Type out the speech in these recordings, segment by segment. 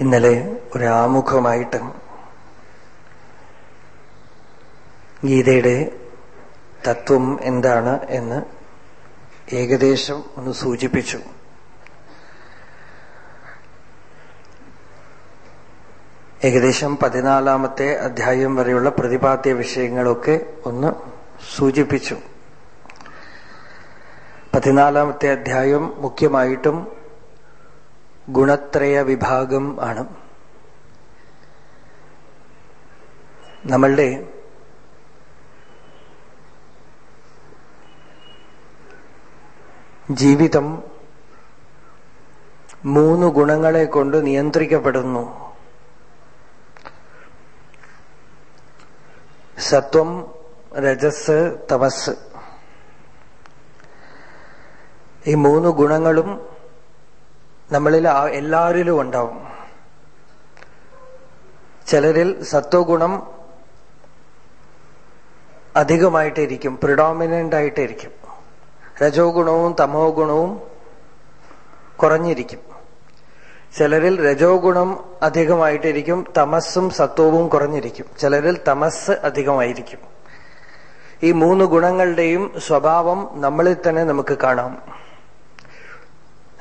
ഇന്നലെ ഒരു ആമുഖമായിട്ട് ഗീതയുടെ തത്വം എന്താണ് എന്ന് ഏകദേശം ഒന്ന് സൂചിപ്പിച്ചു. ഏകദേശം പതിനാലാമത്തെ അധ്യായം വരെയുള്ള പ്രതിപാദ്യ വിഷയങ്ങളൊക്കെ ഒന്ന് സൂചിപ്പിച്ചു. പതിനാലാമത്തെ അധ്യായം മുഖ്യമായിട്ടും ഗുണത്രയ വിഭാഗം ആണ്. നമ്മളുടെ ജീവിതം മൂന്ന് ഗുണങ്ങളെ കൊണ്ട് നിയന്ത്രിക്കപ്പെടുന്നു. സത്വം രജസ് തപസ്. ഈ മൂന്ന് ഗുണങ്ങളും നമ്മളിൽ എല്ലാവരിലും ഉണ്ടാവും. ചിലരിൽ സത്വഗുണം അധികമായിട്ടിരിക്കും പ്രിഡോമിനന്റ് ആയിട്ടിരിക്കും. രജോ ഗുണവും തമോ ഗുണവും കുറഞ്ഞിരിക്കും. ചിലരിൽ രജോ ഗുണം അധികമായിട്ടിരിക്കും തമസ്സും സത്വവും കുറഞ്ഞിരിക്കും. ചിലരിൽ തമസ് അധികമായിരിക്കും. ഈ മൂന്ന് ഗുണങ്ങളുടെയും സ്വഭാവം നമ്മളിൽ തന്നെ നമുക്ക് കാണാം.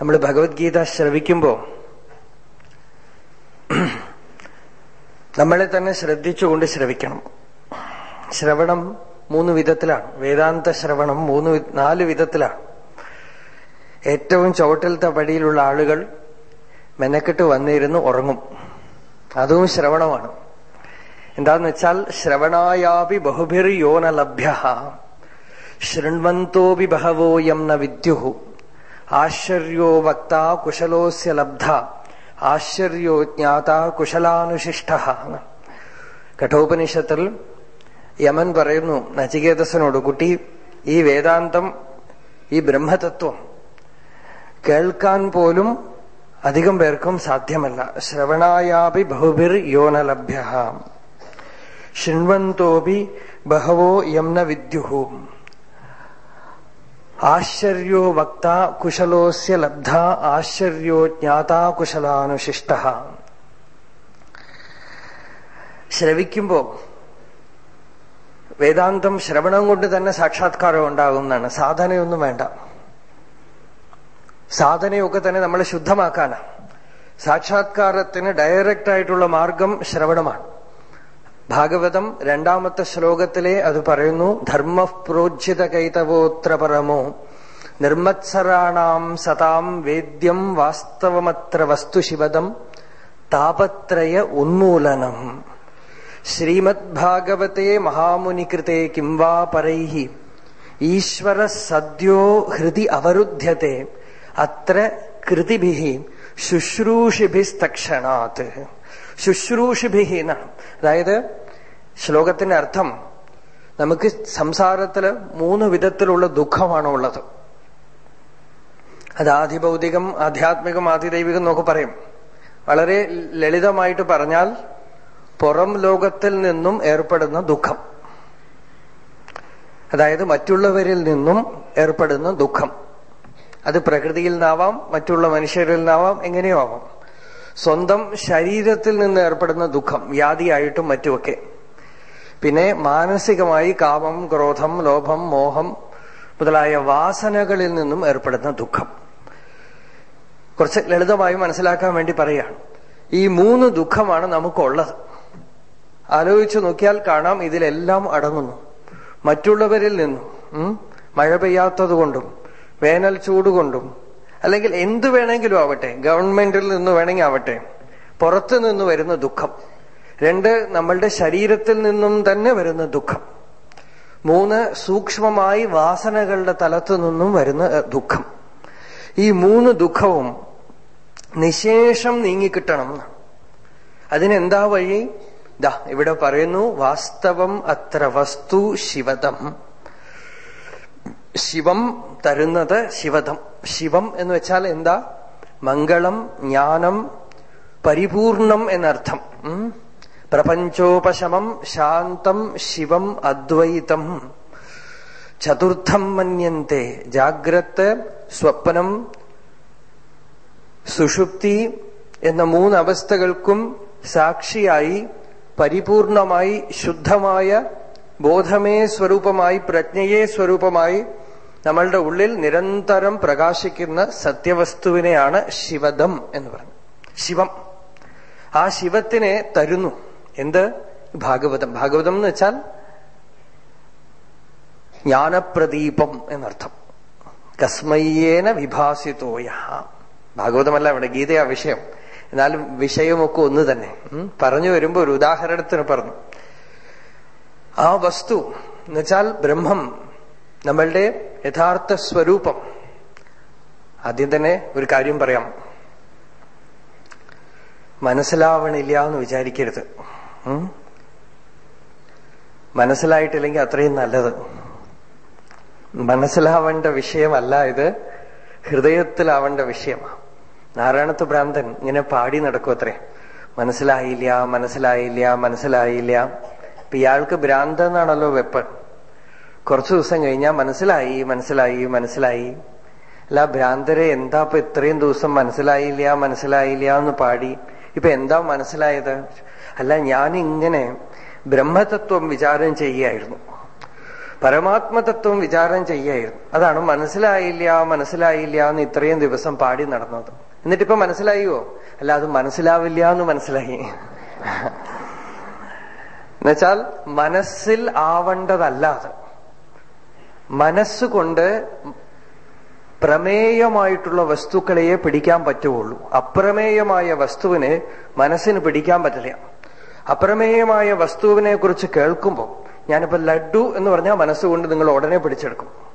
നമ്മൾ ഭഗവത്ഗീത ശ്രവിക്കുമ്പോ നമ്മളെ തന്നെ ശ്രദ്ധിച്ചുകൊണ്ട് ശ്രവിക്കണം. ശ്രവണം മൂന്ന് വിധത്തിലാണ്. വേദാന്ത ശ്രവണം മൂന്ന് നാല് വിധത്തിലാണ്. ഏറ്റവും ചുവട്ടിലത്തെ പടിയിലുള്ള ആളുകൾ മെനക്കെട്ട് വന്നിരുന്ന് ഉറങ്ങും. അതും ശ്രവണമാണ്. എന്താന്ന് വെച്ചാൽ ശ്രവണായാപി ബഹുഭിർ യോന ലഭ്യ ശൃണ്വന്തോപി ബഹവോയം ന വിദ്യുഹു. ആശ്ചര്യോ വക്ത കുശലോസ്യ ലബ്ധ. ആശ്ചര്യോ ജ്ഞാത കുശലാനുശിഷ്ട. കഠോപനിഷത്തിൽ യമൻ പറയുന്നു നചികേതസനോട് കുട്ടി ഈ വേദാന്തം ഈ ബ്രഹ്മതത്വം കേൾക്കാൻ പോലും അധികം പേർക്കും സാധ്യമല്ല. ശ്രവണായാപി ബഹുബിർ യോനലഭ്യ ശൃൺവന്തോപി ബഹവോ യംന വിദ്യുഹു. ആശ്ചര്യോ വക്ത കുശലോസ്യ ലബ്ധ ആശ്ചര്യോ ജ്ഞാത കുശലാനുശിഷ്ട. ശ്രവിക്കുമ്പോ വേദാന്തം ശ്രവണം കൊണ്ട് തന്നെ സാക്ഷാത്കാരം ഉണ്ടാകും എന്നാണ് സാധനയൊന്നും വേണ്ട. സാധനയൊക്കെ തന്നെ നമ്മളെ ശുദ്ധമാക്കാനാണ് സാക്ഷാത്കാരത്തിന് ഡയറക്റ്റ് ആയിട്ടുള്ള മാർഗം ശ്രവണമാണ്. ഭാഗവതം രണ്ടാമത്തെ ശ്ലോകത്തിലെ അത് പറയുന്നു ധർമ്മ പ്രോജ്ജിത കൈതവോത്ര പരമോ നിർമ്മത്സരാണാം സതാം വേദ്യം വാസ്തവമത്ര വസ്തു ശിവദം താപത്രയ ഉന്മൂലനം. ശ്രീമദ്ഭാഗവത്തെ മഹാമുനികൃത്തെ കിം വാ പരൈ ഈശ്വര സദ്യോ ഹൃദി അവരുദ്ധ്യത്തെ അത്ര കൃതിഭി ശുശ്രൂഷിഭിസ്തക്ഷണാത്. ശുശ്രൂഷിഭി എന്നാണ് അതായത് ശ്ലോകത്തിന്റെ അർത്ഥം നമുക്ക് സംസാരത്തിൽ മൂന്ന് വിധത്തിലുള്ള ദുഃഖമാണ് ഉള്ളത്. അത് ആധിഭൗതികം ആധ്യാത്മികം ആദിദൈവികം എന്നൊക്കെ പറയും. വളരെ ലളിതമായിട്ട് പറഞ്ഞാൽ പുറം ലോകത്തിൽ നിന്നും ഏർപ്പെടുന്ന ദുഃഖം. അതായത് മറ്റുള്ളവരിൽ നിന്നും ഏർപ്പെടുന്ന ദുഃഖം. അത് പ്രകൃതിയിൽ നിന്നാവാം മറ്റുള്ള മനുഷ്യരിൽ നിന്നാവാം എങ്ങനെയോ ആവാം. സ്വന്തം ശരീരത്തിൽ നിന്ന് ഏർപ്പെടുന്ന ദുഃഖം വ്യാധിയായിട്ടും മറ്റുമൊക്കെ. പിന്നെ മാനസികമായി കാമം ക്രോധം ലോഭം മോഹം മുതലായ വാസനകളിൽ നിന്നും ഏർപ്പെടുന്ന ദുഃഖം. കുറച്ച് ലളിതമായി മനസ്സിലാക്കാൻ വേണ്ടി പറയുകയാണ്. ഈ മൂന്ന് ദുഃഖമാണ് നമുക്കുള്ളത്. ആലോചിച്ചു നോക്കിയാൽ കാണാം ഇതിലെല്ലാം അടങ്ങുന്നു. മറ്റുള്ളവരിൽ നിന്നും മഴ പെയ്യാത്തത് കൊണ്ടും വേനൽ ചൂടുകൊണ്ടും അല്ലെങ്കിൽ എന്തു വേണമെങ്കിലും ആവട്ടെ ഗവൺമെന്റിൽ നിന്ന് വേണമെങ്കിൽ ആവട്ടെ പുറത്തു നിന്ന് വരുന്ന ദുഃഖം. രണ്ട് നമ്മളുടെ ശരീരത്തിൽ നിന്നും തന്നെ വരുന്ന ദുഃഖം. മൂന്ന് സൂക്ഷ്മമായി വാസനകളുടെ തലത്തു നിന്നും വരുന്ന ദുഃഖം. ഈ മൂന്ന് ദുഃഖവും നിശേഷം നീങ്ങിക്കിട്ടണം. അതിനെന്താ വഴി? ദാ ഇവിടെ പറയുന്നു വാസ്തവം അത്ര വസ്തു ശിവതം. ശിവം തരുന്നത് ശിവധം. ശിവം എന്ന് വെച്ചാൽ എന്താ? മംഗളം ജ്ഞാനം പരിപൂർണം എന്നർത്ഥം. പ്രപഞ്ചോപശമം ശാന്തം ശിവം അദ്വൈതം. ചതുർത്ഥം മന്യന്തെ. ജാഗ്രത് സ്വപ്നം സുഷുപ്തി എന്ന മൂന്ന് അവസ്ഥകൾക്കും സാക്ഷിയായി പരിപൂർണമായി ശുദ്ധമായ ബോധമേ സ്വരൂപമായി പ്രജ്ഞയെ സ്വരൂപമായി നമ്മളുടെ ഉള്ളിൽ നിരന്തരം പ്രകാശിക്കുന്ന സത്യവസ്തുവിനെയാണ് ശിവദം എന്ന് പറഞ്ഞു. ശിവം. ആ ശിവത്തിനെ തരുന്നു. എന്ത്? ഭാഗവതം. ഭാഗവതം എന്ന് വെച്ചാൽ ജ്ഞാനപ്രദീപം എന്നർത്ഥം. കസ്മയ്യേന വിഭാസിതോയ. ഭാഗവതമല്ല ഇവിടെ ഗീതയാ വിഷയം. എന്നാലും വിഷയമൊക്കെ ഒന്ന് തന്നെ. പറഞ്ഞു വരുമ്പോ ഒരു ഉദാഹരണത്തിന് പറഞ്ഞു. ആ വസ്തു എന്നുവെച്ചാൽ ബ്രഹ്മം നമ്മളുടെ യഥാർത്ഥ സ്വരൂപം. ആദ്യം തന്നെ ഒരു കാര്യം പറയാം. മനസ്സിലാവണില്ല എന്ന് വിചാരിക്കരുത്. മനസ്സിലായിട്ടില്ലെങ്കിൽ അത്രയും നല്ലത്. മനസ്സിലാവേണ്ട വിഷയമല്ല ഇത്. ഹൃദയത്തിലാവേണ്ട വിഷയമാണ് നാരായണത്ത് ഭ്രാന്തൻ ഇങ്ങനെ പാടി നടക്കും അത്രേ. മനസ്സിലായില്ല മനസ്സിലായില്ല മനസ്സിലായില്ല. ഇപ്പൊ ഇയാൾക്ക് ഭ്രാന്തെന്നാണല്ലോ വെപ്പ്. കുറച്ചു ദിവസം കഴിഞ്ഞാൽ മനസ്സിലായി മനസ്സിലായി മനസ്സിലായി. അല്ല ഭ്രാന്തരെ എന്താ ഇപ്പൊ ഇത്രയും ദിവസം മനസ്സിലായില്ല മനസ്സിലായില്ല എന്ന് പാടി. ഇപ്പൊ എന്താ മനസ്സിലായത്? അല്ല ഞാനിങ്ങനെ ബ്രഹ്മതത്വം വിചാരം ചെയ്യായിരുന്നു. പരമാത്മതത്വം വിചാരം ചെയ്യായിരുന്നു. അതാണ് മനസ്സിലായില്ല മനസ്സിലായില്ല എന്ന് ഇത്രയും ദിവസം പാടി നടന്നത്. എന്നിട്ടിപ്പോ മനസ്സിലായോ? അല്ല അത് മനസ്സിലാവില്ല എന്ന് മനസ്സിലായി. എന്നുവെച്ചാൽ മനസ്സിൽ ആവേണ്ടതല്ലാതെ മനസ്സുകൊണ്ട് പ്രമേയമായിട്ടുള്ള വസ്തുക്കളെയെ പിടിക്കാൻ പറ്റുള്ളൂ അപ്രമേയമായ വസ്തുവിനെ മനസ്സിന് പിടിക്കാൻ പറ്റില്ല. അപ്രമേയമായ വസ്തുവിനെ കുറിച്ച് കേൾക്കുമ്പോൾ ഞാനിപ്പോ ലഡു എന്ന് പറഞ്ഞാൽ മനസ്സുകൊണ്ട് നിങ്ങൾ ഉടനെ പിടിച്ചെടുക്കും.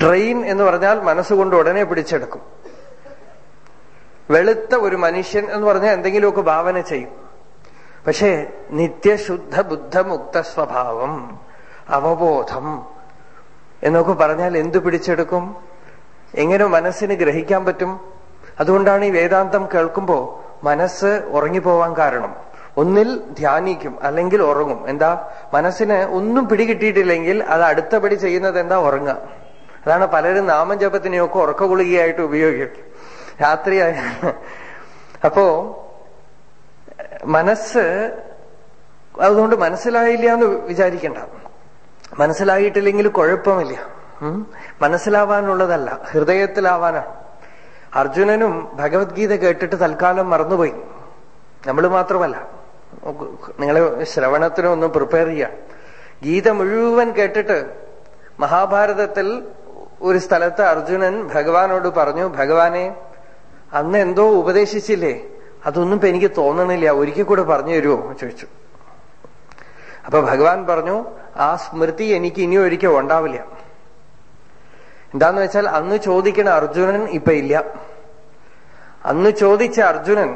ട്രെയിൻ എന്ന് പറഞ്ഞാൽ മനസ്സുകൊണ്ട് ഉടനെ പിടിച്ചെടുക്കും. വെളുത്ത ഒരു മനുഷ്യൻ എന്ന് പറഞ്ഞാൽ എന്തെങ്കിലുമൊക്കെ ഭാവന ചെയ്യും. പക്ഷേ നിത്യശുദ്ധ ബുദ്ധമുക്ത സ്വഭാവം. അവബോധം. എന്നൊക്കെ പറഞ്ഞാൽ എന്തു പിടിച്ചെടുക്കും? എങ്ങനെ മനസ്സിന് ഗ്രഹിക്കാൻ പറ്റും? അതുകൊണ്ടാണ് ഈ വേദാന്തം കേൾക്കുമ്പോ മനസ്സ് ഉറങ്ങിപ്പോവാൻ കാരണം. ഒന്നിൽ ധ്യാനിക്കും അല്ലെങ്കിൽ ഉറങ്ങും. എന്താ? മനസ്സിന് ഒന്നും പിടികിട്ടിയിട്ടില്ലെങ്കിൽ അത് അടുത്തപടി ചെയ്യുന്നത് എന്താ? ഉറങ്ങുക. അതാണ് പലരും നാമജപത്തിനെയൊക്കെ ഉറക്ക ഗുളികയായിട്ട് ഉപയോഗിക്കും രാത്രിയായ അപ്പോ മനസ്സ് അതുകൊണ്ട് മനസ്സിലായില്ല എന്ന് വിചാരിക്കണ്ട. മനസ്സിലായിട്ടില്ലെങ്കിൽ കുഴപ്പമില്ല. മനസ്സിലാവാനുള്ളതല്ല. ഹൃദയത്തിലാവാനാണ് അർജുനനും ഭഗവത്ഗീത കേട്ടിട്ട് തൽക്കാലം മറന്നുപോയി. നമ്മൾ മാത്രമല്ല. നിങ്ങളെ ശ്രവണത്തിനും ഒന്ന് പ്രിപ്പയർ ചെയ്യാം. ഗീത മുഴുവൻ കേട്ടിട്ട് മഹാഭാരതത്തിൽ ഒരു സ്ഥലത്ത് അർജുനൻ ഭഗവാനോട് പറഞ്ഞു ഭഗവാനെ അന്ന് എന്തോ ഉപദേശിച്ചില്ലേ? അതൊന്നും ഇപ്പൊ എനിക്ക് തോന്നണില്ല. ഒരിക്കൽ കൂടെ പറഞ്ഞു തരുമോ ചോദിച്ചു. അപ്പൊ ഭഗവാൻ പറഞ്ഞു ആ സ്മൃതി എനിക്ക് ഇനി ഒരിക്കൽ ഉണ്ടാവില്ല. എന്താന്ന് വെച്ചാൽ അന്ന് ചോദിക്കണ അർജുനൻ ഇപ്പൊ ഇല്ല. അന്ന് ചോദിച്ച അർജുനൻ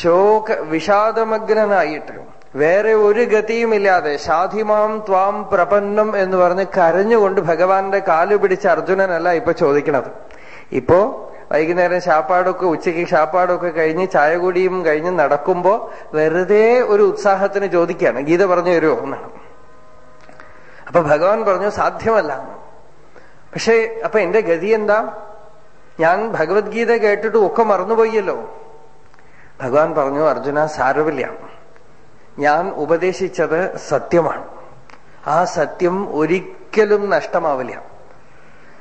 ശോക വിഷാദമഗ്നനായിട്ട് വേറെ ഒരു ഗതിയുമില്ലാതെ ഷാധിമാം ത്വാം പ്രപന്നം എന്ന് പറഞ്ഞ് കരഞ്ഞുകൊണ്ട് ഭഗവാന്റെ കാലു പിടിച്ച അർജുനനല്ല ഇപ്പൊ ചോദിക്കണത്. ഇപ്പോ വൈകുന്നേരം ശാപ്പാടൊക്കെ ഉച്ചയ്ക്ക് ശാപ്പാടൊക്കെ കഴിഞ്ഞ് ചായ കുടിയും കഴിഞ്ഞ് നടക്കുമ്പോ വെറുതെ ഒരു ഉത്സാഹത്തിന് ചോദിക്കുകയാണ്. ഗീത പറഞ്ഞു തരുമോ? എന്നാണ്. അപ്പൊ ഭഗവാൻ പറഞ്ഞു സാധ്യമല്ല. പക്ഷെ അപ്പൊ എന്റെ ഗതി എന്താ? ഞാൻ ഭഗവത്ഗീത കേട്ടിട്ട് ഒക്കെ മറന്നുപോയല്ലോ. ഭഗവാൻ പറഞ്ഞു അർജുന സാരമില്ല. ഞാൻ ഉപദേശിച്ചത് സത്യമാണ്. ആ സത്യം ഒരിക്കലും നഷ്ടമാവില്ല.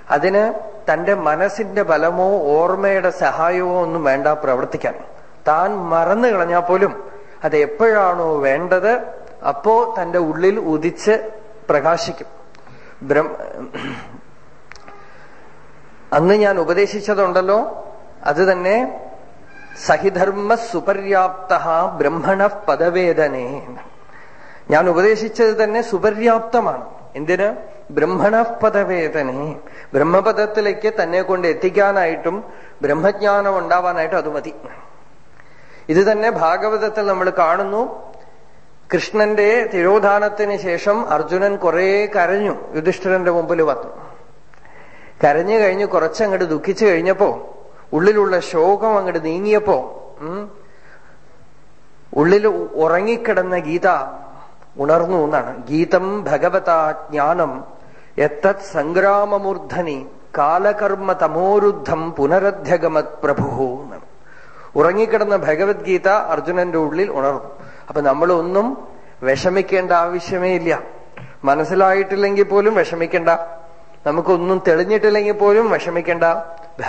അതിന് തന്റെ മനസ്സിന്റെ ബലമോ ഓർമ്മയുടെ സഹായമോ ഒന്നും വേണ്ട പ്രവർത്തിക്കാൻ. താൻ മറന്നു കളഞ്ഞാൽ പോലും അത് എപ്പോഴാണോ വേണ്ടത് അപ്പോ തന്റെ ഉള്ളിൽ ഉദിച്ച് പ്രകാശിക്കും. അന്ന് ഞാൻ ഉപദേശിച്ചതുണ്ടല്ലോ അത് തന്നെ സഹിധർമ്മ സുപര്യാപ്ത ബ്രഹ്മണ പദവേദനേ. ഞാൻ ഉപദേശിച്ചത് തന്നെ സുപര്യാപ്തമാണ്. എന്തിന്? ബ്രഹ്മണ പദവേദനേ ബ്രഹ്മപദത്തിലേക്ക് തന്നെ കൊണ്ട് എത്തിക്കാനായിട്ടും ബ്രഹ്മജ്ഞാനം ഉണ്ടാവാനായിട്ടും അത് മതി. ഇത് തന്നെ ഭാഗവതത്തിൽ നമ്മൾ കാണുന്നു. കൃഷ്ണന്റെ തിരോധാനത്തിന് ശേഷം അർജുനൻ കുറെ കരഞ്ഞു. യുധിഷ്ഠിരന്റെ മുമ്പിൽ വന്നു. കരഞ്ഞു കഴിഞ്ഞ് കുറച്ചങ്ങോട്ട് ദുഃഖിച്ചു കഴിഞ്ഞപ്പോ ഉള്ളിലുള്ള ശോകം അങ്ങോട്ട് നീങ്ങിയപ്പോ ഉള്ളിൽ ഉറങ്ങിക്കിടന്ന ഗീത ഉണർന്നു എന്നാണ്. ഗീതം ഭഗവതാ ജ്ഞാനം എത്തത് സംഗ്രാമമൂർധനി കാലകർമ്മ തമോരുദ്ധം പുനരധ്യഗമത് പ്രഭു എന്നാണ്. ഉറങ്ങിക്കിടന്ന ഭഗവത്ഗീത അർജുനന്റെ ഉള്ളിൽ ഉണർന്നു. അപ്പൊ നമ്മളൊന്നും വിഷമിക്കേണ്ട ആവശ്യമേ ഇല്ല. മനസ്സിലായിട്ടില്ലെങ്കിൽ പോലും വിഷമിക്കണ്ട. നമുക്കൊന്നും തെളിഞ്ഞിട്ടില്ലെങ്കിൽ പോലും വിഷമിക്കണ്ട.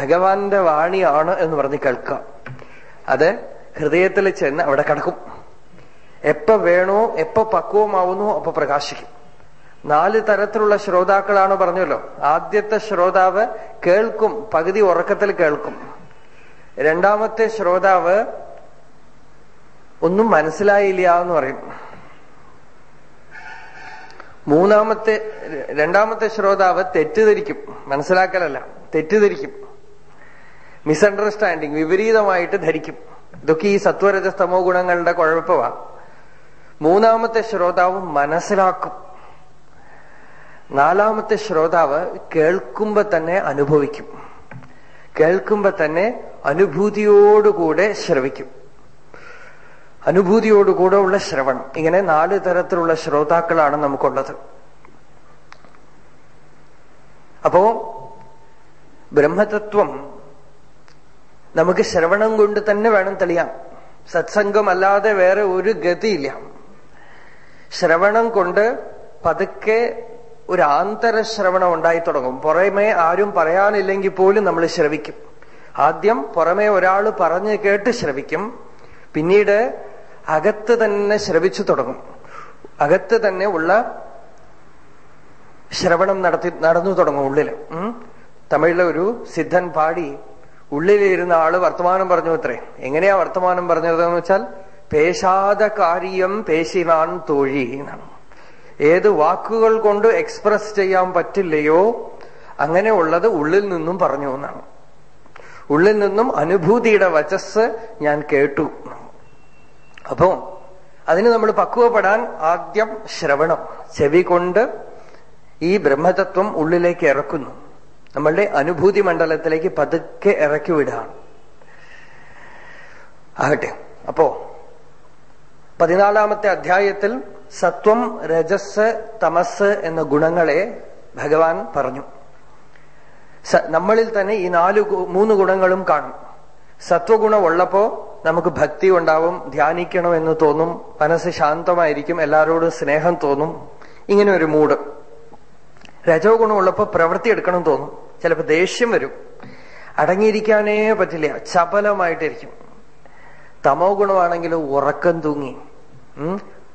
ഭഗവാന്റെ വാണിയാണ് എന്ന് പറഞ്ഞ് കേൾക്കാം. അത് ഹൃദയത്തിൽ ചെന്ന് അവിടെ കിടക്കും. എപ്പ വേണോ എപ്പോ പക്വമാവുന്നു അപ്പൊ പ്രകാശിക്കും. നാല് തരത്തിലുള്ള ശ്രോതാക്കളാണ് പറഞ്ഞല്ലോ. ആദ്യത്തെ ശ്രോതാവ് കേൾക്കും പകുതി ഉറക്കത്തിൽ കേൾക്കും. രണ്ടാമത്തെ ശ്രോതാവ് ഒന്നും മനസ്സിലായില്ല എന്ന് പറയും. മൂന്നാമത്തെ രണ്ടാമത്തെ ശ്രോതാവ് തെറ്റിദ്ധരിക്കും. മനസ്സിലാക്കലല്ല തെറ്റിദ്ധരിക്കും. മിസ്അണ്ടർസ്റ്റാൻഡിങ് വിപരീതമായിട്ട് ധരിക്കും. ഇതൊക്കെ ഈ സത്വരജസ്തമോ ഗുണങ്ങളുടെ കുഴപ്പമാണ് മൂന്നാമത്തെ ശ്രോതാവ് മനസ്സിലാക്കും. നാലാമത്തെ ശ്രോതാവ് കേൾക്കുമ്പോ തന്നെ അനുഭവിക്കും. കേൾക്കുമ്പോ തന്നെ അനുഭൂതിയോടുകൂടെ ശ്രവിക്കും. അനുഭൂതിയോടുകൂടെ ഉള്ള ശ്രവണം. ഇങ്ങനെ നാല് തരത്തിലുള്ള ശ്രോതാക്കളാണ് നമുക്കുള്ളത്. അപ്പോ ബ്രഹ്മതത്വം നമുക്ക് ശ്രവണം കൊണ്ട് തന്നെ വേണം തെളിയാം സത്സംഗം അല്ലാതെ വേറെ ഒരു ഗതിയില്ല. ശ്രവണം കൊണ്ട് പതുക്കെ ഒരു ആന്തരശ്രവണം ഉണ്ടായി തുടങ്ങും. പുറമേ ആരും പറയാനില്ലെങ്കിൽ പോലും നമ്മൾ ശ്രവിക്കും. ആദ്യം പുറമേ ഒരാൾ പറഞ്ഞ് കേട്ട് ശ്രവിക്കും. പിന്നീട് അകത്ത് തന്നെ ശ്രവിച്ചു തുടങ്ങും. അകത്ത് തന്നെ ഉള്ള ശ്രവണം നടത്തി നടന്നു തുടങ്ങും ഉള്ളിൽ. തമിഴിലെ ഒരു സിദ്ധൻ പാടി ഉള്ളിലിരുന്ന ആൾ വർത്തമാനം പറഞ്ഞു അത്രേ. എങ്ങനെയാ വർത്തമാനം പറഞ്ഞതെന്ന് വെച്ചാൽ പേശാത കാര്യം പേശിനാൻ തോഴി ഏത് വാക്കുകൾ കൊണ്ട് എക്സ്പ്രസ് ചെയ്യാൻ പറ്റില്ലയോ അങ്ങനെ ഉള്ളത് ഉള്ളിൽ നിന്നും പറഞ്ഞു എന്നാണ് ഉള്ളിൽ നിന്നും അനുഭൂതിയുടെ വചസ് ഞാൻ കേട്ടു അപ്പോ അതിന് നമ്മൾ പക്വപ്പെടാൻ ആദ്യം ശ്രവണം. ചെവി കൊണ്ട് ഈ ബ്രഹ്മതത്വം ഉള്ളിലേക്ക് ഇറക്കുന്നു. നമ്മളുടെ അനുഭൂതി മണ്ഡലത്തിലേക്ക് പതുക്കെ ഇറക്കി വിടുകയാണ്. ആകട്ടെ. അപ്പോ പതിനാലാമത്തെ അധ്യായത്തിൽ സത്വം രജസ് തമസ് എന്ന ഗുണങ്ങളെ ഭഗവാൻ പറഞ്ഞു. നമ്മളിൽ തന്നെ ഈ നാല് മൂന്ന് ഗുണങ്ങളും കാണും. സത്വഗുണം ഉള്ളപ്പോ നമുക്ക് ഭക്തി ഉണ്ടാവും ധ്യാനിക്കണമെന്ന് തോന്നും മനസ്സ് ശാന്തമായിരിക്കും എല്ലാവരോടും സ്നേഹം തോന്നും ഇങ്ങനെ ഒരു മൂഡ്. രജോ ഗുണമുള്ളപ്പോ പ്രവൃത്തി എടുക്കണം തോന്നും. ചിലപ്പോൾ ദേഷ്യം വരും. അടങ്ങിയിരിക്കാനേ പറ്റില്ല ചപലമായിട്ടിരിക്കും. തമോ ഗുണമാണെങ്കിലും ഉറക്കം തൂങ്ങി.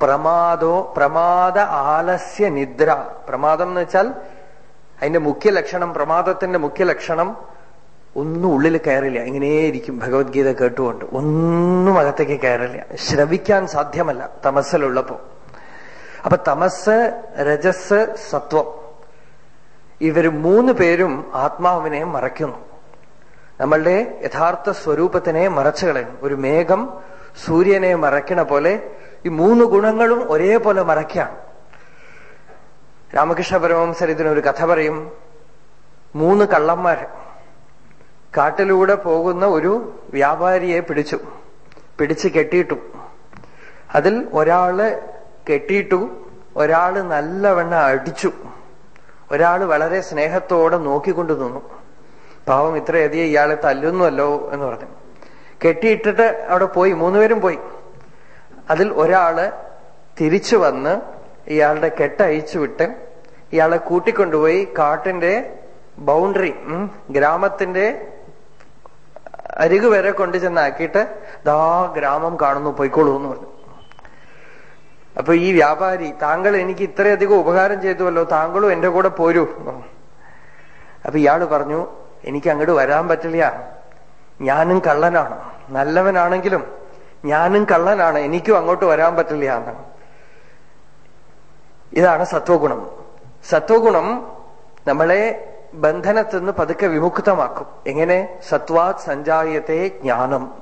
പ്രമാദോ പ്രമാദ ആലസ്യ നിദ്ര. പ്രമാദം എന്ന് വെച്ചാൽ അതിന്റെ മുഖ്യ ലക്ഷണം പ്രമാദത്തിന്റെ മുഖ്യ ലക്ഷണം ഒന്നും ഉള്ളിൽ കയറില്ല. ഇങ്ങനെയിരിക്കും ഭഗവത്ഗീത കേട്ടുകൊണ്ട് ഒന്നും അകത്തേക്ക് കയറില്ല. ശ്രവിക്കാൻ സാധ്യമല്ല തമസ്സിലുള്ളപ്പോ. അപ്പൊ തമസ് രജസ് സത്വം. ഇവർ മൂന്ന് പേരും ആത്മാവിനെ മറയ്ക്കുന്നു. നമ്മളുടെ യഥാർത്ഥ സ്വരൂപത്തിനെ മറച്ചു കളയും ഒരു മേഘം സൂര്യനെ മറയ്ക്കണ പോലെ ഈ മൂന്ന് ഗുണങ്ങളും ഒരേപോലെ മറയ്ക്കാം. രാമകൃഷ്ണ പരമംസർ ഇതിനൊരു കഥ പറയും. മൂന്ന് കള്ളന്മാർ കാട്ടിലൂടെ പോകുന്ന ഒരു വ്യാപാരിയെ പിടിച്ചു. പിടിച്ച് കെട്ടിയിട്ടു. അതിൽ ഒരാൾ കെട്ടിയിട്ടു ഒരാൾ നല്ലവണ്ണം അടിച്ചു. ഒരാൾ വളരെ സ്നേഹത്തോടെ നോക്കിക്കൊണ്ടു നിന്നു. പാവം ഇത്രയധികം ഇയാളെ തല്ലുന്നുവല്ലോ എന്ന് പറഞ്ഞു. കെട്ടിയിട്ടിട്ട് അവിടെ പോയി മൂന്നുപേരും പോയി. അതിൽ ഒരാൾ തിരിച്ചു വന്ന് ഇയാളുടെ കെട്ടയച്ചു വിട്ട് ഇയാളെ കൂട്ടിക്കൊണ്ടുപോയി കാട്ടിന്റെ ബൗണ്ടറി ഗ്രാമത്തിന്റെ അരികു വരെ കൊണ്ടു ചെന്നാക്കിയിട്ട് ദാ ഗ്രാമം കാണുന്നു പോയിക്കോളൂ എന്ന് പറഞ്ഞു. അപ്പൊ ഈ വ്യാപാരി താങ്കൾ എനിക്ക് ഇത്രയധികം ഉപകാരം ചെയ്തുവല്ലോ താങ്കളും എന്റെ കൂടെ പോരൂ. അപ്പൊ ഇയാൾ പറഞ്ഞു എനിക്ക് അങ്ങോട്ട് വരാൻ പറ്റില്ല. ഞാനും കള്ളനാണ്. നല്ലവനാണെങ്കിലും ഞാനും കള്ളനാണ്. എനിക്കും അങ്ങോട്ട് വരാൻ പറ്റില്ല എന്നാണ് ഇതാണ് സത്വഗുണം. സത്വഗുണം നമ്മളെ ബന്ധനത്തിൽ നിന്ന് പതുക്കെ വിമുക്തമാക്കും. എങ്ങനെ? സത്വാത് സഞ്ചായത്തെ ജ്ഞാനം.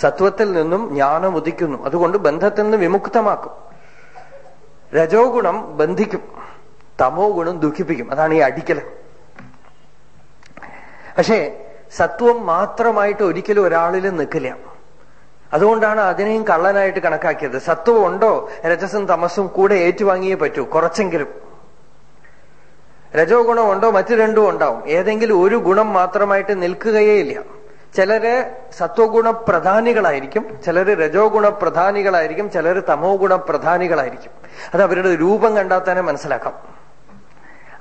സത്വത്തിൽ നിന്നും ജ്ഞാനം ഉദിക്കുന്നു. അതുകൊണ്ട് ബന്ധത്തിൽ നിന്ന് വിമുക്തമാക്കും. രജോ ഗുണം ബന്ധിക്കും. തമോ ഗുണം ദുഃഖിപ്പിക്കും. അതാണ് ഈ അടിക്കൽ. പക്ഷേ സത്വം മാത്രമായിട്ട് ഒരിക്കലും ഒരാളിൽ നിൽക്കില്ല. അതുകൊണ്ടാണ് അതിനെയും കള്ളനായിട്ട് കണക്കാക്കിയത്. സത്വം ഉണ്ടോ? രജസും തമസും കൂടെ ഏറ്റുവാങ്ങിയേ പറ്റൂ കുറച്ചെങ്കിലും. രജോ ഗുണം ഉണ്ടോ? മറ്റു രണ്ടും ഉണ്ടാവും. ഏതെങ്കിലും ഒരു ഗുണം മാത്രമായിട്ട് നിൽക്കുകയേ ഇല്ല. ചിലര് സത്വഗുണ പ്രധാനികളായിരിക്കും ചിലര് രജോ ഗുണ പ്രധാനികളായിരിക്കും ചിലര് തമോ ഗുണ പ്രധാനികളായിരിക്കും. അത് അവരുടെ രൂപം കണ്ടാൽ തന്നെ മനസ്സിലാക്കാം.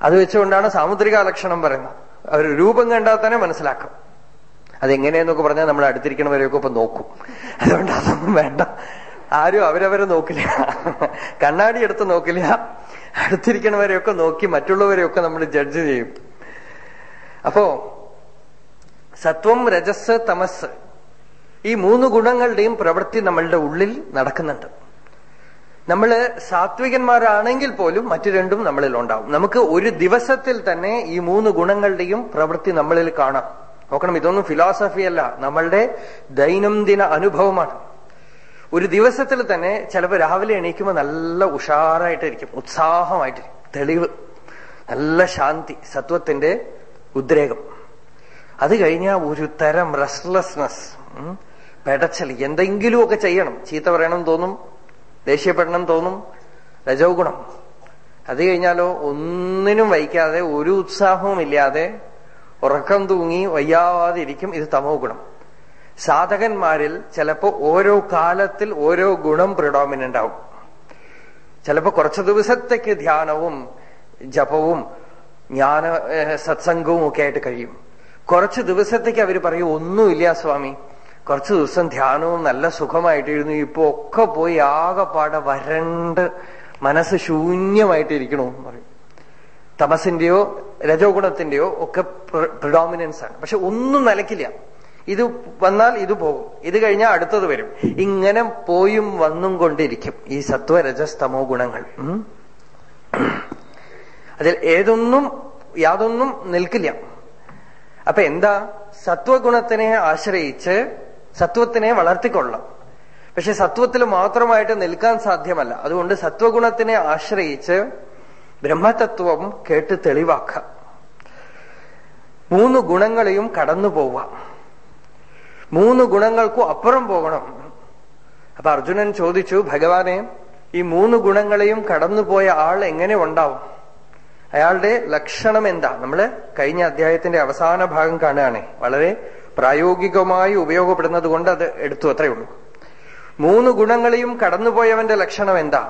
അത് വെച്ചുകൊണ്ടാണ് സാമുദ്രിക ലക്ഷണം പറയുന്നത്. അവർ രൂപം കണ്ടാൽ തന്നെ മനസ്സിലാക്കും. അതെങ്ങനെയെന്നൊക്കെ പറഞ്ഞാൽ നമ്മൾ അടുത്തിരിക്കണവരെയൊക്കെ ഇപ്പൊ നോക്കും. അതുകൊണ്ട് അതൊന്നും വേണ്ട. ആരും അവരവരെ നോക്കില്ല. കണ്ണാടി എടുത്ത് നോക്കില്ല. അടുത്തിരിക്കണവരെയൊക്കെ നോക്കി മറ്റുള്ളവരെയൊക്കെ നമ്മൾ ജഡ്ജ് ചെയ്യും. അപ്പോ സത്വം രജസ് തമസ് ഈ മൂന്ന് ഗുണങ്ങളുടെയും പ്രവൃത്തി നമ്മളുടെ ഉള്ളിൽ നടക്കുന്നുണ്ട്. നമ്മൾ സാത്വികന്മാരാണെങ്കിൽ പോലും മറ്റു രണ്ടും നമ്മളിൽ ഉണ്ടാവും. നമുക്ക് ഒരു ദിവസത്തിൽ തന്നെ ഈ മൂന്ന് ഗുണങ്ങളുടെയും പ്രവൃത്തി നമ്മളിൽ കാണാം. നോക്കണം ഇതൊന്നും ഫിലോസഫി അല്ല. നമ്മളുടെ ദൈനംദിന അനുഭവമാണ്. ഒരു ദിവസത്തിൽ തന്നെ ചിലപ്പോൾ രാവിലെ എണീക്കുമ്പോൾ നല്ല ഉഷാറായിട്ടിരിക്കും. ഉത്സാഹമായിട്ടിരിക്കും. തെളിവ്. നല്ല ശാന്തി. സത്വത്തിന്റെ ഉദ്രേകം. അത് കഴിഞ്ഞാൽ ഒരു തരം റെസ്റ്റ്ലെസ്നെസ് പെടച്ചൽ. എന്തെങ്കിലുമൊക്കെ ചെയ്യണം. ചീത്ത പറയണം തോന്നും. ദേഷ്യപ്പെടണം തോന്നും. രജോ ഗുണം. അത് കഴിഞ്ഞാലോ ഒന്നിനും വയ്ക്കാതെ ഒരു ഉത്സാഹവും ഇല്ലാതെ ഉറക്കം തൂങ്ങി വയ്യാവാതിരിക്കും. ഇത് തമോ ഗുണം. സാധകന്മാരിൽ ചിലപ്പോ ഓരോ കാലത്തിൽ ഓരോ ഗുണം പ്രിഡോമിനന്റ് ആവും. ചിലപ്പോ കുറച്ചു ദിവസത്തേക്ക് ധ്യാനവും ജപവും ജ്ഞാന സത്സംഗവും ഒക്കെ ആയിട്ട് കഴിയും. കുറച്ച് ദിവസത്തേക്ക് അവർ പറയും ഒന്നുമില്ല സ്വാമി. കുറച്ചു ദിവസം ധ്യാനവും നല്ല സുഖമായിട്ടിരുന്നു. ഇപ്പൊ ഒക്കെ പോയി ആകെപ്പാടെ വരണ്ട് മനസ്സ് ശൂന്യമായിട്ടിരിക്കണോ എന്ന് പറയും. തമസിന്റെയോ രജോ ഗുണത്തിന്റെയോ ഒക്കെ പ്രിഡോമിനൻസ് ആണ്. പക്ഷെ ഒന്നും നിലക്കില്ല ഇത് വന്നാൽ ഇത് പോകും. ഇത് കഴിഞ്ഞാൽ അടുത്തത് വരും. ഇങ്ങനെ പോയും വന്നും കൊണ്ടിരിക്കും. ഈ സത്വരജസ്തമോ ഗുണങ്ങൾ. അതിൽ ഏതൊന്നും യാതൊന്നും നിൽക്കില്ല. അപ്പൊ എന്താ? സത്വഗുണത്തിനെ ആശ്രയിച്ച് സത്വത്തിനെ വളർത്തിക്കൊള്ളാം. പക്ഷെ സത്വത്തിൽ മാത്രമായിട്ട് നിൽക്കാൻ സാധ്യമല്ല. അതുകൊണ്ട് സത്വഗുണത്തിനെ ആശ്രയിച്ച് ബ്രഹ്മതത്വം കേട്ട് തെളിവാക്കാം. മൂന്ന് ഗുണങ്ങളെയും കടന്നു പോവാം. മൂന്ന് ഗുണങ്ങൾക്കും അപ്പുറം പോകണം. അപ്പൊ അർജുനൻ ചോദിച്ചു ഭഗവാനെ ഈ മൂന്ന് ഗുണങ്ങളെയും കടന്നുപോയ ആൾ എങ്ങനെ ഉണ്ടാവും? അയാളുടെ ലക്ഷണം എന്താ? നമ്മൾ കഴിഞ്ഞ അധ്യായത്തിന്റെ അവസാന ഭാഗം കാണുകയാണെ. വളരെ പ്രായോഗികമായി ഉപയോഗപ്പെടുന്നത് കൊണ്ട് അത് എടുത്തു അത്രയേ ഉള്ളൂ. മൂന്ന് ഗുണങ്ങളെയും കടന്നുപോയവന്റെ ലക്ഷണം എന്താ?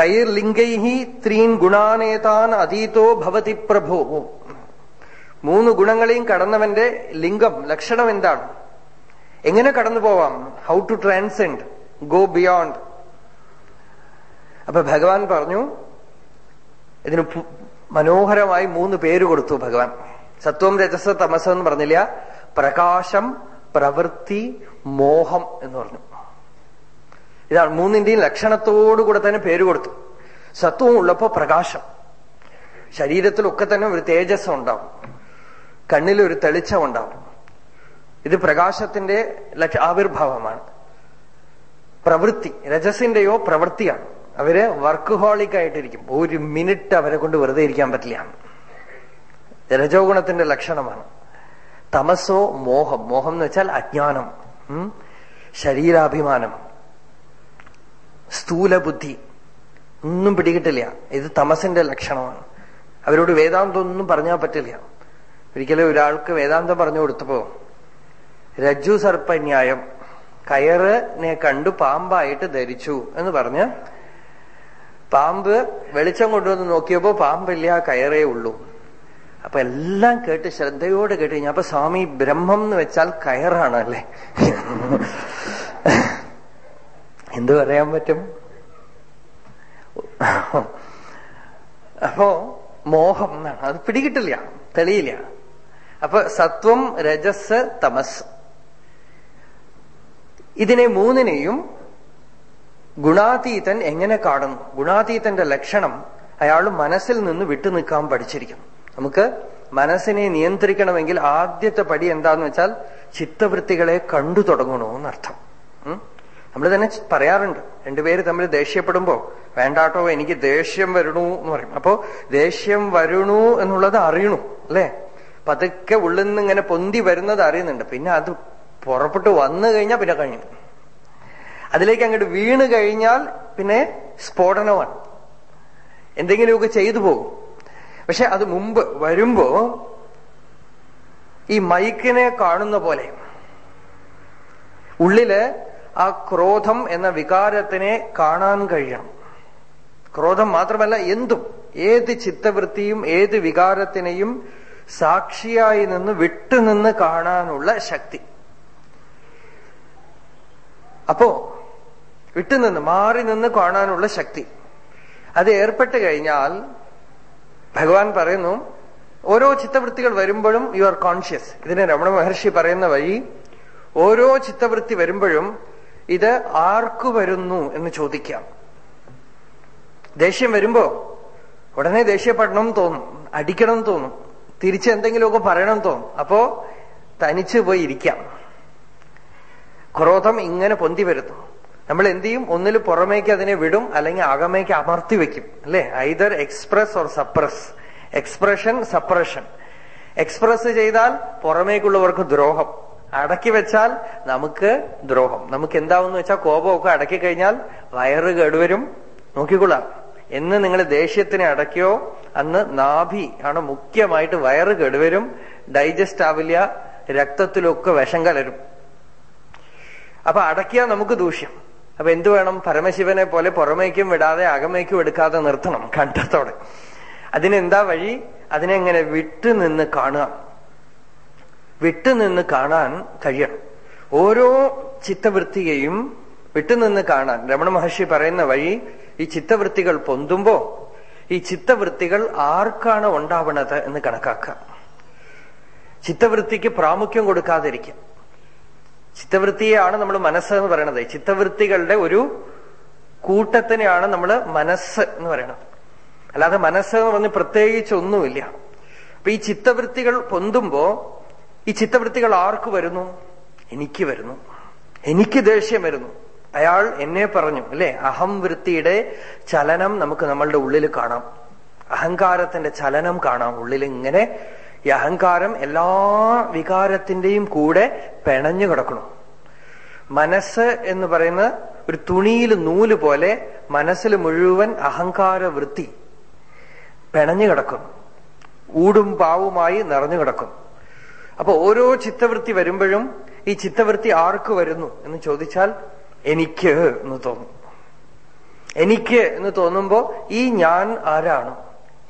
കൈർ ലിംഗൈഹി ത്രീൻ ഗുണാനേതാൻ അതീതോ ഭവതി പ്രഭോ. മൂന്ന് ഗുണങ്ങളെയും കടന്നവന്റെ ലിംഗം ലക്ഷണം എന്താണ്? എങ്ങനെ കടന്നു പോവാം? How to transcend go beyond അപ്പൊ ഭഗവാൻ പറഞ്ഞു ഇതിന് മനോഹരമായി മൂന്ന് പേര് കൊടുത്തു ഭഗവാൻ. സത്വം രജസ് തമസ് എന്ന് പറഞ്ഞില്ല. പ്രകാശം പ്രവൃത്തി മോഹം എന്ന് പറഞ്ഞു. ഇതാണ് മൂന്നിന്റെയും ലക്ഷണത്തോടുകൂടെ തന്നെ പേര് കൊടുത്തു. സത്വം ഉള്ളപ്പോ പ്രകാശം. ശരീരത്തിലൊക്കെ തന്നെ ഒരു തേജസ് ഉണ്ടാവും. കണ്ണിലൊരു തെളിച്ചം ഉണ്ടാവും. ഇത് പ്രകാശത്തിന്റെ ആവിർഭാവമാണ്. പ്രവൃത്തി രജസിന്റെയോ പ്രവൃത്തിയാണ്. അവർ വർക്ക് ഹോളിക് ആയിട്ടിരിക്കും. ഒരു മിനിറ്റ് അവരെ കൊണ്ട് വെറുതെ ഇരിക്കാൻ പറ്റില്ല. രജോ ഗുണത്തിന്റെ ലക്ഷണമാണ്. തമസോ മോഹം. മോഹം എന്ന് വെച്ചാൽ അജ്ഞാനം ശരീരാഭിമാനം സ്ഥൂലബുദ്ധി. ഒന്നും പിടികിട്ടില്ല. ഇത് തമസിന്റെ ലക്ഷണമാണ്. അവരോട് വേദാന്തം ഒന്നും പറഞ്ഞാൽ പറ്റില്ല. ഒരിക്കലും ഒരാൾക്ക് വേദാന്തം പറഞ്ഞു കൊടുത്തപ്പോ രജ്ജു സർപ്പന്യായം കയറിനെ കണ്ടു പാമ്പായിട്ട് ധരിച്ചു എന്ന് പറഞ്ഞ് പാമ്പ് വെളിച്ചം കൊണ്ടുവന്ന് നോക്കിയപ്പോ പാമ്പില്ല കയറേ ഉള്ളൂ. അപ്പൊ എല്ലാം കേട്ട് ശ്രദ്ധയോട് കേട്ട് കഴിഞ്ഞാൽ അപ്പൊ സ്വാമി ബ്രഹ്മം എന്ന് വെച്ചാൽ കയറാണ് അല്ലേ എന്തു പറയാൻ പറ്റും? അപ്പോ മോഹം എന്നാണ്. അത് പിടികിട്ടില്ല തെളിയില്ല. അപ്പൊ സത്വം രജസ് തമസ്. ഇതിനെ മൂന്നിനെയും ഗുണാതീതൻ എങ്ങനെ കാണുന്നു? ഗുണാതീതന്റെ ലക്ഷണം അയാൾ മനസ്സിൽ നിന്ന് വിട്ടു നിൽക്കാൻ പഠിച്ചിരിക്കുന്നു. നമുക്ക് മനസ്സിനെ നിയന്ത്രിക്കണമെങ്കിൽ ആദ്യത്തെ പടി എന്താന്ന് വെച്ചാൽ ചിത്തവൃത്തികളെ കണ്ടു തുടങ്ങണമെന്നർത്ഥം നമ്മൾ തന്നെ പറയാറുണ്ട്. രണ്ടുപേര് തമ്മിൽ ദേഷ്യപ്പെടുമ്പോ വേണ്ടാട്ടോ എനിക്ക് ദേഷ്യം വരണു എന്ന് പറയും. അപ്പോ ദേഷ്യം വരണു എന്നുള്ളത് അറിയണു അല്ലേ? പതുക്കെ ഉള്ളിൽ നിന്ന് ഇങ്ങനെ പൊന്തി വരുന്നത് അറിയുന്നുണ്ട്. പിന്നെ അത് പുറപ്പെട്ട് വന്നു കഴിഞ്ഞാൽ പിന്നെ കഴിഞ്ഞു. അതിലേക്ക് അങ്ങോട്ട് വീണ് കഴിഞ്ഞാൽ പിന്നെ സ്ഫോടനമാണ്. എന്തെങ്കിലുമൊക്കെ ചെയ്തു പോകും. പക്ഷെ അത് മുമ്പ് വരുമ്പോ ഈ മൈക്കിനെ കാണുന്ന പോലെ ഉള്ളിൽ ആ ക്രോധം എന്ന വികാരത്തിനെ കാണാൻ കഴിയണം. ക്രോധം മാത്രമല്ല എന്തും ഏത് ചിത്തവൃത്തിയും ഏത് വികാരത്തിനെയും സാക്ഷിയായി നിന്ന് വിട്ടുനിന്ന് കാണാനുള്ള ശക്തി. അപ്പോ വിട്ടുനിന്ന് മാറി നിന്ന് കാണാനുള്ള ശക്തി. അത് ഏർപ്പെട്ട് കഴിഞ്ഞാൽ ഭഗവാൻ പറയുന്നു ഓരോ ചിത്തവൃത്തികൾ വരുമ്പോഴും യു ആർ കോൺഷ്യസ് ഇതിന് രമണ മഹർഷി പറയുന്ന വഴി ഓരോ ചിത്തവൃത്തി വരുമ്പോഴും ഇത് ആർക്കു വരുന്നു എന്ന് ചോദിക്കാം. ദേഷ്യം വരുമ്പോ ഉടനെ ദേഷ്യപ്പെടണം തോന്നും അടിക്കണം തോന്നും തിരിച്ച് എന്തെങ്കിലുമൊക്കെ പറയണം തോന്നും. അപ്പോ തനിച്ച് പോയി ഇരിക്കാം. ക്രോധം ഇങ്ങനെ പൊന്തി വരുന്നു. നമ്മൾ എന്ത് ചെയ്യും? ഒന്നിൽ പുറമേക്ക് അതിനെ വിടും അല്ലെങ്കിൽ അകമേക്ക് അമർത്തി വെക്കും അല്ലെ? Either express or suppress expression suppression express ചെയ്താൽ പുറമേക്കുള്ളവർക്ക് ദ്രോഹം. അടക്കി വെച്ചാൽ നമുക്ക് ദ്രോഹം. നമുക്ക് എന്താവെന്ന് വെച്ചാൽ കോപമൊക്കെ അടക്കി കഴിഞ്ഞാൽ വയറ് കേടുവരും. നോക്കിക്കൊള്ളാം എന്ന് നിങ്ങൾ ദേഷ്യത്തിനെ അടക്കിയോ അന്ന് നാഭി ആണ് മുഖ്യമായിട്ട് വയറ് കേടുവരും ഡൈജസ്റ്റ് ആവില്ല രക്തത്തിലൊക്കെ വിഷം കലരും. അപ്പൊ അടക്കിയാൽ നമുക്ക് ദൂഷ്യം. അപ്പൊ എന്തു വേണം? പരമശിവനെ പോലെ പുറമേക്കും വിടാതെ അകമേക്കും എടുക്കാതെ നിർത്തണം. കണ്ടത്തോടെ. അതിനെന്താ വഴി? അതിനെങ്ങനെ വിട്ടുനിന്ന് കാണുക വിട്ടുനിന്ന് കാണാൻ കഴിയണം. ഓരോ ചിത്തവൃത്തിയെയും വിട്ടുനിന്ന് കാണാൻ. രമണ മഹർഷി പറയുന്ന വഴി ഈ ചിത്തവൃത്തികൾ പൊന്തുമ്പോ ഈ ചിത്തവൃത്തികൾ ആർക്കാണ് ഉണ്ടാവണത് എന്ന് കണക്കാക്കുക ചിത്തവൃത്തിക്ക് പ്രാമുഖ്യം കൊടുക്കാതിരിക്കാം. ചിത്തവൃത്തിയാണ് നമ്മൾ മനസ്സ് എന്ന് പറയണത്. ചിത്തവൃത്തികളുടെ ഒരു കൂട്ടത്തിനെയാണ് നമ്മൾ മനസ്സ് എന്ന് പറയണത്. അല്ലാതെ മനസ്സ് എന്ന് പറഞ്ഞ് പ്രത്യേകിച്ച് ഒന്നുമില്ല. അപ്പൊ ഈ ചിത്തവൃത്തികൾ പൊന്തുമ്പോ ഈ ചിത്തവൃത്തികൾ ആർക്ക് വരുന്നു? എനിക്ക് വരുന്നു. എനിക്ക് ദേഷ്യം വരുന്നു. അയാൾ എന്നെ പറഞ്ഞു അല്ലെ? അഹം വൃത്തിയുടെ ചലനം നമുക്ക് നമ്മളുടെ ഉള്ളിൽ കാണാം. അഹങ്കാരത്തിന്റെ ചലനം കാണാം. ഉള്ളിൽ ഇങ്ങനെ ഈ അഹങ്കാരം എല്ലാ വികാരത്തിന്റെയും കൂടെ പെണഞ്ഞു കിടക്കണം മനസ്സ് എന്ന് പറയുന്ന ഒരു തുണിയിൽ നൂൽ പോലെ മനസ്സിൽ മുഴുവൻ അഹങ്കാര വൃത്തി പെണഞ്ഞു കിടക്കും ഊടും പാവുമായി നിറഞ്ഞു കിടക്കും അപ്പൊ ഓരോ ചിത്തവൃത്തി വരുമ്പോഴും ഈ ചിത്തവൃത്തി ആർക്ക് വരുന്നു എന്ന് ചോദിച്ചാൽ എനിക്ക് എന്ന് തോന്നും. എനിക്ക് എന്ന് തോന്നുമ്പോ ഈ ഞാൻ ആരാണ്?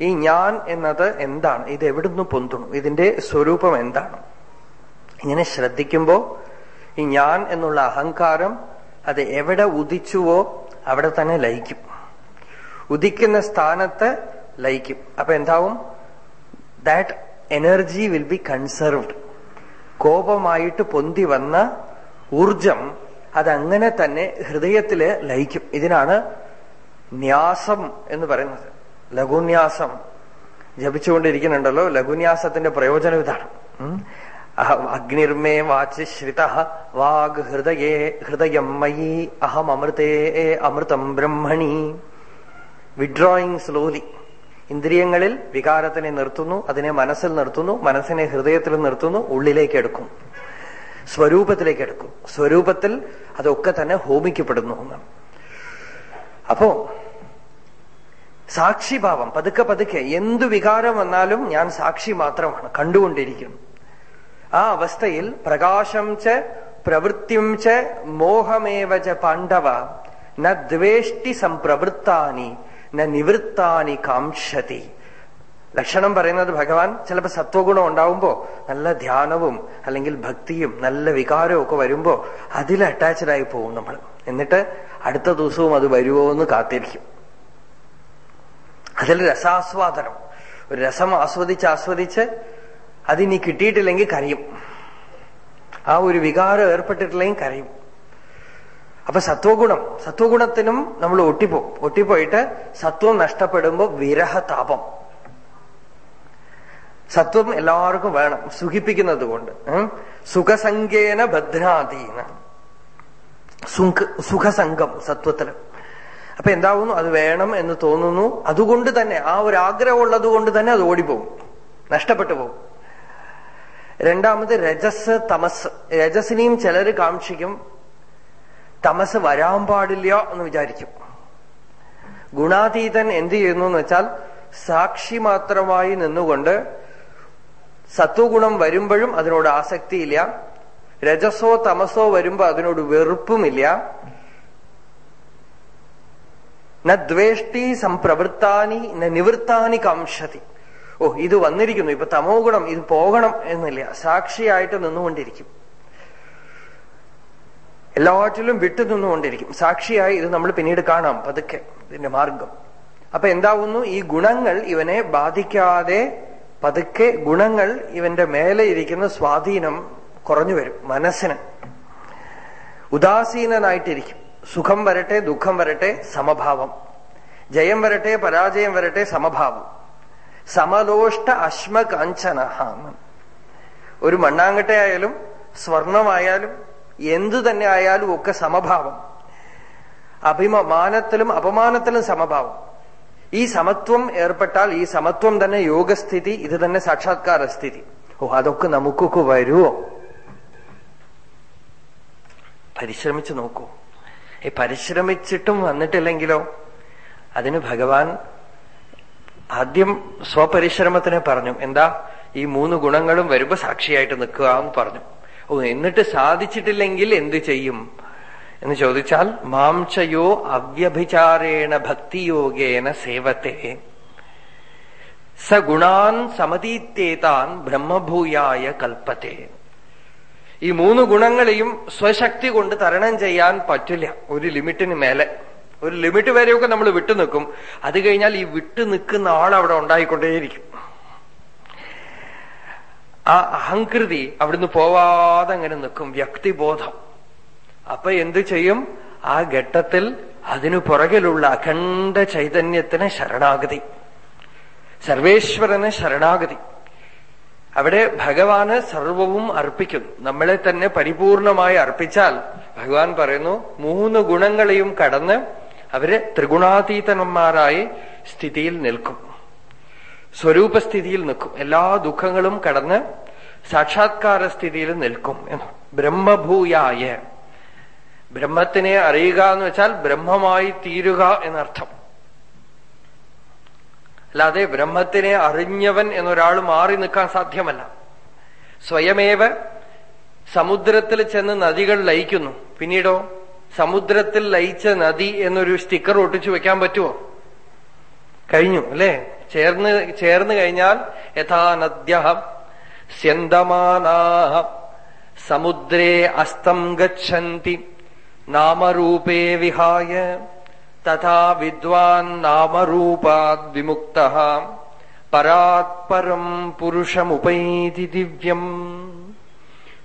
ഈ ഞാൻ എന്നത് എന്താണ്? ഇത് എവിടുന്ന് പൊന്തുണു? ഇതിന്റെ സ്വരൂപം എന്താണ്? ഇങ്ങനെ ശ്രദ്ധിക്കുമ്പോ ഈ ഞാൻ എന്നുള്ള അഹങ്കാരം അത് എവിടെ ഉദിച്ചുവോ അവിടെ തന്നെ ലയിക്കും. ഉദിക്കുന്ന സ്ഥാനത്ത് ലയിക്കും. അപ്പൊ എന്താവും? That energy will be conserved കോപമായിട്ട് പൊന്തി വന്ന ഊർജം അതങ്ങനെ തന്നെ ഹൃദയത്തിൽ ലയിക്കും. ഇതിനാണ് ന്യാസം എന്ന് പറയുന്നത്. ലഘുന്യാസം ജപിച്ചുകൊണ്ടിരിക്കുന്നുണ്ടല്ലോ. ലഘുന്യാസത്തിന്റെ പ്രയോജനം ഇതാണ്. അഗ്നിർമേ വാച്ച് ശ്രിത വാഗ് ഹൃദയേ ഹൃദയം മയി അഹം അമൃതേ അമൃതം ബ്രഹ്മണി. വിഡ്രോയിങ് സ്ലോലി ഇന്ദ്രിയങ്ങളിൽ വികാരത്തിനെ നിർത്തുന്നു അതിനെ മനസ്സിൽ നിർത്തുന്നു മനസ്സിനെ ഹൃദയത്തിൽ നിർത്തുന്നു ഉള്ളിലേക്ക് എടുക്കും. സ്വരൂപത്തിലേക്ക് എടുക്കും. സ്വരൂപത്തിൽ അതൊക്കെ തന്നെ ഹോമിക്കപ്പെടുന്നു എന്നാണ്. അപ്പോ സാക്ഷിഭാവം പതുക്കെ പതുക്കെ എന്തു വികാരം വന്നാലും ഞാൻ സാക്ഷി മാത്രമാണ് കണ്ടുകൊണ്ടിരിക്കുന്നു. ആ അവസ്ഥയിൽ പ്രകാശം ച പ്രവൃത്തിം ച മോഹമേവ ച പാണ്ഡവ ന ദ്വേഷ്ടി സംപ്രവൃത്താനി ന നിവൃത്താനി കാംക്ഷതി. ലക്ഷണം പറയുന്നത് ഭഗവാൻ ചിലപ്പോ സത്വഗുണം ഉണ്ടാവുമ്പോ നല്ല ധ്യാനവും അല്ലെങ്കിൽ ഭക്തിയും നല്ല വികാരവും ഒക്കെ വരുമ്പോ അതിൽ അറ്റാച്ച്ഡായി പോകും നമ്മൾ. എന്നിട്ട് അടുത്ത ദിവസവും അത് വരുമോ എന്ന് കാത്തിരിക്കും. അതിൽ രസാസ്വാദനം. ഒരു രസം ആസ്വദിച്ച് ആസ്വദിച്ച് അതിനി കിട്ടിയിട്ടില്ലെങ്കിൽ കരയും. ആ ഒരു വികാരം ഏർപ്പെട്ടിട്ടില്ലെങ്കിൽ കരയും. അപ്പൊ സത്വഗുണം. സത്വഗുണത്തിനും നമ്മൾ ഒട്ടിപ്പോവും. ഒട്ടിപ്പോയിട്ട് സത്വം നഷ്ടപ്പെടുമ്പോൾ വിരഹതാപം. സത്വം എല്ലാവർക്കും വേണം. സുഖിപ്പിക്കുന്നത് കൊണ്ട്. സുഖസംഖ്യേന ഭദ്രാധീന സുഖസംഘം സത്വത്തിൽ അപ്പൊ എന്താവുന്നു? അത് വേണം എന്ന് തോന്നുന്നു. അതുകൊണ്ട് തന്നെ ആ ഒരു ആഗ്രഹം ഉള്ളത് കൊണ്ട് തന്നെ അത് ഓടിപ്പോവും നഷ്ടപ്പെട്ടു പോകും. രണ്ടാമത് രജസ് തമസ്. രജസിനെയും ചിലര് കാക്ഷിക്കും. തമസ് വരാൻ പാടില്ല എന്ന് വിചാരിക്കും. ഗുണാതീതൻ എന്ത് ചെയ്യുന്നു എന്ന് വെച്ചാൽ സാക്ഷി മാത്രമായി നിന്നുകൊണ്ട് സത്വഗുണം വരുമ്പോഴും അതിനോട് ആസക്തിയില്ല. രജസോ തമസോ വരുമ്പോ അതിനോട് വെറുപ്പുമില്ല. ന ദ്വേഷ്ടി സംപ്രവൃത്താനി ന നിവൃത്താനി കാംക്ഷതി ഓ ഇത് വന്നിരിക്കുന്നു. ഇപ്പൊ തമോ ഗുണം ഇത് പോകണം എന്നില്ല. സാക്ഷിയായിട്ട് നിന്നുകൊണ്ടിരിക്കും. എല്ലാറ്റിലും വിട്ടു നിന്നുകൊണ്ടിരിക്കും. സാക്ഷിയായി ഇത് നമ്മൾ പിന്നീട് കാണാം പതുക്കെ ഇതിന്റെ മാർഗം. അപ്പൊ എന്താവുന്നു? ഈ ഗുണങ്ങൾ ഇവനെ ബാധിക്കാതെ പതുക്കെ ഗുണങ്ങൾ ഇവന്റെ മേലെ ഇരിക്കുന്ന സ്വാധീനം കുറഞ്ഞു വരും മനസ്സിന്. ഉദാസീനനായിട്ടിരിക്കും. സുഖം വരട്ടെ ദുഃഖം വരട്ടെ സമഭാവം. ജയം വരട്ടെ പരാജയം വരട്ടെ സമഭാവം. സമലോഷ്ട അശ്മ കാഞ്ചന ഒരു മണ്ണാങ്കട്ടയായാലും സ്വർണമായാലും എന്തു തന്നെ ആയാലും ഒക്കെ സമഭാവം. അഭിമാനത്തിലും അപമാനത്തിലും സമഭാവം. ഈ സമത്വം ഏർപ്പെട്ടാൽ ഈ സമത്വം തന്നെ യോഗസ്ഥിതി ഇത് തന്നെ സാക്ഷാത്കാര സ്ഥിതി ഓ അതൊക്കെ നമുക്കൊക്കെ വരുമോ പരിശ്രമിച്ചു നോക്കൂ. പരിശ്രമിച്ചിട്ടും വന്നിട്ടില്ലെങ്കിലോ? അതിന് ഭഗവാൻ ആദ്യം സ്വപരിശ്രമത്തിനെ പറഞ്ഞു. എന്താ? ഈ മൂന്ന് ഗുണങ്ങളും വരുമ്പോ സാക്ഷിയായിട്ട് നിൽക്കുക എന്ന് പറഞ്ഞു. ഓ എന്നിട്ട് സാധിച്ചിട്ടില്ലെങ്കിൽ എന്ത് ചെയ്യും? എന്ന് ചോദിച്ചാൽ മാംസയോ അവ്യഭിചാരേണ ഭക്തിയോഗേന സേവത്തെ. സഗുണാൻ ഗുണാൻ സമതീത്തേതാൻ ബ്രഹ്മഭൂയായ കൽപ്പത്തെ. ഈ മൂന്ന് ഗുണങ്ങളെയും സ്വശക്തി കൊണ്ട് തരണം ചെയ്യാൻ പറ്റില്ല. ഒരു ലിമിറ്റിന് മേലെ. ഒരു ലിമിറ്റ് വരെയൊക്കെ നമ്മൾ വിട്ടു നിൽക്കും. അത് കഴിഞ്ഞാൽ ഈ വിട്ടു നിൽക്കുന്ന ആൾ അവിടെ ഉണ്ടായിക്കൊണ്ടേയിരിക്കും. ആ അഹങ്കൃതി അവിടുന്ന് പോവാതെ അങ്ങനെ നിൽക്കും. വ്യക്തിബോധം. അപ്പൊ എന്ത് ചെയ്യും? ആ ഘട്ടത്തിൽ അതിനു പുറകിലുള്ള അഖണ്ഡ ചൈതന്യത്തിന് ശരണാഗതി. സർവേശ്വരന് ശരണാഗതി. അവിടെ ഭഗവാന് സർവവും അർപ്പിക്കുന്നു. നമ്മളെ തന്നെ പരിപൂർണമായി അർപ്പിച്ചാൽ ഭഗവാൻ പറയുന്നു മൂന്ന് ഗുണങ്ങളെയും കടന്ന് അവർ ത്രിഗുണാതീതന്മാരായി സ്ഥിതിയിൽ നിൽക്കും. സ്വരൂപസ്ഥിതിയിൽ നിൽക്കും. എല്ലാ ദുഃഖങ്ങളും കടന്ന് സാക്ഷാത്കാര സ്ഥിതിയിൽ നിൽക്കും എന്ന്. ബ്രഹ്മഭൂയായ. ബ്രഹ്മത്തിനെ അറിയുക എന്ന് വെച്ചാൽ ബ്രഹ്മമായി തീരുക എന്നർത്ഥം. അല്ലാതെ ബ്രഹ്മത്തിനെ അറിഞ്ഞവൻ എന്നൊരാൾ മാറി നിൽക്കാൻ സാധ്യമല്ല. സ്വയമേവ സമുദ്രത്തിൽ ചെന്ന് നദികൾ ലയിക്കുന്നു. പിന്നീടോ സമുദ്രത്തിൽ ലയിച്ച നദി എന്നൊരു സ്റ്റിക്കർ ഒട്ടിച്ചു വെക്കാൻ പറ്റുമോ? കഴിഞ്ഞു അല്ലേ? ചേർന്ന് ചേർന്ന് കഴിഞ്ഞാൽ യഥാ നദ്യ സ്യന്തമാനാഹ സമുദ്രേ അസ്തം ഗച്ഛന്തി നാമരൂപേ വിഹായ. തഥാ വിദ്വാൻ നാമരൂപാത് വിമുക്ത. പരാത്പരം പുരുഷമുപൈതി ദിവ്യം.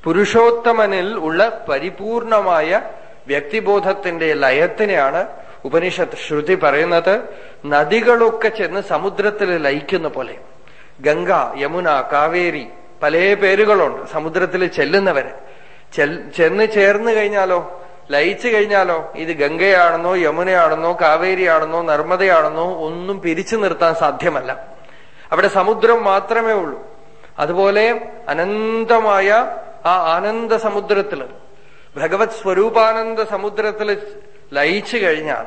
പുരുഷോത്തമനിൽ ഉള്ള പരിപൂർണമായ വ്യക്തിബോധത്തിന്റെ ലയത്തിനെയാണ് ഉപനിഷത്ത് ശ്രുതി പറയുന്നത്. നദികളൊക്കെ ചെന്ന് സമുദ്രത്തിൽ ലയിക്കുന്ന പോലെ. ഗംഗ യമുന കാവേരി പല പേരുകളുണ്ട് സമുദ്രത്തിൽ ചെല്ലുന്നവര്. ചെന്ന് ചേർന്ന് കഴിഞ്ഞാലോ ലയിച്ചു കഴിഞ്ഞാലോ? ഇത് ഗംഗയാണെന്നോ യമുനയാണെന്നോ കാവേരിയാണെന്നോ നർമ്മദയാണെന്നോ ഒന്നും പിരിച്ചു നിർത്താൻ സാധ്യമല്ല. അവിടെ സമുദ്രം മാത്രമേ ഉള്ളൂ. അതുപോലെ അനന്തമായ ആ ആനന്ദ സമുദ്രത്തിൽ ഭഗവത് സ്വരൂപാനന്ദ സമുദ്രത്തിൽ ലയിച്ചു കഴിഞ്ഞാൽ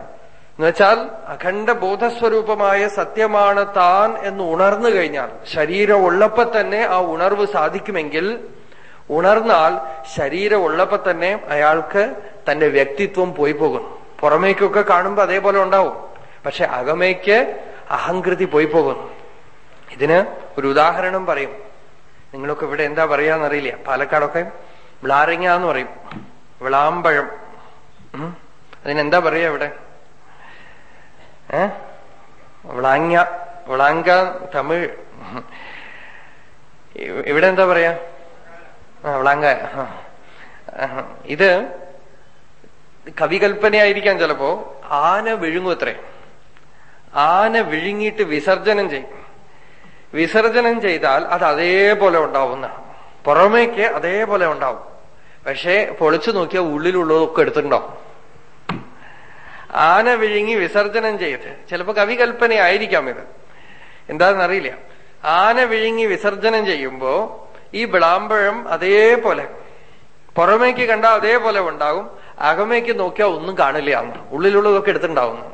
എന്നുവെച്ചാൽ അഖണ്ഡ ബോധസ്വരൂപമായ സത്യമാണ് താൻ എന്ന് ഉണർന്നു കഴിഞ്ഞാൽ ശരീരം ഉള്ളപ്പോ തന്നെ ആ ഉണർവ് സാധിക്കുമെങ്കിൽ ഉണർന്നാൽ ശരീരം ഉള്ളപ്പോ തന്നെ അയാൾക്ക് തന്റെ വ്യക്തിത്വം പോയി പോകുന്നു. പുറമേക്കൊക്കെ കാണുമ്പോ അതേപോലെ ഉണ്ടാവും. പക്ഷെ അകമേക്ക് അഹങ്കൃതി പോയി പോകുന്നു. ഇതിന് ഒരു ഉദാഹരണം പറയും. നിങ്ങളൊക്കെ ഇവിടെ എന്താ പറയാന്നറിയില്ല. പാലക്കാടൊക്കെ വിളാരങ്ങ എന്ന് പറയും. വിളാമ്പഴം. അതിനെന്താ പറയാ ഇവിടെ? വിളാങ്ങ വിളാങ്ക തമിഴ്. ഇവിടെ എന്താ പറയാ? ആ വിളാങ്ക ഇത് കവികൽപ്പനയായിരിക്കാം ചിലപ്പോ. ആന വിഴുങ്ങും അത്രേ. ആന വിഴുങ്ങിയിട്ട് വിസർജനം ചെയ്യും. വിസർജനം ചെയ്താൽ അത് അതേപോലെ ഉണ്ടാവുന്നതാണ് പുറമേക്ക് അതേപോലെ ഉണ്ടാവും. പക്ഷേ പൊളിച്ചു നോക്കിയാൽ ഉള്ളിലുള്ളതൊക്കെ എടുത്തിട്ടുണ്ടാവും. ആന വിഴുങ്ങി വിസർജനം ചെയ്ത് ചിലപ്പോ കവികൽപ്പനയായിരിക്കാം ഇത്. എന്താണെന്നറിയില്ല. ആന വിഴുങ്ങി വിസർജനം ചെയ്യുമ്പോ ഈ വിളാമ്പഴം അതേപോലെ പുറമേക്ക് കണ്ടാൽ അതേപോലെ ഉണ്ടാകും അകമേക്ക് നോക്കിയാൽ ഒന്നും കാണില്ല ഉള്ളിലുള്ളതൊക്കെ എടുത്തിണ്ടാവുന്നു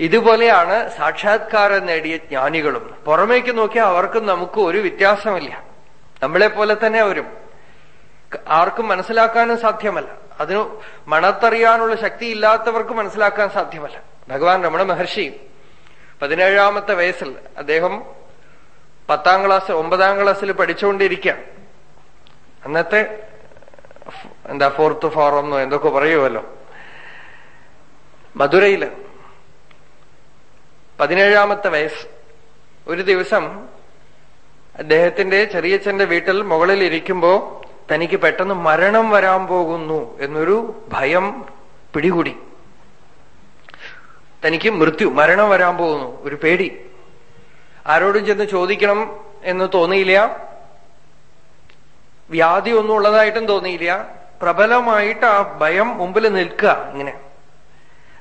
ഇതുപോലെയാണ് സാക്ഷാത്കാരം നേടിയ ജ്ഞാനികളും. പുറമേക്ക് നോക്കിയാൽ അവർക്കും നമുക്ക് ഒരു വ്യത്യാസമില്ല. നമ്മളെ പോലെ തന്നെ അവരും. ആർക്കും മനസ്സിലാക്കാനും സാധ്യമല്ല. അതിന് മണത്തറിയാനുള്ള ശക്തി ഇല്ലാത്തവർക്ക് മനസ്സിലാക്കാൻ സാധ്യമല്ല. ഭഗവാൻ രമണ മഹർഷി പതിനേഴാമത്തെ വയസ്സിൽ അദ്ദേഹം പത്താം ക്ലാസ് ഒമ്പതാം ക്ലാസ്സിൽ പഠിച്ചുകൊണ്ടിരിക്കുക അന്നത്തെ എന്താ ഫോർത്ത് ഫോറം എന്നോ എന്തൊക്കെ പറയുമല്ലോ മധുരയിൽ. പതിനേഴാമത്തെ വയസ്സ്. ഒരു ദിവസം അദ്ദേഹത്തിന്റെ ചെറിയച്ഛന്റെ വീട്ടിൽ മുകളിൽ ഇരിക്കുമ്പോ തനിക്ക് പെട്ടെന്ന് മരണം വരാൻ പോകുന്നു എന്നൊരു ഭയം പിടികൂടി. തനിക്ക് മൃത്യു മരണം വരാൻ പോകുന്നു. ഒരു പേടി. ആരോടും ചെന്ന് ചോദിക്കണം എന്ന് തോന്നിയില്ല. വ്യാധി ഒന്നും ഉള്ളതായിട്ടും തോന്നിയില്ല. പ്രബലമായിട്ട് ആ ഭയം മുമ്പിൽ നിൽക്കുക ഇങ്ങനെ.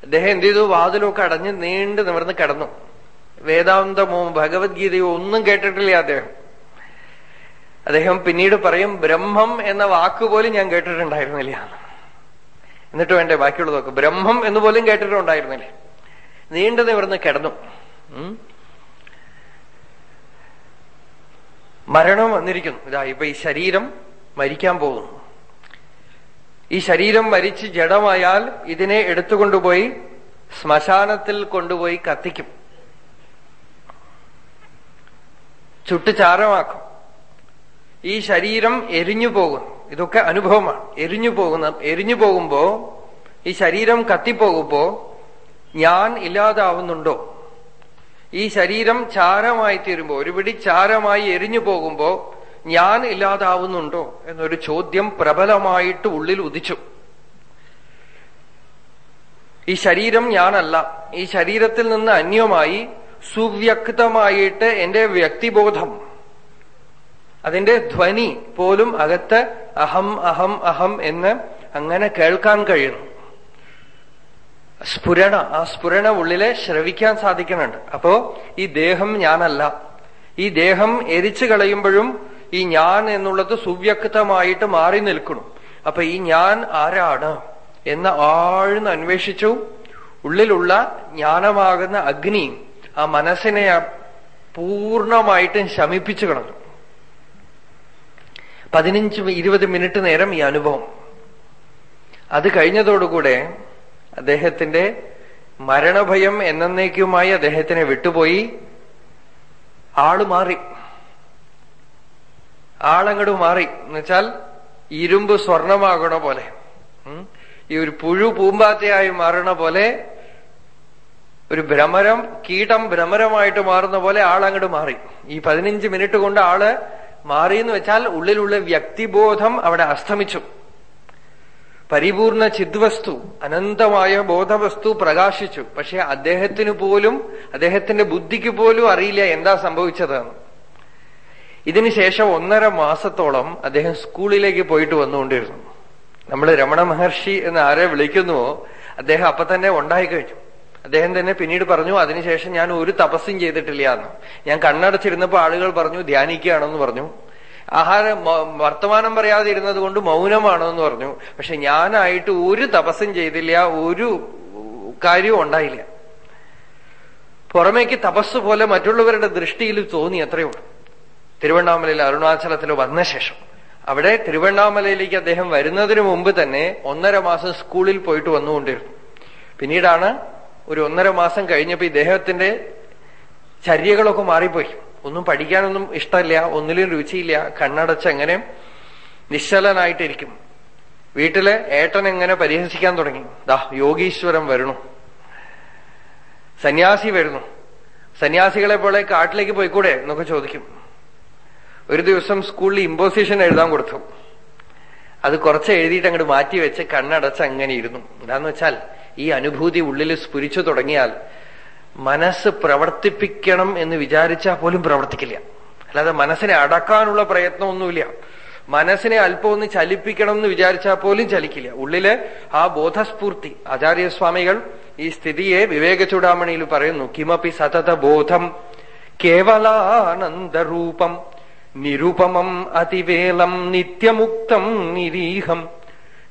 അദ്ദേഹം എന്ത് ചെയ്തു? വാതിലൊക്കെ അടഞ്ഞ് നീണ്ടു നിവർന്ന് കിടന്നു. വേദാന്തമോ ഭഗവത്ഗീതയോ ഒന്നും കേട്ടിട്ടില്ല അദ്ദേഹം. അദ്ദേഹം പിന്നീട് പറയും ബ്രഹ്മം എന്ന വാക്ക് പോലും ഞാൻ കേട്ടിട്ടുണ്ടായിരുന്നില്ല. എന്നിട്ട് വേണ്ടേ ബാക്കിയുള്ളതൊക്കെ ബ്രഹ്മം എന്ന് പോലും കേട്ടിട്ടുണ്ടായിരുന്നില്ല. നീണ്ടു നിവർന്ന് കിടന്നു. മരണം വന്നിരിക്കുന്നു. ഇതാ ഇപ്പൊ ഈ ശരീരം മരിക്കാൻ പോകുന്നു. ഈ ശരീരം മരിച്ച് ജഡമായാൽ ഇതിനെ എടുത്തുകൊണ്ടുപോയി ശ്മശാനത്തിൽ കൊണ്ടുപോയി കത്തിക്കും. ചുട്ടുചാരമാക്കും ഈ ശരീരം എരിഞ്ഞു പോകുന്നു. ഇതൊക്കെ അനുഭവമാണ്. എരിഞ്ഞു പോകുന്ന എരിഞ്ഞു പോകുമ്പോ ഈ ശരീരം കത്തിപ്പോകുമ്പോ ഞാൻ ഇല്ലാതാവുന്നുണ്ടോ? ഈ ശരീരം ചാരമായി തീരുമ്പോ ഒരുപിടി ചാരമായി എരിഞ്ഞു പോകുമ്പോ ഞാൻ ഇല്ലാതാവുന്നുണ്ടോ എന്നൊരു ചോദ്യം പ്രബലമായിട്ട് ഉള്ളിൽ ഉദിച്ചു. ഈ ശരീരം ഞാനല്ല. ഈ ശരീരത്തിൽ നിന്ന് അന്യമായി സുവ്യക്തമായിട്ട് എന്റെ വ്യക്തിബോധം അതിന്റെ ധ്വനി പോലും അകത്ത് അഹം അഹം അഹം എന്ന് അങ്ങനെ കേൾക്കാൻ കഴിയുന്നു സ്ഫുരണ ആ സ്ഫുരണ ഉള്ളിലെ ശ്രവിക്കാൻ സാധിക്കുന്നുണ്ട്. അപ്പോ ഈ ദേഹം ഞാനല്ല. ഈ ദേഹം എരിച്ചു കളയുമ്പോഴും ഈ ഞാൻ എന്നുള്ളത് സുവ്യക്തമായിട്ട് മാറി നിൽക്കണം അപ്പൊ ഈ ഞാൻ ആരാണ് എന്ന് ആഴ്ന്ന് അന്വേഷിച്ചു. ഉള്ളിലുള്ള ജ്ഞാനമാകുന്ന അഗ്നി ആ മനസ്സിനെ പൂർണമായിട്ടും ശമിപ്പിച്ചു കളഞ്ഞു. പതിനഞ്ച് ഇരുപത് മിനിറ്റ് നേരം ഈ അനുഭവം. അത് കഴിഞ്ഞതോടുകൂടെ അദ്ദേഹത്തിന്റെ മരണഭയം എന്നേക്കുമായി അദ്ദേഹത്തിനെ വിട്ടുപോയി. ആൾ മാറി. ആളങ്ങട് മാറി. എന്നുവെച്ചാൽ ഇരുമ്പ് സ്വർണമാകണ പോലെ. ഈ ഒരു പുഴു പൂമ്പാറ്റയായി മാറണ പോലെ ഒരു ഭ്രമരം കീടം ഭ്രമരമായിട്ട് മാറുന്ന പോലെ ആളങ്ങട് മാറി. ഈ പതിനഞ്ച് മിനിറ്റ് കൊണ്ട് ആൾ മാറി എന്ന് വെച്ചാൽ ഉള്ളിലുള്ള വ്യക്തിബോധം അവിടെ അസ്തമിച്ചു. പരിപൂർണ ചിദ്വസ്തു അനന്തമായ ബോധവസ്തു പ്രകാശിച്ചു. പക്ഷെ അദ്ദേഹത്തിന് പോലും അദ്ദേഹത്തിന്റെ ബുദ്ധിക്ക് പോലും അറിയില്ല എന്താ സംഭവിച്ചതെന്ന്. ഇതിനുശേഷം ഒന്നര മാസത്തോളം അദ്ദേഹം സ്കൂളിലേക്ക് പോയിട്ട് വന്നുകൊണ്ടിരുന്നു. നമ്മൾ രമണ മഹർഷി എന്ന് ആരെ വിളിക്കുന്നുവോ അദ്ദേഹം അപ്പൊ തന്നെ ഉണ്ടായി കഴിഞ്ഞു. അദ്ദേഹം തന്നെ പിന്നീട് പറഞ്ഞു അതിനുശേഷം ഞാൻ ഒരു തപസ്സും ചെയ്തിട്ടില്ല എന്ന്. ഞാൻ കണ്ണടച്ചിരുന്നപ്പോ ആളുകൾ പറഞ്ഞു ധ്യാനിക്കുകയാണെന്ന് പറഞ്ഞു. ആഹാരം വർത്തമാനം പറയാതെ ഇരുന്നത് കൊണ്ട് മൗനമാണെന്ന് പറഞ്ഞു. പക്ഷെ ഞാനായിട്ട് ഒരു തപസ്സും ചെയ്തില്ല ഒരു കാര്യവും ഉണ്ടായില്ല. പുറമേക്ക് തപസ് പോലെ മറ്റുള്ളവരുടെ ദൃഷ്ടിയിൽ തോന്നി അത്രയേ തിരുവണ്ണാമലയിൽ അരുണാചലത്തിൽ വന്ന ശേഷം. അവിടെ തിരുവണ്ണാമലയിലേക്ക് അദ്ദേഹം വരുന്നതിന് മുമ്പ് തന്നെ ഒന്നര മാസം സ്കൂളിൽ പോയിട്ട് വന്നുകൊണ്ടിരുന്നു. പിന്നീടാണ് ഒരു ഒന്നര മാസം കഴിഞ്ഞപ്പോൾ ഇദ്ദേഹത്തിന്റെ ചര്യകളൊക്കെ മാറിപ്പോയി. ഒന്നും പഠിക്കാനൊന്നും ഇഷ്ടമില്ല ഒന്നിലും രുചിയില്ല കണ്ണടച്ച് എങ്ങനെ നിശ്ചലനായിട്ടിരിക്കും. വീട്ടിൽ ഏട്ടൻ എങ്ങനെ പരിഹസിക്കാൻ തുടങ്ങി? ദാ യോഗീശ്വരം വരണു. സന്യാസി വരുന്നു. സന്യാസികളെ പോലെ കാട്ടിലേക്ക് പോയിക്കൂടെ എന്നൊക്കെ ചോദിക്കും. ഒരു ദിവസം സ്കൂളിൽ ഇമ്പോസിഷൻ എഴുതാൻ കൊടുത്തു. അത് കുറച്ച് എഴുതിയിട്ട് അങ്ങോട്ട് മാറ്റി വെച്ച് കണ്ണടച്ച് അങ്ങനെ ഇരുന്നു. എന്താന്ന് വെച്ചാൽ ഈ അനുഭൂതി ഉള്ളിൽ സ്ഫുരിച്ചു തുടങ്ങിയാൽ മനസ്സ് പ്രവർത്തിപ്പിക്കണം എന്ന് വിചാരിച്ചാൽ പോലും പ്രവർത്തിക്കില്ല. അല്ലാതെ മനസ്സിനെ അടക്കാനുള്ള പ്രയത്നമൊന്നുമില്ല. മനസ്സിനെ അല്പം ഒന്ന് ചലിപ്പിക്കണം എന്ന് വിചാരിച്ചാൽ പോലും ചലിക്കില്ല. ഉള്ളിൽ ആ ബോധസ്ഫൂർത്തി ആചാര്യസ്വാമികൾ ഈ സ്ഥിതിയെ വിവേക ചൂടാമണിയിൽ പറയുന്നു. കിമപി സതത ബോധം കേവലാനന്ദരൂപം നിരുപമം അതിവേലം നിത്യമുക്തം നിരീഹം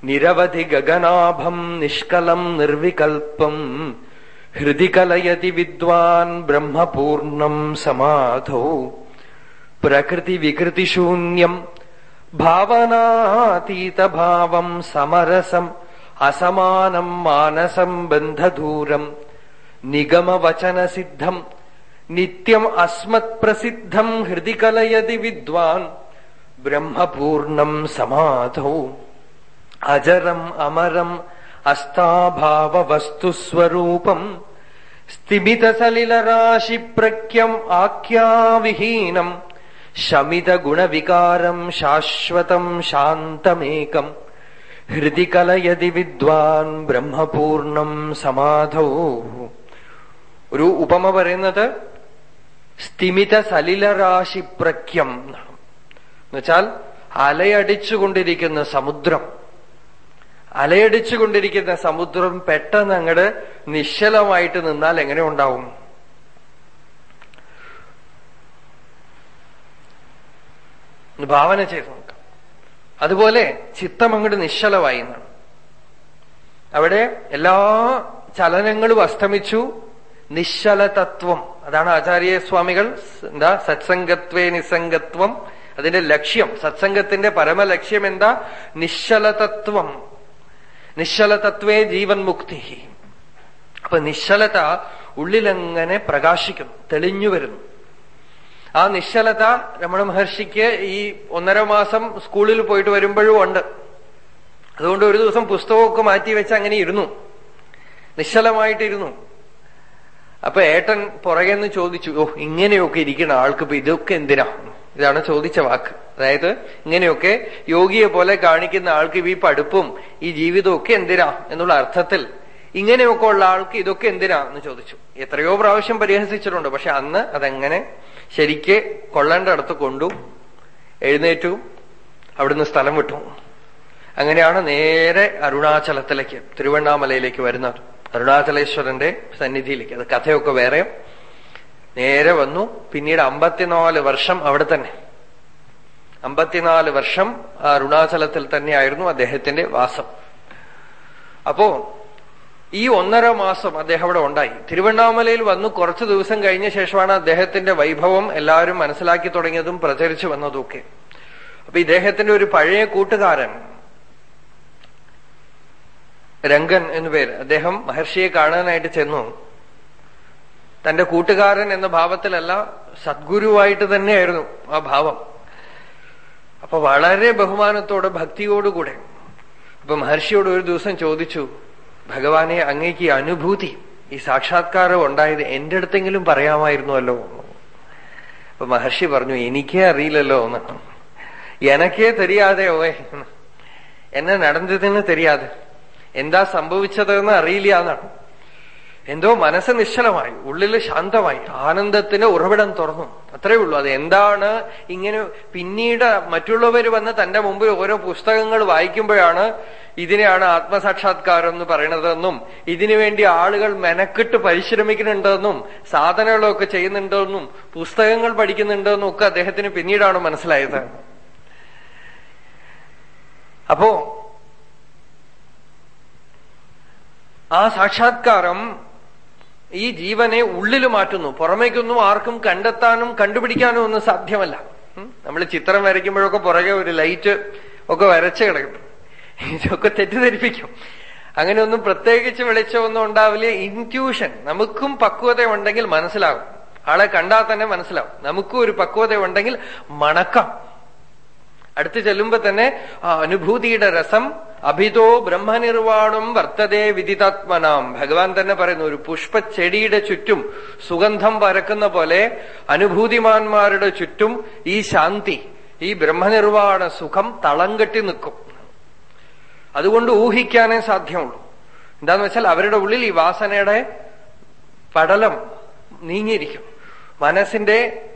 നിരവധി ഗഗനാഭം നിഷ്കലം നിർവികൽപ്പം ഹൃദി കലയതി വിദ്വാൻ ബ്രഹ്മപൂർണം സമാധോ. പ്രകൃതി വികൃതിശൂന്യം ഭാവനാതീതഭാവം സമരസം അസമാനം മാനസം ബന്ധദൂരം നിഗമവചനസിദ്ധം നിത്യം അസ്മത്പ്രസിദ്ധം ഹൃദി കലയതി വിദ്വാൻ ബ്രഹ്മപൂർണം സമാധോ. അജരം അമരം അസ്ഥാഭാവവസ്തുസ്വരൂപം സ്ഥിമിതസലിലരാശിപ്രഖ്യം ആഖ്യാവിഹീനം ശമിതഗുണവികാരം ശാശ്വതം ശാന്തമേകം ഹൃദി കലയതി വിദ്വാൻ ബ്രഹ്മപൂർണം സമാധോ. ഒരു ഉപമ പറയുന്നത് സ്ഥിമിത സലിലരാശിപ്രഖ്യം എന്നുവെച്ചാൽ അലയടിച്ചുകൊണ്ടിരിക്കുന്ന സമുദ്രം അലയടിച്ചുകൊണ്ടിരിക്കുന്ന സമുദ്രം പെട്ടെന്ന് അങ്ങട് നിശ്ചലമായിട്ട് നിന്നാൽ എങ്ങനെ ഉണ്ടാവും? ഭാവന ചെയ്ത് നോക്കാം. അതുപോലെ ചിത്തം അങ്ങോട്ട് നിശ്ചലമായി എന്നാണ്. അവിടെ എല്ലാ ചലനങ്ങളും അസ്തമിച്ചു. നിശ്ചല തത്വം അതാണ് ആചാര്യസ്വാമികൾ എന്താ? സത്സംഗത്വേ നിസ്സംഗത്വം. അതിന്റെ ലക്ഷ്യം സത്സംഗത്തിന്റെ പരമ ലക്ഷ്യം എന്താ? നിശ്ചലതത്വം. നിശ്ചലതത്വേ ജീവൻ മുക്തി അപ്പൊ നിശ്ചലത ഉള്ളിലങ്ങനെ പ്രകാശിക്കുന്നു തെളിഞ്ഞു വരുന്നു ആ നിശ്ചലത രമണ മഹർഷിക്ക് ഈ ഒന്നര മാസം സ്കൂളിൽ പോയിട്ട് വരുമ്പോഴും ഉണ്ട്. അതുകൊണ്ട് ഒരു ദിവസം പുസ്തകമൊക്കെ മാറ്റി വെച്ച് അങ്ങനെ ഇരുന്നു. നിശ്ചലമായിട്ടിരുന്നു. അപ്പൊ ഏട്ടൻ പുറകെന്ന് ചോദിച്ചു ഓ ഇങ്ങനെയൊക്കെ ഇരിക്കുന്ന ആൾക്ക് ഇതൊക്കെ എന്തിനാ? ഇതാണ് ചോദിച്ച വാക്ക്. അതായത് ഇങ്ങനെയൊക്കെ യോഗിയെ പോലെ കാണിക്കുന്ന ആൾക്ക് ഈ പഠിപ്പും ഈ ജീവിതമൊക്കെ എന്തിനാ എന്നുള്ള അർത്ഥത്തിൽ ഇങ്ങനെയൊക്കെ ഉള്ള ആൾക്ക് ഇതൊക്കെ എന്തിനാ എന്ന് ചോദിച്ചു. എത്രയോ പ്രാവശ്യം പരിഹസിച്ചിട്ടുണ്ട്. പക്ഷെ അന്ന് അതെങ്ങനെ ശരിക്ക് കൊള്ളേണ്ട അടുത്ത് കൊണ്ടു എഴുന്നേറ്റു അവിടുന്ന് സ്ഥലം വിട്ടു. അങ്ങനെയാണ് നേരെ അരുണാചലത്തിലേക്ക് തിരുവണ്ണാമലയിലേക്ക് വരുന്നത്. അരുണാചലേശ്വരന്റെ സന്നിധിയിലേക്ക്. അത് കഥയൊക്കെ വേറെ. നേരെ വന്നു. പിന്നീട് അമ്പത്തിനാല് വർഷം അവിടെ തന്നെ. അമ്പത്തിനാല് വർഷം അരുണാചലത്തിൽ തന്നെയായിരുന്നു അദ്ദേഹത്തിന്റെ വാസം. അപ്പോ ഈ ഒന്നര മാസം അദ്ദേഹം അവിടെ ഉണ്ടായി. തിരുവണ്ണാമലയിൽ വന്നു. കുറച്ചു ദിവസം കഴിഞ്ഞ ശേഷമാണ് അദ്ദേഹത്തിന്റെ വൈഭവം എല്ലാവരും മനസ്സിലാക്കി തുടങ്ങിയതും പ്രചരിച്ചു വന്നതുമൊക്കെ. അപ്പൊ ഇദ്ദേഹത്തിന്റെ ഒരു പഴയ കൂട്ടുകാരൻ രംഗൻ എന്നുപേര് അദ്ദേഹം മഹർഷിയെ കാണാനായിട്ട് ചെന്നു. തന്റെ കൂട്ടുകാരൻ എന്ന ഭാവത്തിലല്ല സദ്ഗുരുവായിട്ട് തന്നെയായിരുന്നു ആ ഭാവം. അപ്പൊ വളരെ ബഹുമാനത്തോടെ ഭക്തിയോടുകൂടെ അപ്പൊ മഹർഷിയോട് ഒരു ദിവസം ചോദിച്ചു ഭഗവാനെ അങ്ങേക്ക് അനുഭൂതി ഈ സാക്ഷാത്കാരം ഉണ്ടായത് എന്റെ അടുത്തെങ്കിലും പറയാമായിരുന്നുവല്ലോ? അപ്പൊ മഹർഷി പറഞ്ഞു എനിക്കേ അറിയില്ലല്ലോ എന്ന്. എനക്കേ തെരിയാതെ ഓയ് എന്നെ നടന്നതെന്ന് തെരിയാതെ. എന്താ സംഭവിച്ചതെന്ന് അറിയില്ല എന്നാണ്. എന്തോ മനസ്സ് നിശ്ചലമായി ഉള്ളിൽ ശാന്തമായി ആനന്ദത്തിന് ഉറവിടം തുറന്നു. അത്രേ ഉള്ളൂ. അത് എന്താണ് ഇങ്ങനെ പിന്നീട് മറ്റുള്ളവർ വന്ന് തന്റെ മുമ്പിൽ ഓരോ പുസ്തകങ്ങൾ വായിക്കുമ്പോഴാണ് ഇതിനെയാണ് ആത്മസാക്ഷാത്കാരം എന്ന് പറയണതെന്നും ഇതിനുവേണ്ടി ആളുകൾ മെനക്കെട്ട് പരിശ്രമിക്കുന്നുണ്ടെന്നും സാധനങ്ങളൊക്കെ ചെയ്യുന്നുണ്ടെന്നും പുസ്തകങ്ങൾ പഠിക്കുന്നുണ്ടെന്നും ഒക്കെ അദ്ദേഹത്തിന് പിന്നീടാണ് മനസ്സിലായത്. അപ്പോ ആ സാക്ഷാത്കാരം ഈ ജീവനെ ഉള്ളിൽ മാറ്റുന്നു. പുറമേക്കൊന്നും ആർക്കും കണ്ടെത്താനും കണ്ടുപിടിക്കാനും ഒന്നും സാധ്യമല്ല. നമ്മൾ ചിത്രം വരയ്ക്കുമ്പോഴൊക്കെ പുറകെ ഒരു ലൈറ്റ് ഒക്കെ വരച്ച് കിടക്കും ഇതൊക്കെ തെറ്റിദ്ധരിപ്പിക്കും. അങ്ങനെയൊന്നും പ്രത്യേകിച്ച് വെളിച്ചമൊന്നും ഉണ്ടാവില്ല. ഇൻക്യൂഷൻ നമുക്കും പക്വത ഉണ്ടെങ്കിൽ മനസ്സിലാകും ആളെ കണ്ടാൽ തന്നെ മനസ്സിലാവും. നമുക്കും ഒരു പക്വത ഉണ്ടെങ്കിൽ മണക്കാം. അടുത്ത് ചെല്ലുമ്പോ തന്നെ ആ അനുഭൂതിയുടെ രസം അഭിതോ ബ്രഹ്മനിർവാണം വർത്തതേ വിദിതാത്മനാം. ഭഗവാൻ തന്നെ പറയുന്നു ഒരു പുഷ്പച്ചെടിയുടെ ചുറ്റും സുഗന്ധം പരക്കുന്ന പോലെ അനുഭൂതിമാന്മാരുടെ ചുറ്റും ഈ ശാന്തി ഈ ബ്രഹ്മനിർവാണ സുഖം തളം കെട്ടി നിൽക്കും. അതുകൊണ്ട് ഊഹിക്കാനേ സാധ്യമുള്ളൂ. എന്താന്ന് വെച്ചാൽ അവരുടെ ഉള്ളിൽ ഈ വാസനയുടെ പടലം നീങ്ങിയിരിക്കും. മനസ്സിന്റെ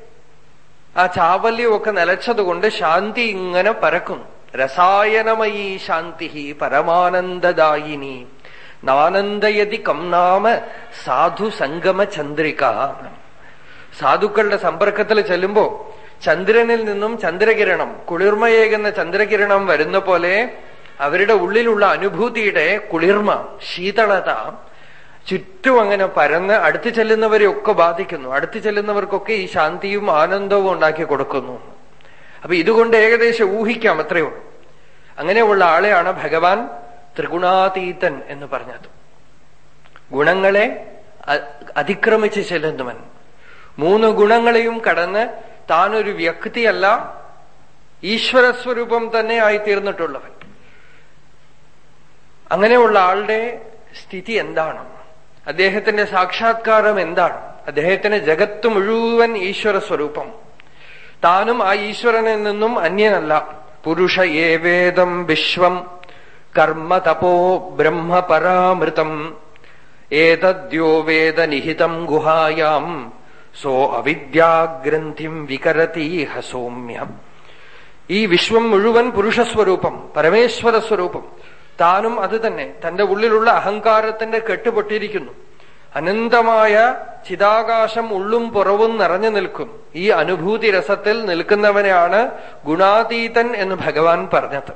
ആ ചാവല്യമൊക്കെ നിലച്ചതുകൊണ്ട് ശാന്തി ഇങ്ങനെ പരക്കുന്നു. രസായനമയീ ശാന്തി പരമാനന്ദദായിനി. നാനന്ദയതി കം നാമ സാധു സംഗമ ചന്ദ്രിക. സാധുക്കളുടെ സമ്പർക്കത്തിൽ ചെല്ലുമ്പോ ചന്ദ്രനിൽ നിന്നും ചന്ദ്രകിരണം കുളിർമയേകുന്ന ചന്ദ്രകിരണം വരുന്ന പോലെ അവരുടെ ഉള്ളിലുള്ള അനുഭൂതിയുടെ കുളിർമ ശീതളത ചുറ്റും അങ്ങനെ പരന്ന് അടുത്തു ചെല്ലുന്നവരെയൊക്കെ ബാധിക്കുന്നു. അടുത്തു ചെല്ലുന്നവർക്കൊക്കെ ഈ ശാന്തിയും ആനന്ദവും ഉണ്ടാക്കി കൊടുക്കുന്നു. അപ്പൊ ഇതുകൊണ്ട് ഏകദേശം ഊഹിക്കാം അത്രയോ അങ്ങനെയുള്ള ആളെയാണ് ഭഗവാൻ ത്രിഗുണാതീതൻ എന്ന് പറഞ്ഞത്. ഗുണങ്ങളെ അതിക്രമിച്ച് ചെല്ലുന്നവൻ. മൂന്ന് ഗുണങ്ങളെയും കടന്ന് താനൊരു വ്യക്തിയല്ല ഈശ്വരസ്വരൂപം തന്നെ ആയിത്തീർന്നിട്ടുള്ളവൻ. അങ്ങനെയുള്ള ആളുടെ സ്ഥിതി എന്താണ്? അദ്ദേഹത്തിന്റെ സാക്ഷാത്കാരം എന്താണ്? അദ്ദേഹത്തിന് ജഗത്ത് മുഴുവൻ ഈശ്വര സ്വരൂപം താനും ആ ഈശ്വരനിൽ നിന്നും അന്യനല്ല. പുരുഷ ഏവേദം വിശ്വം കർമ്മ തപോ ബ്രഹ്മപരാമൃതം. ഏതദ്യോ വേദ നിഹിതം ഗുഹായാം. സോ അവിദ്യാഗ്രന്ഥിം വികരതീഹ സൗമ്യം. ഈ വിശ്വം മുഴുവൻ പുരുഷസ്വരൂപം പരമേശ്വര സ്വരൂപം താനും അത് തന്നെ തന്റെ ഉള്ളിലുള്ള അഹങ്കാരത്തിന്റെ കെട്ടുപൊട്ടിയിരിക്കുന്നു. അനന്തമായ ചിതാകാശം ഉള്ളും പുറവും നിറഞ്ഞു നിൽക്കും. ഈ അനുഭൂതി രസത്തിൽ നിൽക്കുന്നവനെയാണ് ഗുണാതീതൻ എന്ന് ഭഗവാൻ പറഞ്ഞത്.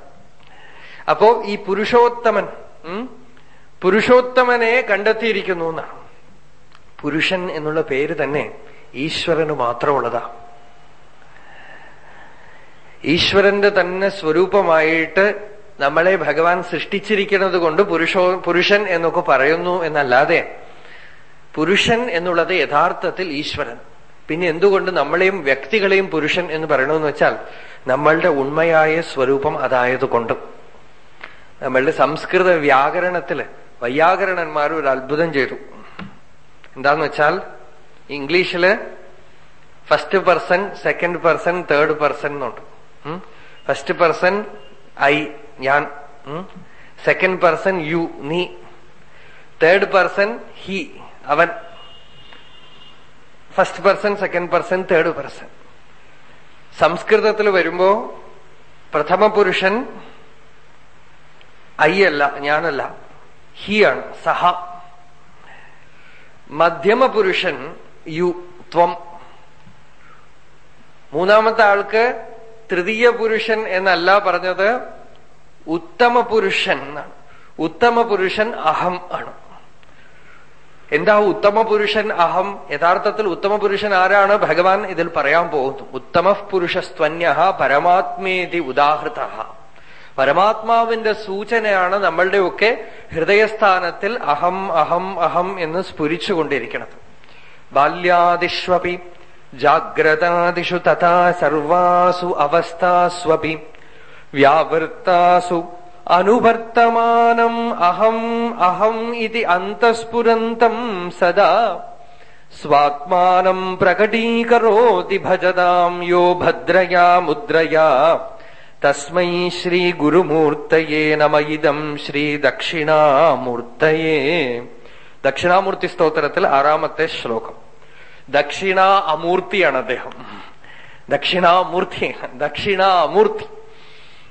അപ്പോ ഈ പുരുഷോത്തമൻ പുരുഷോത്തമനെ കണ്ടെത്തിയിരിക്കുന്നു എന്നാണ്. പുരുഷൻ എന്നുള്ള പേര് തന്നെ ഈശ്വരന് മാത്രമുള്ളതാ. ഈശ്വരന്റെ തന്നെ സ്വരൂപമായിട്ട് നമ്മളെ ഭഗവാൻ സൃഷ്ടിച്ചിരിക്കുന്നത് കൊണ്ട് പുരുഷോ പുരുഷൻ എന്നൊക്കെ പറയുന്നു എന്നല്ലാതെ പുരുഷൻ എന്നുള്ളത് യഥാർത്ഥത്തിൽ ഈശ്വരൻ. പിന്നെ എന്തുകൊണ്ട് നമ്മളെയും വ്യക്തികളെയും പുരുഷൻ എന്ന് പറയണമെന്ന് വെച്ചാൽ നമ്മളുടെ ഉണ്മയായ സ്വരൂപം അതായതുകൊണ്ട്. നമ്മളുടെ സംസ്കൃത വ്യാകരണത്തിൽ വൈയാകരണന്മാർ ഒരു അത്ഭുതം ചെയ്തു. എന്താന്ന് വെച്ചാൽ ഇംഗ്ലീഷിൽ first person second person third person എന്നുണ്ട്. ഫസ്റ്റ് പേഴ്സൺ ഐ ഞാൻ. സെക്കൻഡ് പേഴ്സൺ യു നീ. തേർഡ് പേഴ്സൺ ഹി അവൻ first person second person third person സംസ്കൃതത്തിൽ വരുമ്പോ പ്രഥമ പുരുഷൻ ഐ അല്ല ഞാനല്ല. ഹി ആണ് സഹ. മധ്യമ പുരുഷൻ യു ത്വം. മൂന്നാമത്തെ ആൾക്ക് തൃതീയ പുരുഷൻ എന്നല്ല പറഞ്ഞത് ഉത്തമ പുരുഷൻ എന്നാണ്. ഉത്തമ പുരുഷൻ അഹം ആണ്. എന്താ ഉത്തമ പുരുഷൻ അഹം? യഥാർത്ഥത്തിൽ ഉത്തമ പുരുഷൻ ആരാണ്? ഭഗവാൻ ഇതിൽ പറയാൻ പോകുന്നു. ഉത്തമ പുരുഷസ്ത്വന്യ പരമാത്മേതി ഉദാഹൃത പരമാത്മാവിന്റെ സൂചനയാണ് നമ്മളുടെയൊക്കെ ഹൃദയസ്ഥാനത്തിൽ അഹം അഹം അഹം എന്ന് സ്ഫുരിച്ചുകൊണ്ടിരിക്കുന്നത്. ബാല്യാദിഷ്വപി ജാഗ്രതാദിഷു തഥാ സർവാസു അവസ്ഥാസ്വപി വ്യാവൃത്താസു അനുവർത്തമാനം അഹം അഹം ഇതി അന്തസ്ഫുരന്തം സദാ. സ്വാത്മാനം പ്രകടീകരോതി ഭജതാം യോ ഭദ്രയാ മുദ്രയാ. തസ്മൈ ശ്രീ ഗുരുമൂർത്തയേ നമ ഇതം ശ്രീ ദക്ഷിണാമൂർത്തയേ. ദക്ഷിണാമൂർത്തി സ്തോത്രത്തിൽ ആറാമത്തെ ശ്ലോകം. ദക്ഷിണ അമൂർത്തിയാണ് അദ്ദേഹം. ദക്ഷിണാമൂർത്തി ദക്ഷിണാമൂർത്തി.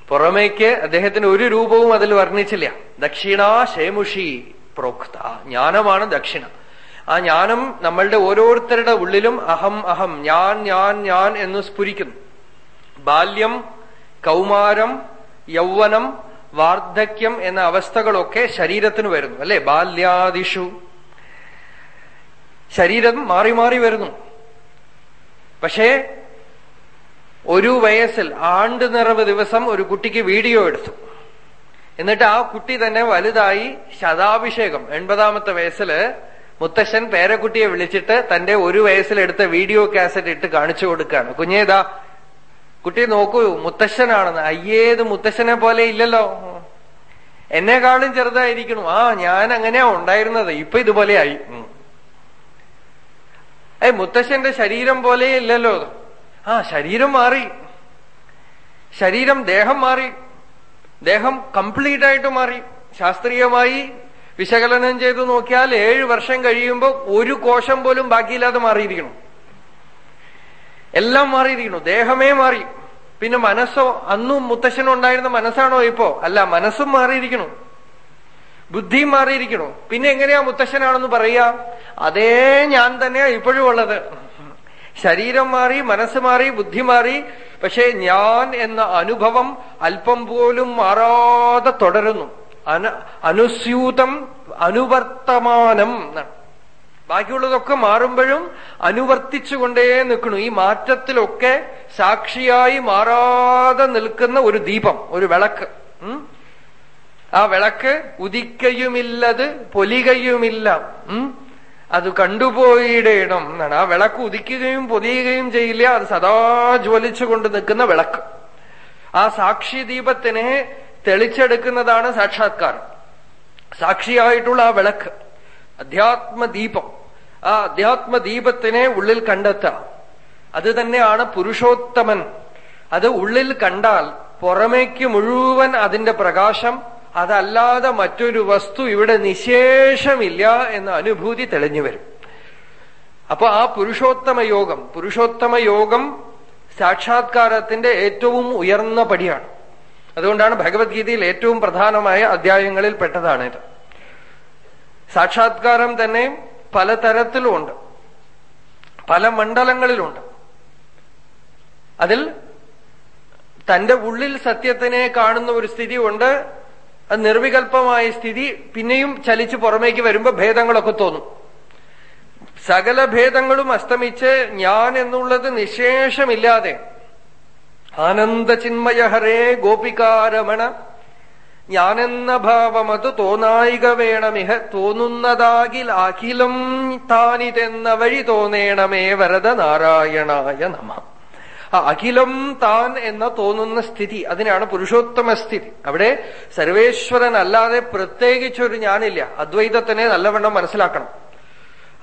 പുറമേക്ക് അദ്ദേഹത്തിന് ഒരു രൂപവും അതിൽ വർണിച്ചില്ല. ദക്ഷിണ ശേമുഷി പ്രോക്ത. ജ്ഞാനമാണ് ദക്ഷിണ. ആ ജ്ഞാനം നമ്മളുടെ ഓരോരുത്തരുടെ ഉള്ളിലും അഹം അഹം ഞാൻ ഞാൻ ഞാൻ എന്ന് സ്ഫുരിക്കുന്നു. ബാല്യം കൗമാരം യൗവനം വാർദ്ധക്യം എന്ന അവസ്ഥകളൊക്കെ ശരീരത്തിന് വരുന്നു അല്ലെ? ബാല്യാദിഷു. ശരീരം മാറി മാറി വരുന്നു. പക്ഷേ ഒരു വയസ്സിൽ ആണ്ട് നിറവ് ദിവസം ഒരു കുട്ടിക്ക് വീഡിയോ എടുത്തു. എന്നിട്ട് ആ കുട്ടി തന്നെ വലുതായി ശതാഭിഷേകം എൺപതാമത്തെ വയസ്സിൽ മുത്തശ്ശൻ പേരക്കുട്ടിയെ വിളിച്ചിട്ട് തന്റെ ഒരു വയസ്സിലെടുത്ത വീഡിയോ കാസറ്റ് ഇട്ട് കാണിച്ചു കൊടുക്കുകയാണ്. കുഞ്ഞേതാ കുട്ടി നോക്കൂ മുത്തശ്ശനാണെന്ന്. അയ്യേത് മുത്തശ്ശനെ പോലെ ഇല്ലല്ലോ. എന്നെക്കാളും ചെറുതായിരിക്കണു. ആ ഞാൻ അങ്ങനെയാ ഉണ്ടായിരുന്നത്. ഇപ്പൊ ഇതുപോലെ ആയി ഏ മുത്തശ്ശന്റെ ശരീരം പോലെ ഇല്ലല്ലോ. ആ ശരീരം മാറി. ശരീരം ദേഹം മാറി. ദേഹം കംപ്ലീറ്റ് ആയിട്ട് മാറി. ശാസ്ത്രീയമായി വിശകലനം ചെയ്തു നോക്കിയാൽ ഏഴു വർഷം കഴിയുമ്പോൾ ഒരു കോശം പോലും ബാക്കിയില്ലാതെ മാറിയിരിക്കണം. എല്ലാം മാറിയിരിക്കണം. ദേഹമേ മാറി. പിന്നെ മനസ്സോ അന്നും മുത്തശ്ശനുണ്ടായിരുന്ന മനസ്സാണോ ഇപ്പോ? അല്ല മനസ്സും മാറിയിരിക്കണം. ബുദ്ധിയും മാറിയിരിക്കണു. പിന്നെ എങ്ങനെയാ മുത്തശ്ശനാണെന്ന് പറയാ അതേ ഞാൻ തന്നെയാ ഇപ്പോഴും ഉള്ളത്. ശരീരം മാറി മനസ്സ് മാറി ബുദ്ധി മാറി പക്ഷേ ഞാൻ എന്ന അനുഭവം അല്പം പോലും മാറാതെ തുടരുന്നു. അനുസ്യൂതം അനുവർത്തമാനം ബാക്കിയുള്ളതൊക്കെ മാറുമ്പോഴും അനുവർത്തിച്ചുകൊണ്ടേ നിൽക്കണു ഈ മാറ്റത്തിലൊക്കെ സാക്ഷിയായി മാറാതെ നിൽക്കുന്ന ഒരു ദീപം ഒരു വിളക്ക്. ആ വിളക്ക് ഉദിക്കയുമില്ലത് പൊലികയുമില്ല. അത് കണ്ടുപോയിടേണം എന്നാണ്. ആ വിളക്ക് ഉദിക്കുകയും പൊതിയുകയും ചെയ്യില്ല. അത് സദാ ജ്വലിച്ചുകൊണ്ട് നിൽക്കുന്ന വിളക്ക്. ആ സാക്ഷി ദീപത്തിനെ തെളിച്ചെടുക്കുന്നതാണ് സാക്ഷാത്കാരം. സാക്ഷിയായിട്ടുള്ള ആ വിളക്ക്. അധ്യാത്മദീപം. ആ അധ്യാത്മദീപത്തിനെ ഉള്ളിൽ കണ്ടെത്താം അത് തന്നെയാണ് പുരുഷോത്തമൻ. അത് ഉള്ളിൽ കണ്ടാൽ പുറമേക്ക് മുഴുവൻ അതിന്റെ പ്രകാശം അതല്ലാതെ മറ്റൊരു വസ്തു ഇവിടെ നിശേഷമില്ല എന്ന അനുഭൂതി തെളിഞ്ഞു വരും. അപ്പൊ ആ പുരുഷോത്തമ യോഗം പുരുഷോത്തമ യോഗം സാക്ഷാത്കാരത്തിന്റെ ഏറ്റവും ഉയർന്ന പടിയാണ്. അതുകൊണ്ടാണ് ഭഗവത്ഗീതയിൽ ഏറ്റവും പ്രധാനമായ അധ്യായങ്ങളിൽ പെട്ടതാണിത് സാക്ഷാത്കാരം തന്നെ പലതരത്തിലുമുണ്ട്. പല മണ്ഡലങ്ങളിലുണ്ട്. അതിൽ തന്റെ ഉള്ളിൽ സത്യത്തിനെ കാണുന്ന ഒരു സ്ഥിതി ഉണ്ട് അത് നിർവികൽപമായ സ്ഥിതി പിന്നെയും ചലിച്ച് പുറമേക്ക് വരുമ്പോ ഭേദങ്ങളൊക്കെ തോന്നും. സകല ഭേദങ്ങളും അസ്തമിച്ച് ഞാൻ എന്നുള്ളത് നിശേഷമില്ലാതെ ആനന്ദചിന്മയഹരേ ഗോപികാരമണ ഞാനെന്ന ഭാവമത് തോന്നായിക വേണമിഹ തോന്നുന്നതാകിൽ അഖിലം താനിതെന്ന വഴി തോന്നേണമേ വരദ നാരായണായ നമ. ആ അഖിലം താൻ എന്ന തോന്നുന്ന സ്ഥിതി അതിനാണ് പുരുഷോത്തമ സ്ഥിതി. അവിടെ സർവേശ്വരൻ അല്ലാതെ പ്രത്യേകിച്ചൊരു ഞാനില്ല. അദ്വൈതത്തിനെ നല്ലവണ്ണം മനസ്സിലാക്കണം.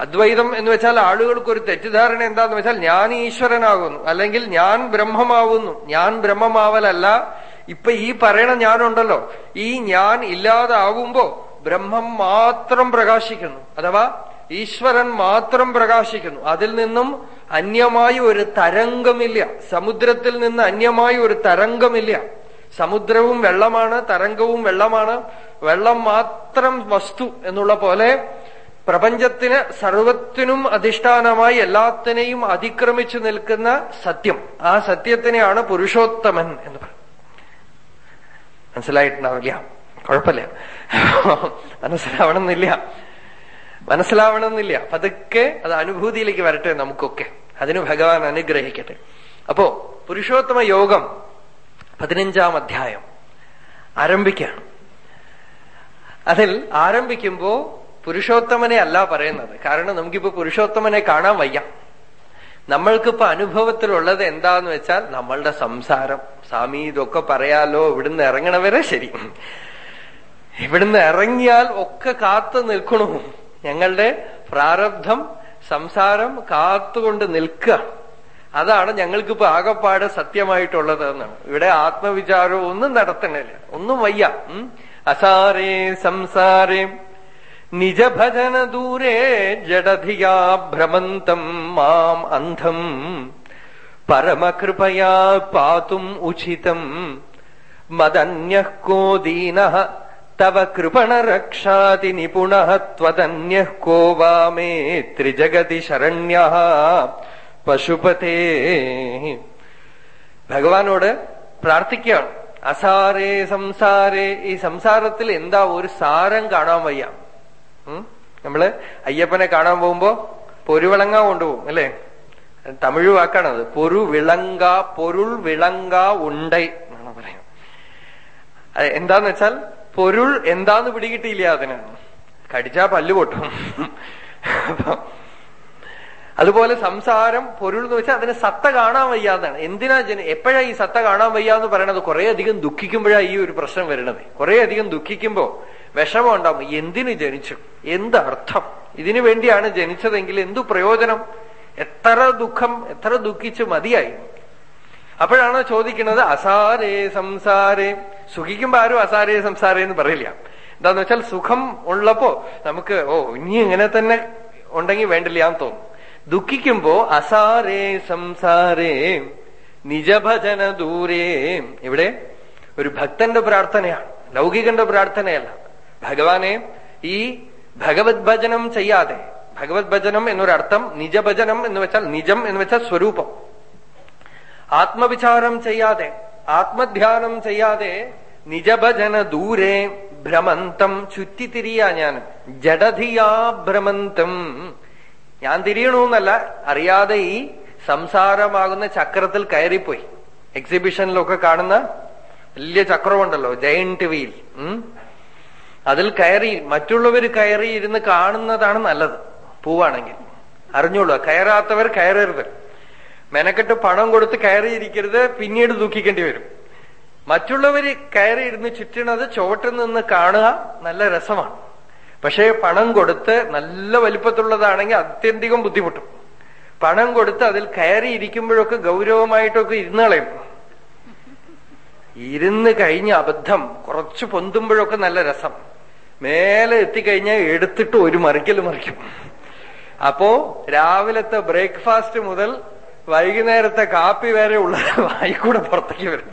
അദ്വൈതം എന്ന് വെച്ചാൽ ആളുകൾക്ക് ഒരു തെറ്റിദ്ധാരണ എന്താന്ന് വെച്ചാൽ ഞാൻ ഈശ്വരനാകുന്നു അല്ലെങ്കിൽ ഞാൻ ബ്രഹ്മമാവുന്നു. ഞാൻ ബ്രഹ്മമാവലല്ല. ഇപ്പൊ ഈ പറയണ ഞാനുണ്ടല്ലോ. ഈ ഞാൻ ഇല്ലാതാകുമ്പോ ബ്രഹ്മം മാത്രം പ്രകാശിക്കുന്നു. അഥവാ ഈശ്വരൻ മാത്രം പ്രകാശിക്കുന്നു. അതിൽ നിന്നും അന്യമായി ഒരു തരംഗമില്ല. സമുദ്രത്തിൽ നിന്ന് അന്യമായി ഒരു തരംഗമില്ല. സമുദ്രവും വെള്ളമാണ് തരംഗവും വെള്ളമാണ്. വെള്ളം മാത്രം വസ്തു എന്നുള്ള പോലെ പ്രപഞ്ചത്തിന് സർവത്തിനും അധിഷ്ഠാനമായി എല്ലാത്തിനെയും അതിക്രമിച്ചു നിൽക്കുന്ന സത്യം. ആ സത്യത്തിനെയാണ് പുരുഷോത്തമൻ എന്ന് പറയുന്നത്. മനസ്സിലായിട്ടുണ്ടാവില്ല? കുഴപ്പമില്ല. മനസ്സിലാവണമെന്നില്ല. മനസ്സിലാവണമെന്നില്ല. പതുക്കെ അത് അനുഭൂതിയിലേക്ക് വരട്ടെ നമുക്കൊക്കെ. അതിന് ഭഗവാൻ അനുഗ്രഹിക്കട്ടെ. അപ്പോ പുരുഷോത്തമ യോഗം പതിനഞ്ചാം അധ്യായം. ആരംഭിക്കുകയാണ്. അതിൽ ആരംഭിക്കുമ്പോ പുരുഷോത്തമനെ അല്ല പറയുന്നത്. കാരണം നമുക്കിപ്പോ പുരുഷോത്തമനെ കാണാൻ വയ്യ. നമ്മൾക്കിപ്പോ അനുഭവത്തിലുള്ളത് എന്താന്ന് വെച്ചാൽ നമ്മളുടെ സംസാരം. സ്വാമി ഇതൊക്കെ പറയാലോ. ഇവിടുന്ന് ഇറങ്ങണവരെ ശരി. ഇവിടുന്ന് ഇറങ്ങിയാൽ ഒക്കെ കാത്തു നിൽക്കണു. ഞങ്ങളുടെ പ്രാരബ്ധം സംസാരം കാത്തുകൊണ്ട് നിൽക്കുക. അതാണ് ഞങ്ങൾക്കിപ്പോ ആകപ്പാട് സത്യമായിട്ടുള്ളത് എന്നാണ്. ഇവിടെ ആത്മവിചാരവും ഒന്നും നടത്തണില്ല ഒന്നും വയ്യ. അസാരേ സംസാരേ. നിജഭജന ദൂരേ ജഡധിയാ ഭ്രമന്തം മാം അന്ധം. പരമകൃപയാ പാതും ഉചിതം. മദന്യഃ കോ ദീനഃ തവ കൃപണരക്ഷാതി നിപുണ ത്വതന്യ കോ വാ മേ ത്രിജഗതി ശരണ്യ പശുപതേ. ഭഗവാനോട് പ്രാർത്ഥിക്കുകയാണ്. അസാരേ സംസാരേ ഈ സംസാരത്തിൽ എന്താ ഒരു സാരം കാണാൻ വയ്യ. നമ്മൾ അയ്യപ്പനെ കാണാൻ പോകുമ്പോ പൊരുവിളങ്ങ കൊണ്ടുപോകും അല്ലെ? തമിഴ് വാക്കാണത് പൊരു വിളങ്ക പൊരുൾ വിളങ്ക ഉണ്ടൈ എന്താന്ന് വെച്ചാൽ പൊരുൾ എന്താന്ന് പിടികിട്ടിയില്ല അതിന്? കടിച്ചാ പല്ലു പൊട്ടും. അതുപോലെ സംസാരം പൊരുൾ എന്ന് വെച്ചാൽ അതിന് സത്ത കാണാൻ വയ്യാതാണ് എന്തിനാ ജന എപ്പോഴാ ഈ സത്ത കാണാൻ വയ്യാന്ന് പറയണത്? കുറെ അധികം ദുഃഖിക്കുമ്പോഴാ ഈ ഒരു പ്രശ്നം വരുന്നത്. കുറെ അധികം ദുഃഖിക്കുമ്പോ വിഷമം ഉണ്ടാവും. എന്തിനു ജനിച്ചു? എന്ത് അർത്ഥം? ഇതിനു വേണ്ടിയാണ് ജനിച്ചതെങ്കിൽ എന്തു പ്രയോജനം? എത്ര ദുഃഖം എത്ര ദുഃഖിച്ചു മതിയായി? അപ്പോഴാണ് ചോദിക്കുന്നത് അസാരേ സംസാരേ. സുഖിക്കുമ്പോ ആരും അസാരേ സംസാരേ എന്ന് പറയില്ല. എന്താന്ന് വെച്ചാൽ സുഖം ഉള്ളപ്പോ നമുക്ക് ഓ ഇനി ഇങ്ങനെ തന്നെ ഉണ്ടെങ്കിൽ വേണ്ടില്ല എന്ന് തോന്നും. ദുഃഖിക്കുമ്പോ അസാരേ സംസാരേ നിജഭജന ദൂരേ. ഇവിടെ ഒരു ഭക്തന്റെ പ്രാർത്ഥനയാണ്. ലൗകികന്റെ പ്രാർത്ഥനയല്ല. ഭഗവാനെ ഈ ഭഗവത് ഭജനം ചെയ്യാതെ ഭഗവത് ഭജനം എന്നൊരർത്ഥം നിജഭജനം എന്ന് വെച്ചാൽ നിജം എന്ന് വെച്ചാൽ സ്വരൂപം. ആത്മവിചാരം ചെയ്യാതെ ആത്മധ്യാനം ചെയ്യാതെ നിജഭജന ദൂരെ ഭ്രമന്തം ചുറ്റിത്തിരിയാ ഞാൻ. ജഡധിയാ ഭ്രമന്തം. ഞാൻ തിരിയണമെന്നല്ല അറിയാതെ ഈ സംസാരമാകുന്ന ചക്രത്തിൽ കയറിപ്പോയി. എക്സിബിഷനിലൊക്കെ കാണുന്ന വലിയ ചക്രമുണ്ടല്ലോ ജയന്റ് വീൽ. അതിൽ കയറി മറ്റുള്ളവർ കയറി ഇരുന്ന് കാണുന്നതാണ് നല്ലത് പൂവാണെങ്കിൽ. അറിഞ്ഞോളൂ കയറാത്തവർ കയറരുത്. മെനക്കെട്ട് പണം കൊടുത്ത് കയറിയിരിക്കരുത് പിന്നീട് ദുഃഖിക്കേണ്ടി വരും. മറ്റുള്ളവര് കയറിയിരുന്ന് ചുറ്റണത് ചുവട്ടിൽ നിന്ന് കാണുക നല്ല രസമാണ്. പക്ഷേ പണം കൊടുത്ത് നല്ല വലിപ്പത്തുള്ളതാണെങ്കിൽ അത്യന്തികം ബുദ്ധിമുട്ടും. പണം കൊടുത്ത് അതിൽ കയറിയിരിക്കുമ്പോഴൊക്കെ ഗൗരവമായിട്ടൊക്കെ ഇരുന്നളയും ഇരുന്ന് കഴിഞ്ഞ അബദ്ധം കുറച്ച് പൊന്തുമ്പോഴൊക്കെ നല്ല രസം. മേലെ എത്തിക്കഴിഞ്ഞാൽ എടുത്തിട്ട് ഒരു മറിക്കൽ മറിക്കും. അപ്പോ രാവിലത്തെ ബ്രേക്ക്ഫാസ്റ്റ് മുതൽ വൈകുന്നേരത്തെ കാപ്പി വരെ ഉള്ള വായിക്കൂടെ പുറത്തേക്ക് വരും.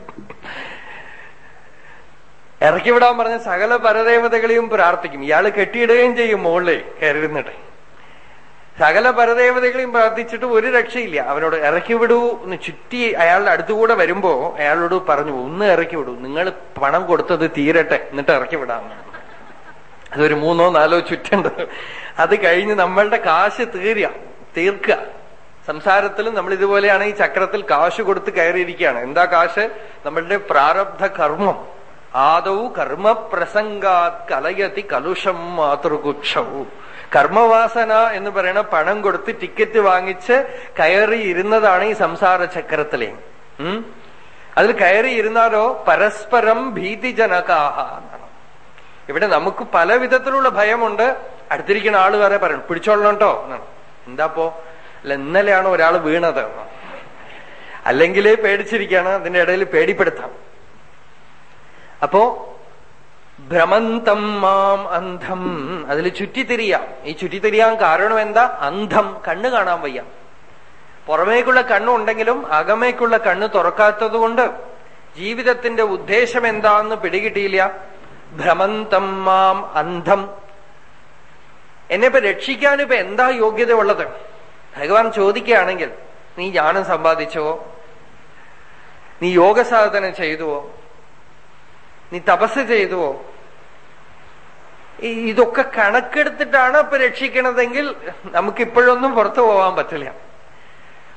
ഇറക്കി വിടാൻ പറഞ്ഞ സകല പരദേവതകളെയും പ്രാർത്ഥിക്കും. ഇയാൾ കെട്ടിയിടുകയും ചെയ്യും മുകളിൽ കയറിയിരുന്നിട്ട് സകല പരദേവതകളെയും പ്രാർത്ഥിച്ചിട്ട് ഒരു രക്ഷയില്ല. അവനോട് ഇറക്കി വിടൂ എന്ന് ചുറ്റി അയാളുടെ അടുത്തുകൂടെ വരുമ്പോ അയാളോട് പറഞ്ഞു ഒന്ന് ഇറക്കി വിടൂ നിങ്ങൾ പണം കൊടുത്തത് തീരട്ടെ. എന്നിട്ട് ഇറക്കി വിടാം അതൊരു മൂന്നോ നാലോ ചുറ്റുണ്ട്. അത് കഴിഞ്ഞ് നമ്മളുടെ കാശ് തീരുക തീർക്കുക. സംസാരത്തിലും നമ്മൾ ഇതുപോലെയാണ് ഈ ചക്രത്തിൽ കാശ് കൊടുത്ത് കയറിയിരിക്കുകയാണ്. എന്താ കാശ്? നമ്മളുടെ പ്രാരബ്ധ കർമ്മം. ആദൗ കർമ്മപ്രസംഗാത് കലയതി കലുഷം മാതൃകുക്ഷവും കർമ്മവാസന എന്ന് പറയണ പണം കൊടുത്ത് ടിക്കറ്റ് വാങ്ങിച്ച് കയറി ഇരുന്നതാണ് ഈ സംസാര ചക്രത്തിലെ. അതിൽ കയറി ഇരുന്നാലോ പരസ്പരം ഭീതിജനകാഹ എന്നാണ്. ഇവിടെ നമുക്ക് പല വിധത്തിലുള്ള ഭയമുണ്ട്. അടുത്തിരിക്കുന്ന ആൾ വരെ പറയണം. പിടിച്ചോളണം കേട്ടോ എന്താപ്പോ? അല്ല ഇന്നലെയാണ് ഒരാൾ വീണത്? അല്ലെങ്കിലേ പേടിച്ചിരിക്കുകയാണ് അതിന്റെ ഇടയിൽ പേടിപ്പെടുത്താം. അപ്പോ ഭ്രമന്തം മാം അന്ധം. അതിൽ ചുറ്റിത്തിരിയാം. ഈ ചുറ്റിത്തിരിയാൻ കാരണം എന്താ? അന്ധം. കണ്ണ് കാണാൻ വയ്യ. പുറമേക്കുള്ള കണ്ണുണ്ടെങ്കിലും അകമേക്കുള്ള കണ്ണ് തുറക്കാത്തത് കൊണ്ട് ജീവിതത്തിന്റെ ഉദ്ദേശം എന്താന്ന് പിടികിട്ടിയില്ല. ഭ്രമന്തം മാം അന്ധം. എന്നെ ഇപ്പൊ രക്ഷിക്കാൻ ഇപ്പൊ എന്താ യോഗ്യത ഉള്ളത്? ഭഗവാൻ ചോദിക്കുകയാണെങ്കിൽ നീ ജ്ഞാനം സമ്പാദിച്ചുവോ? നീ യോഗ സാധന ചെയ്തുവോ? നീ തപസ് ചെയ്തുവോ? ഇതൊക്കെ കണക്കെടുത്തിട്ടാണ് ഇപ്പൊ രക്ഷിക്കണതെങ്കിൽ നമുക്ക് ഇപ്പോഴൊന്നും പുറത്തു പോവാൻ പറ്റില്ല.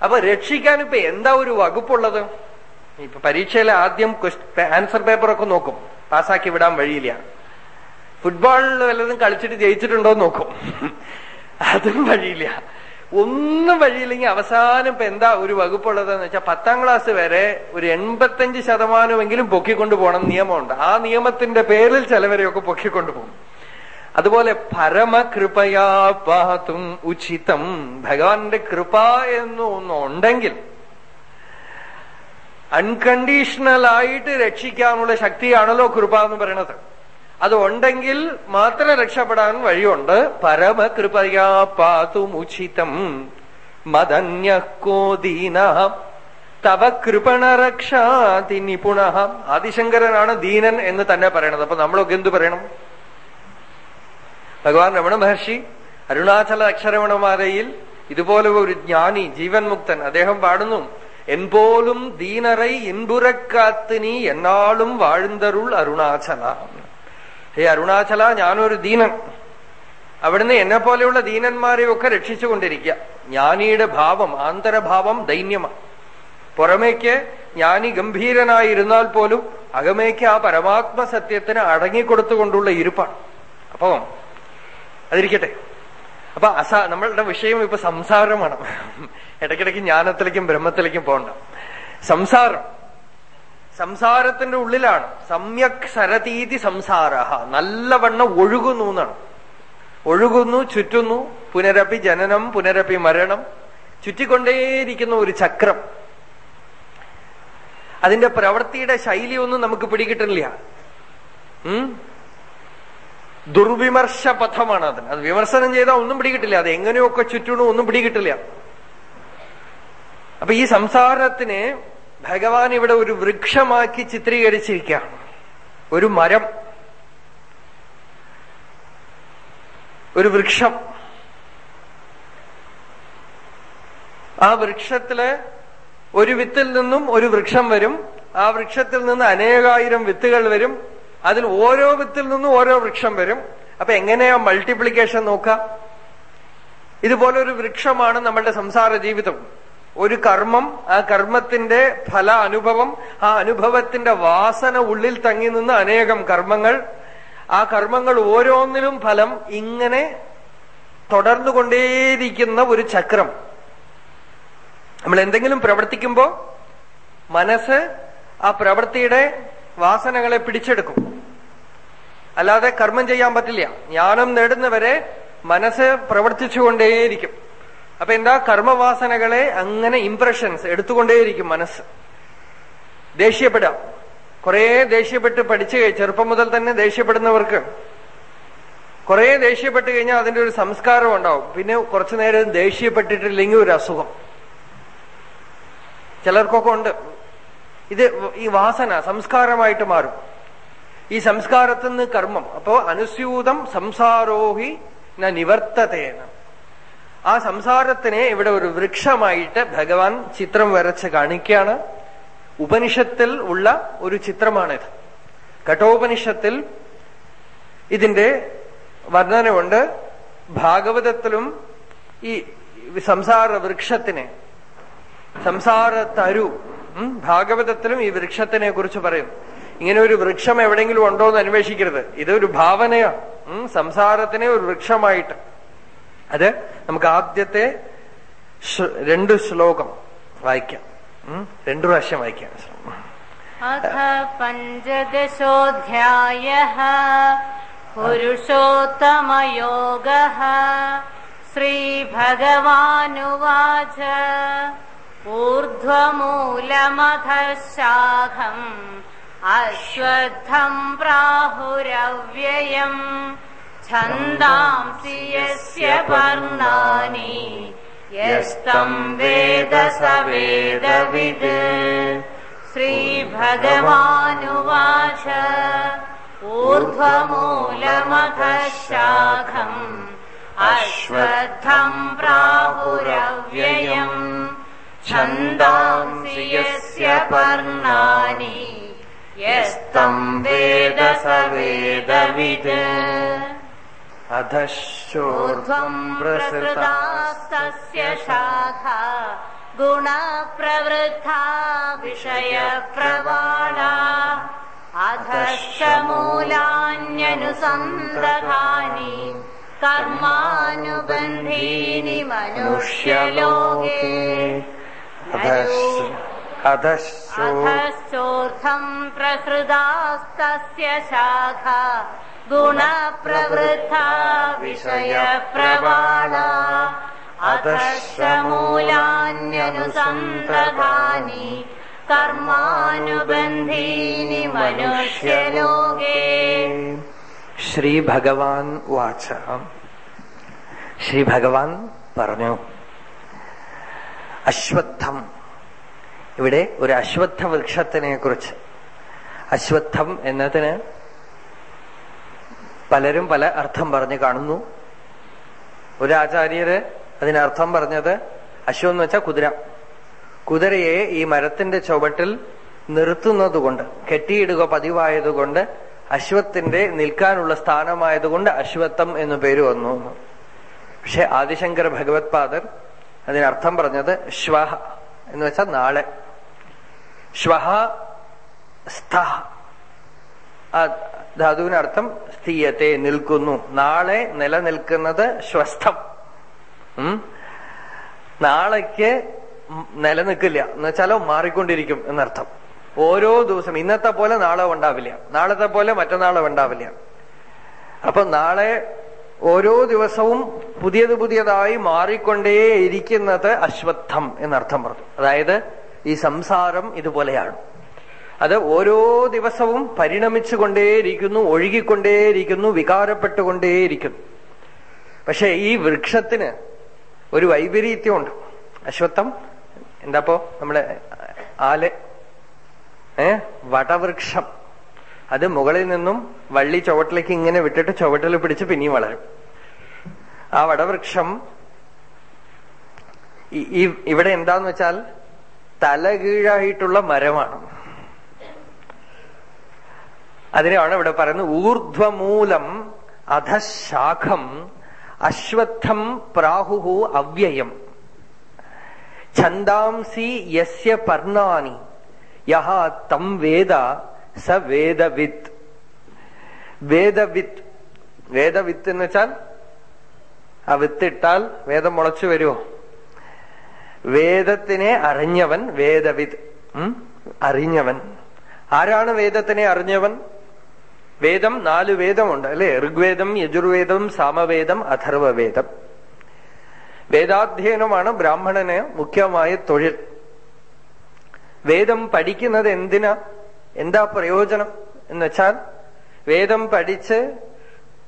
അപ്പൊ രക്ഷിക്കാൻ ഇപ്പൊ എന്താ ഒരു വകുപ്പുള്ളത്? ഇപ്പൊ പരീക്ഷയിലെ ആദ്യം ആൻസർ പേപ്പറൊക്കെ നോക്കും. പാസ്സാക്കി വിടാൻ വഴിയില്ല. ഫുട്ബോളിൽ വല്ലതും കളിച്ചിട്ട് ജയിച്ചിട്ടുണ്ടോ നോക്കും. അതും വഴിയില്ല. ഒന്നും വഴിയില്ലെങ്കിൽ അവസാനം ഇപ്പൊ എന്താ ഒരു വകുപ്പുള്ളതെന്ന് വെച്ചാൽ പത്താം ക്ലാസ് വരെ ഒരു എൺപത്തഞ്ച് ശതമാനമെങ്കിലും പൊക്കിക്കൊണ്ടു പോകണം നിയമമുണ്ട്. ആ നിയമത്തിന്റെ പേരിൽ ചിലവരെയൊക്കെ പൊക്കിക്കൊണ്ടു പോകും. അതുപോലെ പരമകൃപയാ പാതും ഉചിതം. ഭഗവാന്റെ കൃപ എന്ന് ഒന്നുണ്ടെങ്കിൽ അൺകണ്ടീഷണൽ ആയിട്ട് രക്ഷിക്കാനുള്ള ശക്തിയാണല്ലോ കൃപ എന്ന് പറയണത് അതുണ്ടെങ്കിൽ മാത്രം രക്ഷപ്പെടാൻ വഴിയുണ്ട്. പരമകൃപയാ പാതുമുചിതം മദന്യക്കോദീന. തവ കൃപണരക്ഷാതി നിപുണ ആദിശങ്കരനാണ് ദീനൻ എന്ന് തന്നെ പറയണത്. അപ്പൊ നമ്മളൊക്കെ എന്തു പറയണം? ഭഗവാൻ രമണ മഹർഷി അരുണാചല അക്ഷരമണമാലയിൽ ഇതുപോലെ ഒരു ജ്ഞാനി ജീവൻ മുക്തൻ അദ്ദേഹം പാടുന്നു. എൻപോലും ദീനറൈ ഇൻപുരക്കാത്തിനി എന്നാളും വാഴുന്തരുൾ അരുണാചല. ഹേ അരുണാചല ഞാനൊരു ദീനൻ. അവിടുന്ന് എന്നെ പോലെയുള്ള ദീനന്മാരെയൊക്കെ രക്ഷിച്ചുകൊണ്ടിരിക്കുക ജ്ഞാനിയുടെ ഭാവം ആന്തരഭാവം ദൈന്യമാണ് പുറമേക്ക് ജ്ഞാനി ഗംഭീരനായിരുന്നാൽ പോലും അകമേക്ക് ആ പരമാത്മ സത്യത്തിന് അടങ്ങിക്കൊടുത്തുകൊണ്ടുള്ള ഇരുപ്പാണ്. അപ്പം അതിരിക്കട്ടെ. അപ്പൊ അസ നമ്മളുടെ വിഷയം ഇപ്പൊ സംസാരമാണ്. ഇടയ്ക്കിടയ്ക്ക് ജ്ഞാനത്തിലേക്കും ബ്രഹ്മത്തിലേക്കും പോകണ്ട. സംസാരം. സംസാരത്തിന്റെ ഉള്ളിലാണ്. സമ്യക് സരതീതി സംസാര നല്ലവണ്ണം ഒഴുകുന്നു എന്നാണ്. ഒഴുകുന്നു ചുറ്റുന്നു പുനരപ്പി ജനനം പുനരപ്പി മരണം ചുറ്റിക്കൊണ്ടേയിരിക്കുന്ന ഒരു ചക്രം. അതിന്റെ പ്രവൃത്തിയുടെ ശൈലിയൊന്നും നമുക്ക് പിടികിട്ടില്ല ദുർവിമർശ പഥമാണ് അതിന്. അത് വിമർശനം ചെയ്താൽ ഒന്നും പിടികിട്ടില്ല. അത് എങ്ങനെയൊക്കെ ചുറ്റണോ ഒന്നും പിടികിട്ടില്ല. അപ്പൊ ഈ സംസാരത്തിന് ഭഗവാൻ ഇവിടെ ഒരു വൃക്ഷമാക്കി ചിത്രീകരിച്ചിരിക്കുകയാണ്. ഒരു മരം ഒരു വൃക്ഷം. ആ വൃക്ഷത്തിൽ ഒരു വിത്തിൽ നിന്നും ഒരു വൃക്ഷം വരും. ആ വൃക്ഷത്തിൽ നിന്ന് അനേകായിരം വിത്തുകൾ വരും. അതിൽ ഓരോ വിത്തിൽ നിന്നും ഓരോ വൃക്ഷം വരും. അപ്പൊ എങ്ങനെയാ മൾട്ടിപ്ലിക്കേഷൻ നോക്കാം? ഇതുപോലെ ഒരു വൃക്ഷമാണ് നമ്മളുടെ സംസാര ജീവിതം ഒരു കർമ്മം ആ കർമ്മത്തിന്റെ ഫല അനുഭവം ആ അനുഭവത്തിന്റെ വാസന ഉള്ളിൽ തങ്ങി നിന്ന് അനേകം കർമ്മങ്ങൾ. ആ കർമ്മങ്ങൾ ഓരോന്നിലും ഫലം ഇങ്ങനെ തുടർന്നുകൊണ്ടേയിരിക്കുന്ന ഒരു ചക്രം. നമ്മൾ എന്തെങ്കിലും പ്രവർത്തിക്കുമ്പോ മനസ്സ് ആ പ്രവൃത്തിയുടെ വാസനകളെ പിടിച്ചെടുക്കും. അല്ലാതെ കർമ്മം ചെയ്യാൻ പറ്റില്ല. ജ്ഞാനം നേടുന്നവരെ മനസ്സ് പ്രവർത്തിച്ചുകൊണ്ടേയിരിക്കും. അപ്പൊ എന്താ കർമ്മവാസനകളെ അങ്ങനെ ഇംപ്രഷൻസ് എടുത്തുകൊണ്ടേയിരിക്കും മനസ്സ്. ദേഷ്യപ്പെടാം കുറെ ദേഷ്യപ്പെട്ട് പഠിച്ചു ചെറുപ്പം മുതൽ തന്നെ ദേഷ്യപ്പെടുന്നവർക്ക് കുറെ ദേഷ്യപ്പെട്ട് കഴിഞ്ഞാൽ അതിന്റെ ഒരു സംസ്കാരം ഉണ്ടാവും. പിന്നെ കുറച്ചു നേരം ദേഷ്യപ്പെട്ടിട്ടില്ലെങ്കിൽ ഒരു അസുഖം. ചിലർക്കൊക്കെ ഉണ്ട്. ഇത് ഈ വാസന സംസ്കാരമായിട്ട് മാറും. ഈ സംസ്കാരത്തിൽ നിന്ന് കർമ്മം. അപ്പോ അനുസ്യൂതം സംസാരോഹി നിവർത്തതേന. ആ സംസാരത്തിനെ ഇവിടെ ഒരു വൃക്ഷമായിട്ട് ഭഗവാൻ ചിത്രം വരച്ച് കാണിക്കുകയാണ്. ഉപനിഷത്തിൽ ഉള്ള ഒരു ചിത്രമാണിത്. കഠോപനിഷത്തിൽ ഇതിന്റെ വർണനമുണ്ട് ഭാഗവതത്തിലും ഈ സംസാര വൃക്ഷത്തിനെ സംസാര തരു ഭാഗവതത്തിലും ഈ വൃക്ഷത്തിനെ കുറിച്ച് പറയും. ഇങ്ങനെ ഒരു വൃക്ഷം എവിടെയെങ്കിലും ഉണ്ടോ എന്ന് അന്വേഷിക്കരുത്. ഇതൊരു ഭാവനയാണ് സംസാരത്തിനെ ഒരു വൃക്ഷമായിട്ട്. അത് നമുക്ക് ആദ്യത്തെ ശ്ല- രണ്ട് ശ്ലോകം വായിക്കാം ഉം, രണ്ടു പ്രാവശ്യം വായിക്കാം अथ पञ्चदशोऽध्यायः पुरुषोत्तमयोगः श्रीभगवानुवाच ऊर्ध्वमूलमधः शाखम् अश्वत्थम् प्राहुरव्ययम् छन्दांसि यस्य पर्णानि यस्तम् वेद स वेदवित् श्रीभगवानुवाच ऊर्ध्वमूलमधः शाखम् अश्वत्थम् प्राहुरव्ययम्। छन्दांसि यस्य पर्णानि यस्तम् वेद स वेदवित् अधश्चोर्ध्वम् प्रसृतास्तस्य शाखा गुणप्रवृद्धा विषयप्रवाला अधश्च मूलान्यनुसन्दधानि कर्मानुबन्धीनि मनुष्यलोके। अधश्चो अधश्चोर्थम् प्रसृतास्तस्य शाखा गुणप्रवृद्धा विषयप्रवाला अधश्च मूलान्यनुसन्तधानि कर्मानुबन्धीनि मनुष्यलोके ശ്രീ ഭഗവാൻ വാച ശ്രീ ഭഗവാൻ പറഞ്ഞു അശ്വത്ഥം ഇവിടെ ഒരു അശ്വത്ഥ വൃക്ഷത്തിനെ കുറിച്ച് അശ്വത്ഥം എന്നതിന് പലരും പല അർത്ഥം പറഞ്ഞു കാണുന്നു. ഒരു ആചാര്യര് അതിനർത്ഥം പറഞ്ഞത് അശ്വം എന്ന് വെച്ചാൽ കുതിര. കുതിരയെ ഈ മരത്തിന്റെ ചുവട്ടിൽ നിർത്തുന്നതുകൊണ്ട് കെട്ടിയിടുക പതിവായതുകൊണ്ട് അശ്വത്തിന്റെ നിൽക്കാനുള്ള സ്ഥാനമായതുകൊണ്ട് അശ്വത്വം എന്നു പേര് വന്നു. പക്ഷെ ആദിശങ്കർ ഭഗവത് പാദർ അതിനർത്ഥം പറഞ്ഞത് ശ്വഹ എന്ന് വെച്ചാൽ നാളെ. ശ്വഹ സ്ഥ ധാതുവിനർത്ഥം സ്ഥീയത്തെ നിൽക്കുന്നു. നാളെ നിലനിൽക്കുന്നത് ശ്വസ്ഥം. നാളേക്ക് നിലനിൽക്കില്ല. എന്നുവെച്ചാലോ മാറിക്കൊണ്ടിരിക്കും എന്നർത്ഥം. ഓരോ ദിവസം ഇന്നത്തെ പോലെ നാളെ ഉണ്ടാവില്ല. നാളത്തെ പോലെ മറ്റന്നാളെ ഉണ്ടാവില്ല. അപ്പൊ നാളെ ഓരോ ദിവസവും പുതിയത് പുതിയതായി മാറിക്കൊണ്ടേയിരിക്കുന്നത് അശ്വത്ഥം എന്നർത്ഥം പറഞ്ഞു. അതായത് ഈ സംസാരം ഇതുപോലെയാണ്. അത് ഓരോ ദിവസവും പരിണമിച്ചുകൊണ്ടേയിരിക്കുന്നു ഒഴുകിക്കൊണ്ടേയിരിക്കുന്നു വികാരപ്പെട്ടുകൊണ്ടേയിരിക്കുന്നു. പക്ഷെ ഈ വൃക്ഷത്തിന് ഒരു വൈപരീത്യമുണ്ട്. അശ്വത്വം എന്താപ്പോ നമ്മുടെ ആൽ ഏ വടവൃക്ഷം. അത് മുകളിൽ നിന്നും വള്ളി ചുവട്ടിലേക്ക് ഇങ്ങനെ വിട്ടിട്ട് ചുവട്ടിൽ പിടിച്ച് പിന്നെയും വളരും. ആ വടവൃക്ഷം ഇവിടെ എന്താന്ന് വെച്ചാൽ തലകീഴായിട്ടുള്ള മരമാണ്. അതിനെയാണ് ഇവിടെ പറയുന്നത് ഊർധ്വമൂലം അധശാഖം അശ്വത്ഥം പ്രാഹുഹു അവ്യയം. ഛന്ദാംസി യസ്യ പർണാനി യഹ തം വേദ സ വേദവിത്ത് വേദവിത്ത് വേദവിത്ത് എന്ന് വെച്ചാൽ ആ വിത്തിട്ടാൽ വേദം മുളച്ചു വരുമോ വേദത്തിനെ അറിഞ്ഞവൻ വേദവിത്. അറിഞ്ഞവൻ. ആരാണ് വേദത്തിനെ അറിഞ്ഞവൻ? വേദം നാല് വേദമുണ്ട് അല്ലെ? ഋഗ്വേദം യജുർവേദം സാമവേദം അഥർവവേദം. വേദാധ്യയനമാണ് ബ്രാഹ്മണന് മുഖ്യമായ തൊഴിൽ. വേദം പഠിക്കുന്നത് എന്തിനാ? എന്താ പ്രയോജനം എന്ന് വെച്ചാൽ വേദം പഠിച്ച്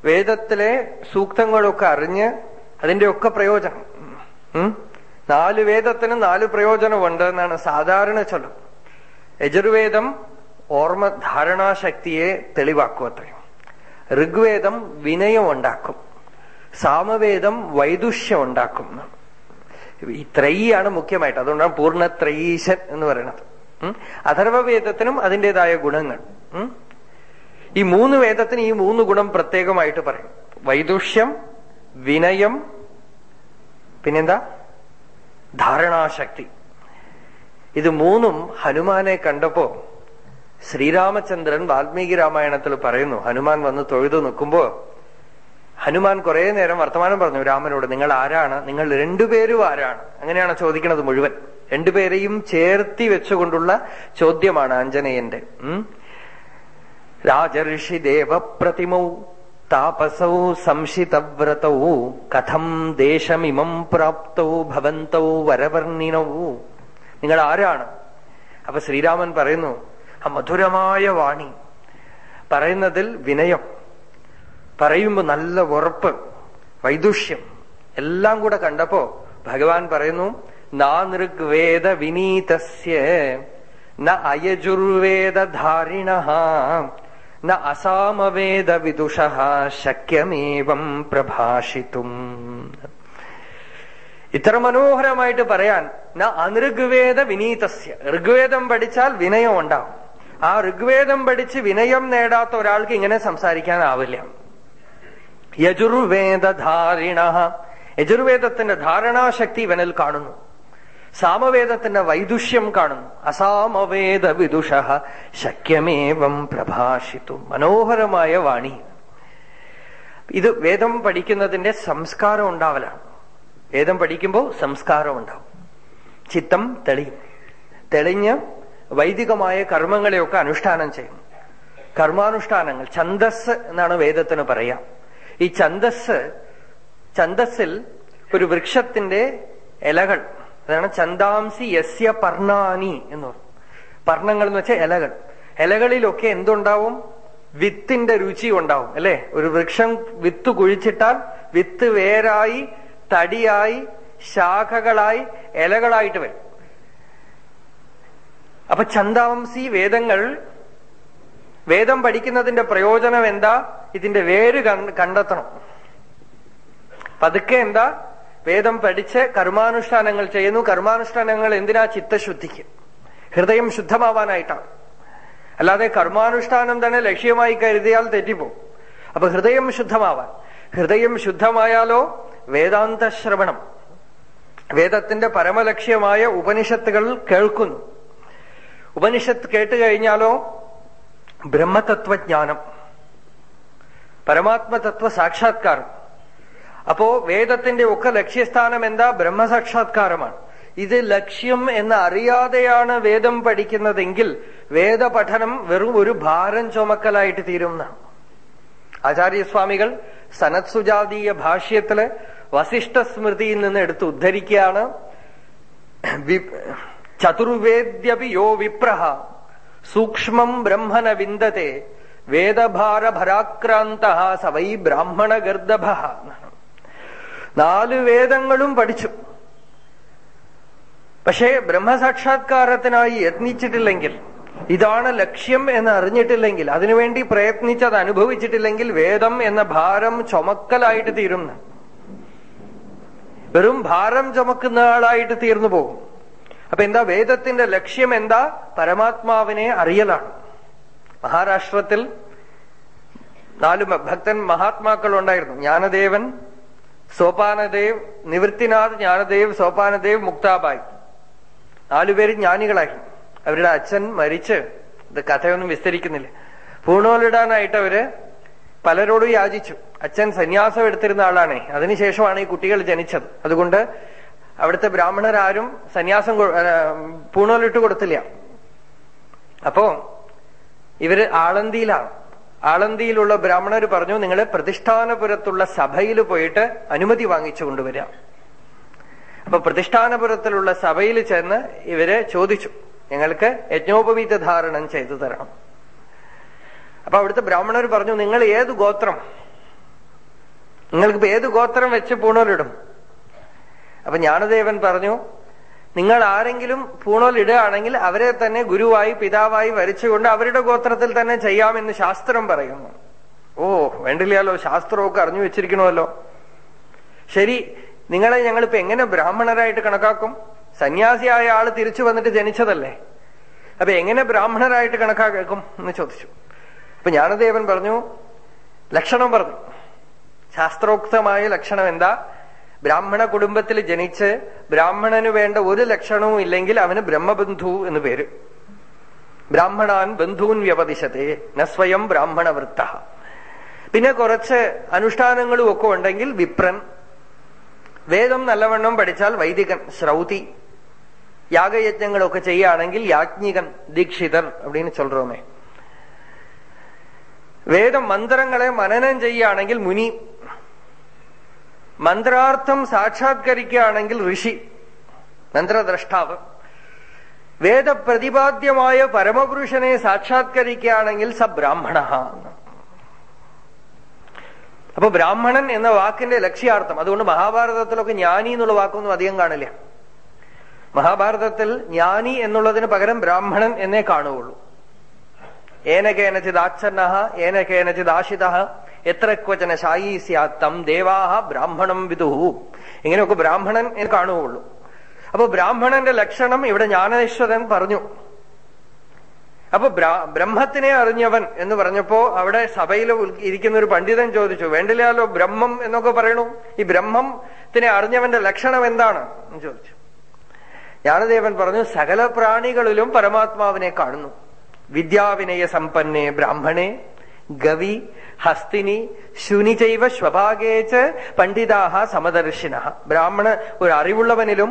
വേദത്തിലെ സൂക്തങ്ങളൊക്കെ അറിഞ്ഞ് അതിന്റെ ഒക്കെ പ്രയോജനം? നാല് വേദത്തിന് നാല് പ്രയോജനമുണ്ട് എന്നാണ് സാധാരണ ചൊല്ലും. യജുർവേദം ഓർമ്മ ധാരണാശക്തിയെ തെളിവാക്കും അത്രയും. ഋഗ്വേദം വിനയം ഉണ്ടാക്കും സാമവേദം വൈദുഷ്യം ഉണ്ടാക്കും ഈ ത്രയിയാണ് മുഖ്യമായിട്ട്. അതുകൊണ്ടാണ് പൂർണ ത്രയീശൻ എന്ന് പറയുന്നത്. അഥർവവേദത്തിനും അതിന്റെതായ ഗുണങ്ങൾ. ഈ മൂന്ന് വേദത്തിന് ഈ മൂന്ന് ഗുണം പ്രത്യേകമായിട്ട് പറയും. വൈദുഷ്യം വിനയം പിന്നെന്താ? ധാരണാശക്തി. ഇത് മൂന്നും ഹനുമാനെ കണ്ടപ്പോ ശ്രീരാമചന്ദ്രൻ വാൽമീകി രാമായണത്തിൽ പറയുന്നു ഹനുമാൻ വന്ന് തൊഴുതു നിൽക്കുമ്പോ ഹനുമാൻ കുറെ നേരം വർത്തമാനം പറഞ്ഞു രാമനോട് നിങ്ങൾ ആരാണ്? നിങ്ങൾ രണ്ടുപേരും ആരാണ്? അങ്ങനെയാണ് ചോദിക്കുന്നത് മുഴുവൻ. രണ്ടുപേരെയും ചേർത്തി വെച്ചുകൊണ്ടുള്ള ചോദ്യമാണ് ആഞ്ജനേയന്റെ. ഉം? രാജർഷി ദേവപ്രതിമൗ താപസൗ സംശിതവ്രതൗ കഥം ദേശമിമം പ്രാപ്തൗ ഭവന്തൗ വരവർണിനൗ നിങ്ങൾ ആരാണ്? അപ്പൊ ശ്രീരാമൻ പറയുന്നു ആ മധുരമായ വാണി. പറയുന്നതിൽ വിനയം. പറയുമ്പോ നല്ല ഉറപ്പ് വൈദുഷ്യം. എല്ലാം കൂടെ കണ്ടപ്പോ ഭഗവാൻ പറയുന്നു നാനൃഗ്വേദ വിനീതസ്യ ന ന അസാമവേദ വിദുഷ ശക്യമേവം പ്രഭാഷിത്തും ഇത്ര മനോഹരമായിട്ട് പറയാൻ ന അനൃഗ്വേദ വിനീതസ്യ. ഋഗ്വേദം പഠിച്ചാൽ വിനയം ഉണ്ടാവും. ആ ഋഗ്വേദം പഠിച്ച് വിനയം നേടാത്ത ഒരാൾക്ക് ഇങ്ങനെ സംസാരിക്കാനാവില്ല. യജുർവേദധാരിണ. യജുർവേദത്തിന്റെ ധാരണാശക്തി ഇവനിൽ കാണുന്നു. സാമവേദത്തിന്റെ വൈദുഷ്യം കാണുന്നു. അസാമവേദ വിദുഷ ശക്യമേവം പ്രഭാഷിത്തു. മനോഹരമായ വാണി. ഇത് വേദം പഠിക്കുന്നതിന്റെ സംസ്കാരം ഉണ്ടാവലാണ്. വേദം പഠിക്കുമ്പോൾ സംസ്കാരം ഉണ്ടാവും. ചിത്തം തെളിയും. തെളിഞ്ഞ് വൈദികമായ കർമ്മങ്ങളെയൊക്കെ അനുഷ്ഠാനം ചെയ്യുന്നു. കർമാനുഷ്ഠാനങ്ങൾ ഛന്തസ് എന്നാണ് വേദത്തിന് പറയാം. ഈ ഛന്തസ് ഛന്തസ്സിൽ ഒരു വൃക്ഷത്തിന്റെ ഇലകൾ അതാണ് ചന്താംസി യസ്യ പർണാനി എന്ന് പറയും. പർണങ്ങൾ എന്ന് വെച്ചാൽ ഇലകൾ. ഇലകളിലൊക്കെ എന്തുണ്ടാവും? വിത്തിന്റെ രുചി ഉണ്ടാവും അല്ലെ? ഒരു വൃക്ഷം വിത്ത് കുഴിച്ചിട്ടാൽ വിത്ത് വേരായി തടിയായി ശാഖകളായി ഇലകളായിട്ട് വരും. അപ്പൊ ചന്താംസി വേദങ്ങൾ വേദം പഠിക്കുന്നതിന്റെ പ്രയോജനം എന്താ? ഇതിന്റെ വേര് കണ്ടെത്തണം. പതുക്കെ എന്താ? വേദം പഠിച്ച് കർമാനുഷ്ഠാനങ്ങൾ ചെയ്യുന്നു. കർമാനുഷ്ഠാനങ്ങൾ എന്തിനാ? ചിത്തശുദ്ധിക്ക്. ഹൃദയം ശുദ്ധമാവാനായിട്ടാണ്. അല്ലാതെ കർമാനുഷ്ഠാനം തന്നെ ലക്ഷ്യമായി കരുതിയാൽ തെറ്റിപ്പോവും. അപ്പൊ ഹൃദയം ശുദ്ധമാവാൻ. ഹൃദയം ശുദ്ധമായാലോ വേദാന്ത ശ്രവണം വേദത്തിന്റെ പരമലക്ഷ്യമായ ഉപനിഷത്തുകൾ കേൾക്കുന്നു. ഉപനിഷത്ത് കേട്ട് കഴിഞ്ഞാലോ? ബ്രഹ്മതത്വജ്ഞാനം. പരമാത്മതത്വ സാക്ഷാത്കാരം. അപ്പോ വേദത്തിന്റെ ഒക്കെ ലക്ഷ്യസ്ഥാനം എന്താ? ബ്രഹ്മസാക്ഷാത്കാരമാണ്. ഇത് ലക്ഷ്യം എന്ന് അറിയാതെയാണ് വേദം പഠിക്കുന്നതെങ്കിൽ വേദപഠനം വെറും ഒരു ഭാരം ചുമക്കലായിട്ട് തീരുന്നതാണ് ആചാര്യസ്വാമികൾ സനത്സുജാതീയ ഭാഷ്യത്തിൽ വസിഷ്ഠ സ്മൃതിയിൽ നിന്ന് എടുത്ത് ഉദ്ധരിക്കുകയാണ്. ചതുർവേദ്യപി യോ വിപ്രഹ. സൂക്ഷ്മം ബ്രഹ്മന വിന്ദത്തെ. വേദഭാരഭരാക്രാന്ത സവൈ ബ്രാഹ്മണ ഗർദഭ നാല് വേദങ്ങളും പഠിച്ചു. പക്ഷേ ബ്രഹ്മസാക്ഷാത്കാരത്തിനായി യത്നിച്ചിട്ടില്ലെങ്കിൽ ഇതാണ് ലക്ഷ്യം എന്ന് അറിഞ്ഞിട്ടില്ലെങ്കിൽ അതിനുവേണ്ടി പ്രയത്നിച്ചത് അനുഭവിച്ചിട്ടില്ലെങ്കിൽ വേദം എന്ന ഭാരം ചുമക്കലായിട്ട് തീരുന്നു. വെറും ഭാരം ചുമക്കുന്ന ആളായിട്ട് തീർന്നു പോകും. അപ്പൊ എന്താ വേദത്തിന്റെ ലക്ഷ്യം എന്താ? പരമാത്മാവിനെ അറിയലാണ്. മഹാരാഷ്ട്രത്തിൽ നാല് ഭക്തൻ മഹാത്മാക്കൾ ഉണ്ടായിരുന്നു ജ്ഞാനദേവൻ സോപാനദേവ് നിവൃത്തിനാഥ് ജ്ഞാനദേവ് സോപാനദേവ് മുക്താബായി. നാലുപേര് ജ്ഞാനികളായി. അവരുടെ അച്ഛൻ മരിച്ച് ഇത് കഥയൊന്നും വിസ്തരിക്കുന്നില്ല. പൂണോലിടാനായിട്ട് അവർ പലരോടും യാചിച്ചു. അച്ഛൻ സന്യാസം എടുത്തിരുന്ന ആളാണേ. അതിനുശേഷമാണ് ഈ കുട്ടികൾ ജനിച്ചത്. അതുകൊണ്ട് അവിടുത്തെ ബ്രാഹ്മണരാരും സന്യാസം പൂണോലിട്ട് കൊടുത്തില്ല. അപ്പോ ഇവർ ആളന്തിയിലാണ്. ആളന്തിയിലുള്ള ബ്രാഹ്മണർ പറഞ്ഞു നിങ്ങൾ പ്രതിഷ്ഠാനപുരത്തുള്ള സഭയിൽ പോയിട്ട് അനുമതി വാങ്ങിച്ചു കൊണ്ടുവരിക. അപ്പൊ പ്രതിഷ്ഠാനപുരത്തിലുള്ള സഭയിൽ ചെന്ന് ഇവർ ചോദിച്ചു ഞങ്ങൾക്ക് യജ്ഞോപവീത ധാരണം ചെയ്തു തരണം. അപ്പൊ അവിടുത്തെ ബ്രാഹ്മണർ പറഞ്ഞു നിങ്ങൾ ഏത് ഗോത്രം? നിങ്ങൾക്ക് ഇപ്പൊ ഏത് ഗോത്രം വെച്ച് പൂണോലിടും? അപ്പൊ ജ്ഞാനദേവൻ പറഞ്ഞു നിങ്ങൾ ആരെങ്കിലും പൂണോൽ ഇടുകയാണെങ്കിൽ അവരെ തന്നെ ഗുരുവായി പിതാവായി വരച്ചുകൊണ്ട് അവരുടെ ഗോത്രത്തിൽ തന്നെ ചെയ്യാമെന്ന് ശാസ്ത്രം പറയുന്നു. ഓ വേണ്ടില്ലല്ലോ ശാസ്ത്രമൊക്കെ അറിഞ്ഞു വെച്ചിരിക്കണമല്ലോ. ശരി നിങ്ങളെ ഞങ്ങളിപ്പോ എങ്ങനെ ബ്രാഹ്മണരായിട്ട് കണക്കാക്കും? സന്യാസിയായ ആൾ തിരിച്ചു വന്നിട്ട് ജനിച്ചതല്ലേ? അപ്പൊ എങ്ങനെ ബ്രാഹ്മണരായിട്ട് കണക്കാക്കും എന്ന് ചോദിച്ചു. അപ്പൊ ജ്ഞാനദേവൻ പറഞ്ഞു ലക്ഷണം പറഞ്ഞു. ശാസ്ത്രോക്തമായ ലക്ഷണം എന്താ? ബ്രാഹ്മണ കുടുംബത്തിൽ ജനിച്ച് ബ്രാഹ്മണന് വേണ്ട ഒരു ലക്ഷണവും ഇല്ലെങ്കിൽ അവന് ബ്രഹ്മബന്ധു എന്ന് പേര് ബ്രാഹ്മണാൻ ബന്ധൂൻ വ്യവതിശത്തെ ന സ്വയം ബ്രാഹ്മണ വൃത്ത പിന്നെ കുറച്ച് അനുഷ്ഠാനങ്ങളും ഒക്കെ ഉണ്ടെങ്കിൽ വിപ്രൻ വേദം നല്ലവണ്ണം പഠിച്ചാൽ വൈദികൻ ശ്രൗതി യാഗയജ്ഞങ്ങളൊക്കെ ചെയ്യുകയാണെങ്കിൽ യാജ്ഞികൻ ദീക്ഷിതർ அப்படின்னு சொல்றோமே വേദം മന്ത്രങ്ങളെ മനനം ചെയ്യുകയാണെങ്കിൽ മുനി മന്ത്രാർത്ഥം സാക്ഷാത്കരിക്കുകയാണെങ്കിൽ ഋഷി മന്ത്രദ്രഷ്ടാവ്. വേദപ്രതിപാദ്യമായ പരമപുരുഷനെ സാക്ഷാത്കരിക്കുകയാണെങ്കിൽ സ ബ്രാഹ്മണ അപ്പൊ ബ്രാഹ്മണൻ എന്ന വാക്കിന്റെ ലക്ഷ്യാർത്ഥം അതുകൊണ്ട് മഹാഭാരതത്തിലൊക്കെ ജ്ഞാനി എന്നുള്ള വാക്കൊന്നും അധികം കാണില്ല. മഹാഭാരതത്തിൽ ജ്ഞാനി എന്നുള്ളതിന് പകരം ബ്രാഹ്മണൻ എന്നേ കാണുകയുള്ളൂ. ഏനകേനചിത് ആച്ഛന്ന ഏനകേനചിത് ഏനകേനചിദാശിത എത്ര ക്വചന ശായി സ്യാത്തം ദേവാഹ ബ്രാഹ്മണം വിദുഹു ഇങ്ങനെയൊക്കെ ബ്രാഹ്മണൻ എന്ന് കാണുകയുള്ളൂ. അപ്പൊ ബ്രാഹ്മണന്റെ ലക്ഷണം ഇവിടെ ജ്ഞാനേശ്വരൻ പറഞ്ഞു. അപ്പൊ ബ്രഹ്മത്തിനെ അറിഞ്ഞവൻ എന്ന് പറഞ്ഞപ്പോ അവിടെ സഭയിൽ ഇരിക്കുന്ന ഒരു പണ്ഡിതൻ ചോദിച്ചു വേണ്ടില്ലാലോ ബ്രഹ്മം എന്നൊക്കെ പറയണു? ഈ ബ്രഹ്മത്തിനെ അറിഞ്ഞവന്റെ ലക്ഷണം എന്താണ്? എന്ന് ചോദിച്ചു. ജ്ഞാനദേവൻ പറഞ്ഞു സകല പ്രാണികളിലും പരമാത്മാവിനെ കാണുന്നു. വിദ്യാവിനയ സമ്പന്നെ ബ്രാഹ്മണേ ഗവി ഹസ്തിനി ശുനി ചൈവ സ്വഭാഗേച്ച് പണ്ഡിതാഹ സമദർശിന. ബ്രാഹ്മണ ഒരു അറിവുള്ളവനിലും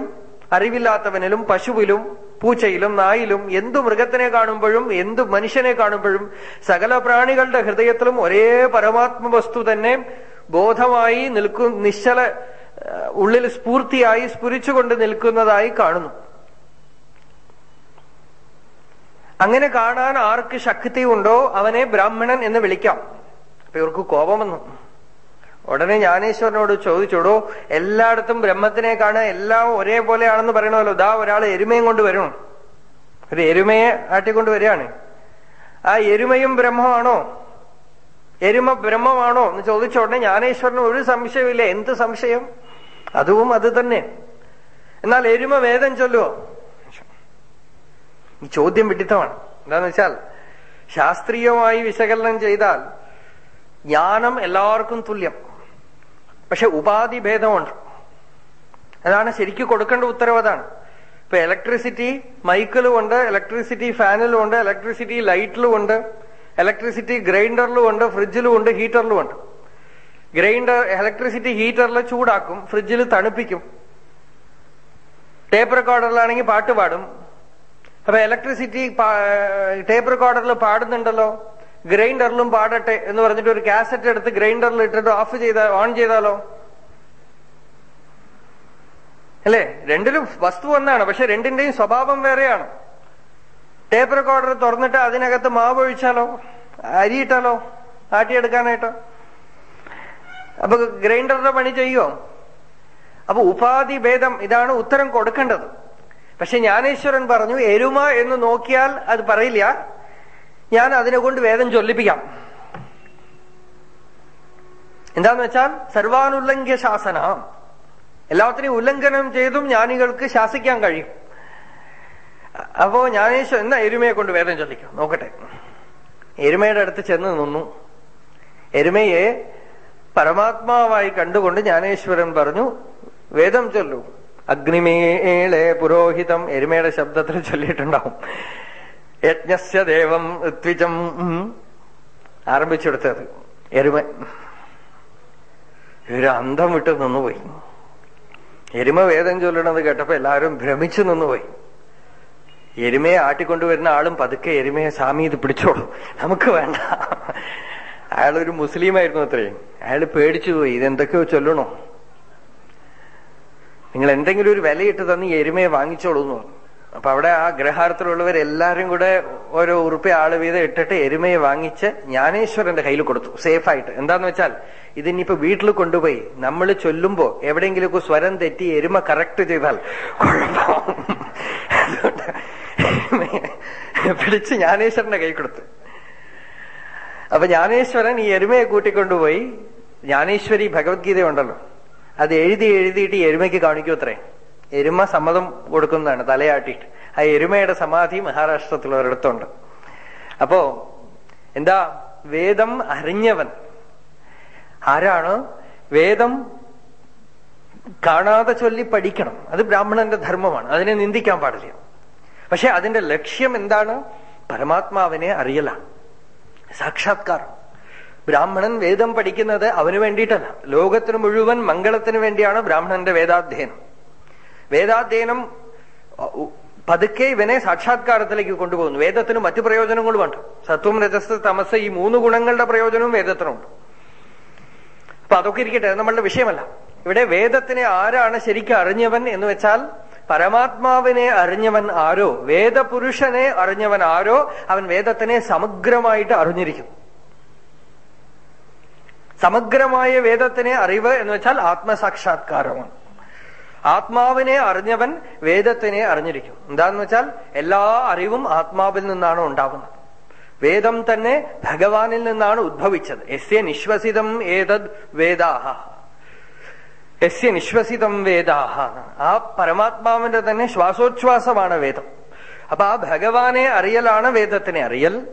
അറിവില്ലാത്തവനിലും പശുവിലും പൂച്ചയിലും നായിലും എന്തു മൃഗത്തിനെ കാണുമ്പോഴും എന്തു മനുഷ്യനെ കാണുമ്പോഴും സകല പ്രാണികളുടെ ഹൃദയത്തിലും ഒരേ പരമാത്മ വസ്തു തന്നെ ബോധമായി നിൽക്കും നിശ്ചല ഉള്ളിൽ സ്ഫൂർത്തിയായി സ്ഫുരിച്ചുകൊണ്ട് നിൽക്കുന്നതായി കാണുന്നു. അങ്ങനെ കാണാൻ ആർക്ക് ശക്തി ഉണ്ടോ അവനെ ബ്രാഹ്മണൻ എന്ന് വിളിക്കാം. അപ്പൊ ഇവർക്ക് കോപം വന്നു. ഉടനെ ജ്ഞാനേശ്വരനോട് ചോദിച്ചോടോ എല്ലായിടത്തും ബ്രഹ്മത്തിനെ കാണുക എല്ലാം ഒരേപോലെയാണെന്ന് പറയണമല്ലോ. ദാ ഒരാൾ എരുമയും കൊണ്ട് വരണം ഒരു എരുമയെ ആട്ടിക്കൊണ്ട് വരികയാണ്. ആ എരുമയും ബ്രഹ്മമാണോ? എരുമ ബ്രഹ്മമാണോ? എന്ന് ചോദിച്ച ഉടനെ ജ്ഞാനേശ്വരന് ഒരു സംശയമില്ല എന്ത് സംശയം? അതും അത് തന്നെ. എന്നാൽ എരുമ വേദം ചൊല്ലുവോ? ഈ ചോദ്യം വിഡിത്തമാണ്. എന്താന്ന് വെച്ചാൽ ശാസ്ത്രീയമായി വിശകലനം ചെയ്താൽ ജ്ഞാനം എല്ലാവർക്കും തുല്യം. പക്ഷെ ഉപാധി ഭേദമുണ്ട്. അതാണ് ശരിക്കും കൊടുക്കേണ്ട ഉത്തരവ് അതാണ്. ഇപ്പൊ ഇലക്ട്രിസിറ്റി മൈക്കിലും ഉണ്ട് ഇലക്ട്രിസിറ്റി ഫാനിലും ഉണ്ട് ഇലക്ട്രിസിറ്റി ലൈറ്റിലും ഉണ്ട് ഇലക്ട്രിസിറ്റി ഗ്രൈൻഡറിലും ഉണ്ട് ഫ്രിഡ്ജിലും ഉണ്ട് ഹീറ്ററിലും ഉണ്ട്. ഗ്രൈൻഡർ ഇലക്ട്രിസിറ്റി ഹീറ്ററിൽ ചൂടാക്കും ഫ്രിഡ്ജിൽ തണുപ്പിക്കും. ടേപ്പ് റെക്കോർഡറിലാണെങ്കിൽ പാട്ട് പാടും. അപ്പൊ ഇലക്ട്രിസിറ്റി ടേപ്പ് റെക്കോർഡറിൽ പാടുന്നുണ്ടല്ലോ? ഗ്രൈൻഡറിലും പാടട്ടെ എന്ന് പറഞ്ഞിട്ട് ഒരു കാസറ്റ് എടുത്ത് ഗ്രൈൻഡറിൽ ഇട്ടിട്ട് ഓഫ് ചെയ്ത ഓൺ ചെയ്താലോ? അല്ലേ? രണ്ടിലും വസ്തു ഒന്നാണ് പക്ഷെ രണ്ടിന്റെയും സ്വഭാവം വേറെയാണ്. ടേപ്പ് റെക്കോർഡർ തുറന്നിട്ട് അതിനകത്ത് മാവ് ഒഴിച്ചാലോ? അരിയിട്ടാലോ? ആട്ടിയെടുക്കാനായിട്ടോ? അപ്പൊ ഗ്രൈൻഡറുടെ പണി ചെയ്യോ? അപ്പൊ ഉപാധി ഭേദം ഇതാണ് ഉത്തരം കൊടുക്കേണ്ടത്. പക്ഷെ ജ്ഞാനേശ്വരൻ പറഞ്ഞു എരുമ എന്ന് നോക്കിയാൽ അത് പറയില്ല. ഞാൻ അതിനെ കൊണ്ട് വേദം ചൊല്ലിപ്പിക്കാം. എന്താന്ന് വെച്ചാൽ സർവാനുല്ലംഘ്യ ശാസന. എല്ലാത്തിനെയും ഉല്ലംഘനം ചെയ്തും ജ്ഞാനികൾക്ക് ശാസിക്കാൻ കഴിയും. അപ്പോ ജ്ഞാനേശ്വരൻ എന്നാ എരുമയെ കൊണ്ട് വേദം ചൊല്ലിക്കാം? നോക്കട്ടെ. എരുമയുടെ അടുത്ത് ചെന്ന് നിന്നു. എരുമയെ പരമാത്മാവായി കണ്ടുകൊണ്ട് ജ്ഞാനേശ്വരൻ പറഞ്ഞു വേദം ചൊല്ലൂ. അഗ്നിമേളെ പുരോഹിതം. എരുമയുടെ ശബ്ദത്തിൽ ചൊല്ലിയിട്ടുണ്ടാവും. യജ്ഞസ്യ ദേവം ഋത്വിജം. ആരംഭിച്ചെടുത്തത്. എരുമ ഒരു അന്ധം വിട്ട് നിന്നുപോയി. എരുമ വേദം ചൊല്ലണത് കേട്ടപ്പോ എല്ലാവരും ഭ്രമിച്ചു നിന്നുപോയി. എരുമയെ ആട്ടിക്കൊണ്ടുവരുന്ന ആളും പതുക്കെ എരുമയെ സ്വാമി ഇത് പിടിച്ചോളൂ. നമുക്ക് വേണ്ട. അയാളൊരു മുസ്ലിമായിരുന്നു അത്രയും അയാൾ പേടിച്ചു പോയി. ഇതെന്തൊക്കെയോ ചൊല്ലണോ? നിങ്ങൾ എന്തെങ്കിലും ഒരു വിലയിട്ട് തന്ന് എരുമയെ വാങ്ങിച്ചോളൂ എന്ന് പറഞ്ഞു. അപ്പൊ അവിടെ ആ ഗ്രഹാരത്തിലുള്ളവർ എല്ലാരും കൂടെ ഓരോ ഉറുപ്പ ആൾ വീതം ഇട്ടിട്ട് എരുമയെ വാങ്ങിച്ച് ജ്ഞാനേശ്വരന്റെ കയ്യിൽ കൊടുത്തു. സേഫായിട്ട്. എന്താന്ന് വെച്ചാൽ ഇതിനിപ്പോ വീട്ടിൽ കൊണ്ടുപോയി നമ്മൾ ചൊല്ലുമ്പോ എവിടെയെങ്കിലുമൊക്കെ സ്വരം തെറ്റി എരുമ കറക്റ്റ് ചെയ്താൽ കുഴപ്പം പിടിച്ച് ജ്ഞാനേശ്വരന്റെ കൈ കൊടുത്തു. അപ്പൊ ജ്ഞാനേശ്വരൻ ഈ എരുമയെ കൂട്ടിക്കൊണ്ടുപോയി. ജ്ഞാനേശ്വരി ഭഗവത്ഗീത ഉണ്ടല്ലോ. അത് എഴുതി എഴുതിയിട്ട് എരുമയ്ക്ക് കാണിക്കൂ അത്രേ. എരുമ സമ്മതം കൊടുക്കുന്നതാണ് തലയാട്ടിയിട്ട്. ആ എരുമയുടെ സമാധി മഹാരാഷ്ട്രത്തിൽ ഒരിടത്തുണ്ട് അപ്പോ എന്താ? വേദം അറിഞ്ഞവൻ. ആരാണ്? വേദം കാണാതെ ചൊല്ലി പഠിക്കണം. അത് ബ്രാഹ്മണന്റെ ധർമ്മമാണ്. അതിനെ നിന്ദിക്കാൻ പാടില്ല. പക്ഷെ അതിന്റെ ലക്ഷ്യം എന്താണ്? പരമാത്മാവിനെ അറിയലാണ്. സാക്ഷാത്കാരം. ബ്രാഹ്മണൻ വേദം പഠിക്കുന്നത് അവന് വേണ്ടിയിട്ടല്ല. ലോകത്തിന് മുഴുവൻ മംഗളത്തിന് വേണ്ടിയാണ് ബ്രാഹ്മണന്റെ വേദാധ്യയനം. വേദാധ്യയനം പതുക്കെ ഇവനെ സാക്ഷാത്കാരത്തിലേക്ക് കൊണ്ടുപോകുന്നു. വേദത്തിന് മറ്റു പ്രയോജനങ്ങളുമുണ്ട്. സത്വം രജസ് തമസ് ഈ മൂന്ന് ഗുണങ്ങളുടെ പ്രയോജനവും വേദത്തിനുണ്ട്. അപ്പൊ അതൊക്കെ ഇരിക്കട്ടെ നമ്മളുടെ വിഷയമല്ല. ഇവിടെ വേദത്തിനെ ആരാണ് ശരിക്കും അറിഞ്ഞവൻ എന്ന് വെച്ചാൽ പരമാത്മാവിനെ അറിഞ്ഞവൻ ആരോ വേദപുരുഷനെ അറിഞ്ഞവൻ ആരോ അവൻ വേദത്തിനെ സമഗ്രമായിട്ട് അറിഞ്ഞിരിക്കുന്നു. സമഗ്രമായ വേദത്തിനെ അറിവ് എന്ന് വെച്ചാൽ ആത്മസാക്ഷാത്കാരമാണ്. ആത്മാവിനെ അറിഞ്ഞവൻ വേദത്തിനെ അറിഞ്ഞിരിക്കും. എന്താന്ന് വെച്ചാൽ എല്ലാ അറിവും ആത്മാവിൽ നിന്നാണ് ഉണ്ടാവുന്നത് വേദം തന്നെ ഭഗവാനിൽ നിന്നാണ് ഉദ്ഭവിച്ചത്. എസ്യ നിശ്വസിതം ഏതദ് വേദാഹ. എസ് എ നിശ്വസിതം വേദാഹ ആ പരമാത്മാവിന്റെ തന്നെ ശ്വാസോച്ഛ്വാസമാണ് വേദം. അപ്പൊ ആ ഭഗവാനെ അറിയലാണ് വേദത്തിനെ അറിയൽ.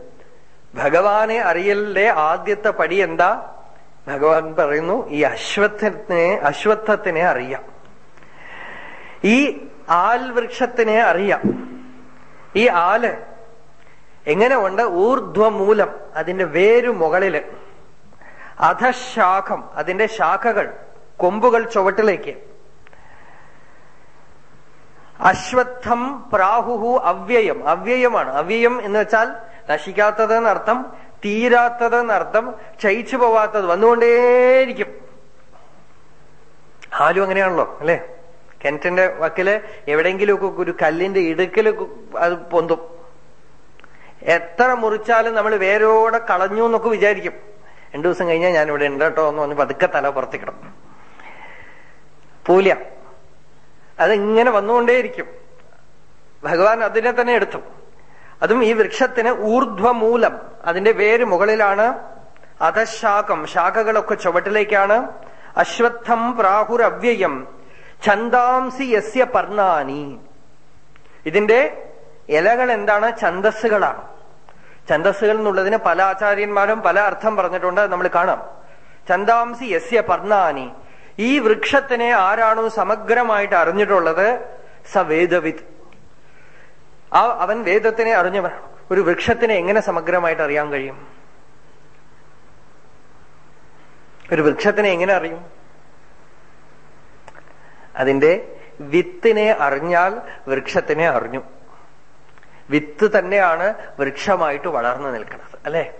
ഭഗവാനെ അറിയലിന്റെ ആദ്യത്തെ പടി എന്താ? ഭഗവാൻ പറയുന്നു ഈ അശ്വത്ഥത്തിനെ അശ്വത്ഥത്തിനെ അറിയാം. ഈ ആൽ വൃക്ഷത്തിനെ അറിയാം. ഈ ആൽ എങ്ങനെ ഉണ്ട്? ഊർധ്വമൂലം അതിന്റെ വേരു മുകളിൽ. അധശാഖം അതിന്റെ ശാഖകൾ കൊമ്പുകൾ ചുവട്ടിലേക്ക്. അശ്വത്ഥം പ്രാഹുഹു അവ്യയം. അവ്യയമാണ്. അവ്യയം എന്ന് വെച്ചാൽ നശിക്കാത്തത് എന്നർത്ഥം തീരാത്തത് എന്നർത്ഥം ക്ഷയിച്ചു പോവാത്തത് വന്നുകൊണ്ടേയിരിക്കും. ആലും അങ്ങനെയാണല്ലോ അല്ലേ? കിണറ്റിന്റെ വക്കിൽ എവിടെയെങ്കിലുമൊക്കെ ഒരു കല്ലിന്റെ ഇടുക്കിൽ അത് പൊന്തും. എത്ര മുറിച്ചാലും നമ്മൾ വേരോടെ കളഞ്ഞു എന്നൊക്കെ വിചാരിക്കും. രണ്ടു ദിവസം കഴിഞ്ഞാൽ ഞാൻ ഇവിടെ ഉണ്ട് കേട്ടോ എന്ന് പറഞ്ഞ് പതുക്കെ തല പുറത്തിക്കിടും. പൂല അതിങ്ങനെ വന്നുകൊണ്ടേയിരിക്കും. ഭഗവാൻ അതിനെ തന്നെ എടുത്തു. അതും ഈ വൃക്ഷത്തിന് ഊർധ്വമൂലം. അതിന്റെ വേര് മുകളിലാണ് അധശാഖം. ശാഖകളൊക്കെ ചുവട്ടിലേക്കാണ്. അശ്വത്ഥം പ്രാഹുരവ്യയം. ഛന്ദാംസി യസ്യ പർണാനി. ഇതിന്റെ ഇലകൾ എന്താണ്? ഛന്ദസ്സുകളാണ്. ഛന്ദസ്സുകൾ എന്നുള്ളതിന് പല ആചാര്യന്മാരും പല അർത്ഥം പറഞ്ഞിട്ടുണ്ട്. നമ്മൾ കാണാം. ചന്ദാംസി യസ്യ പർണാനി. ഈ വൃക്ഷത്തിനെ ആരാണോ സമഗ്രമായിട്ട് അറിഞ്ഞിട്ടുള്ളത്? സ വേദവിത് ആ അവൻ വേദത്തിനെ അറിഞ്ഞവനാണ്. ഒരു വൃക്ഷത്തിനെ എങ്ങനെ സമഗ്രമായിട്ട് അറിയാൻ കഴിയും? ഒരു വൃക്ഷത്തിനെ എങ്ങനെ അറിയും? അതിന്റെ വിത്തിനെ അറിഞ്ഞാൽ വൃക്ഷത്തിനെ അറിഞ്ഞു. വിത്ത് തന്നെയാണ് വൃക്ഷമായിട്ട് വളർന്നു നിൽക്കുന്നത് അല്ലെ?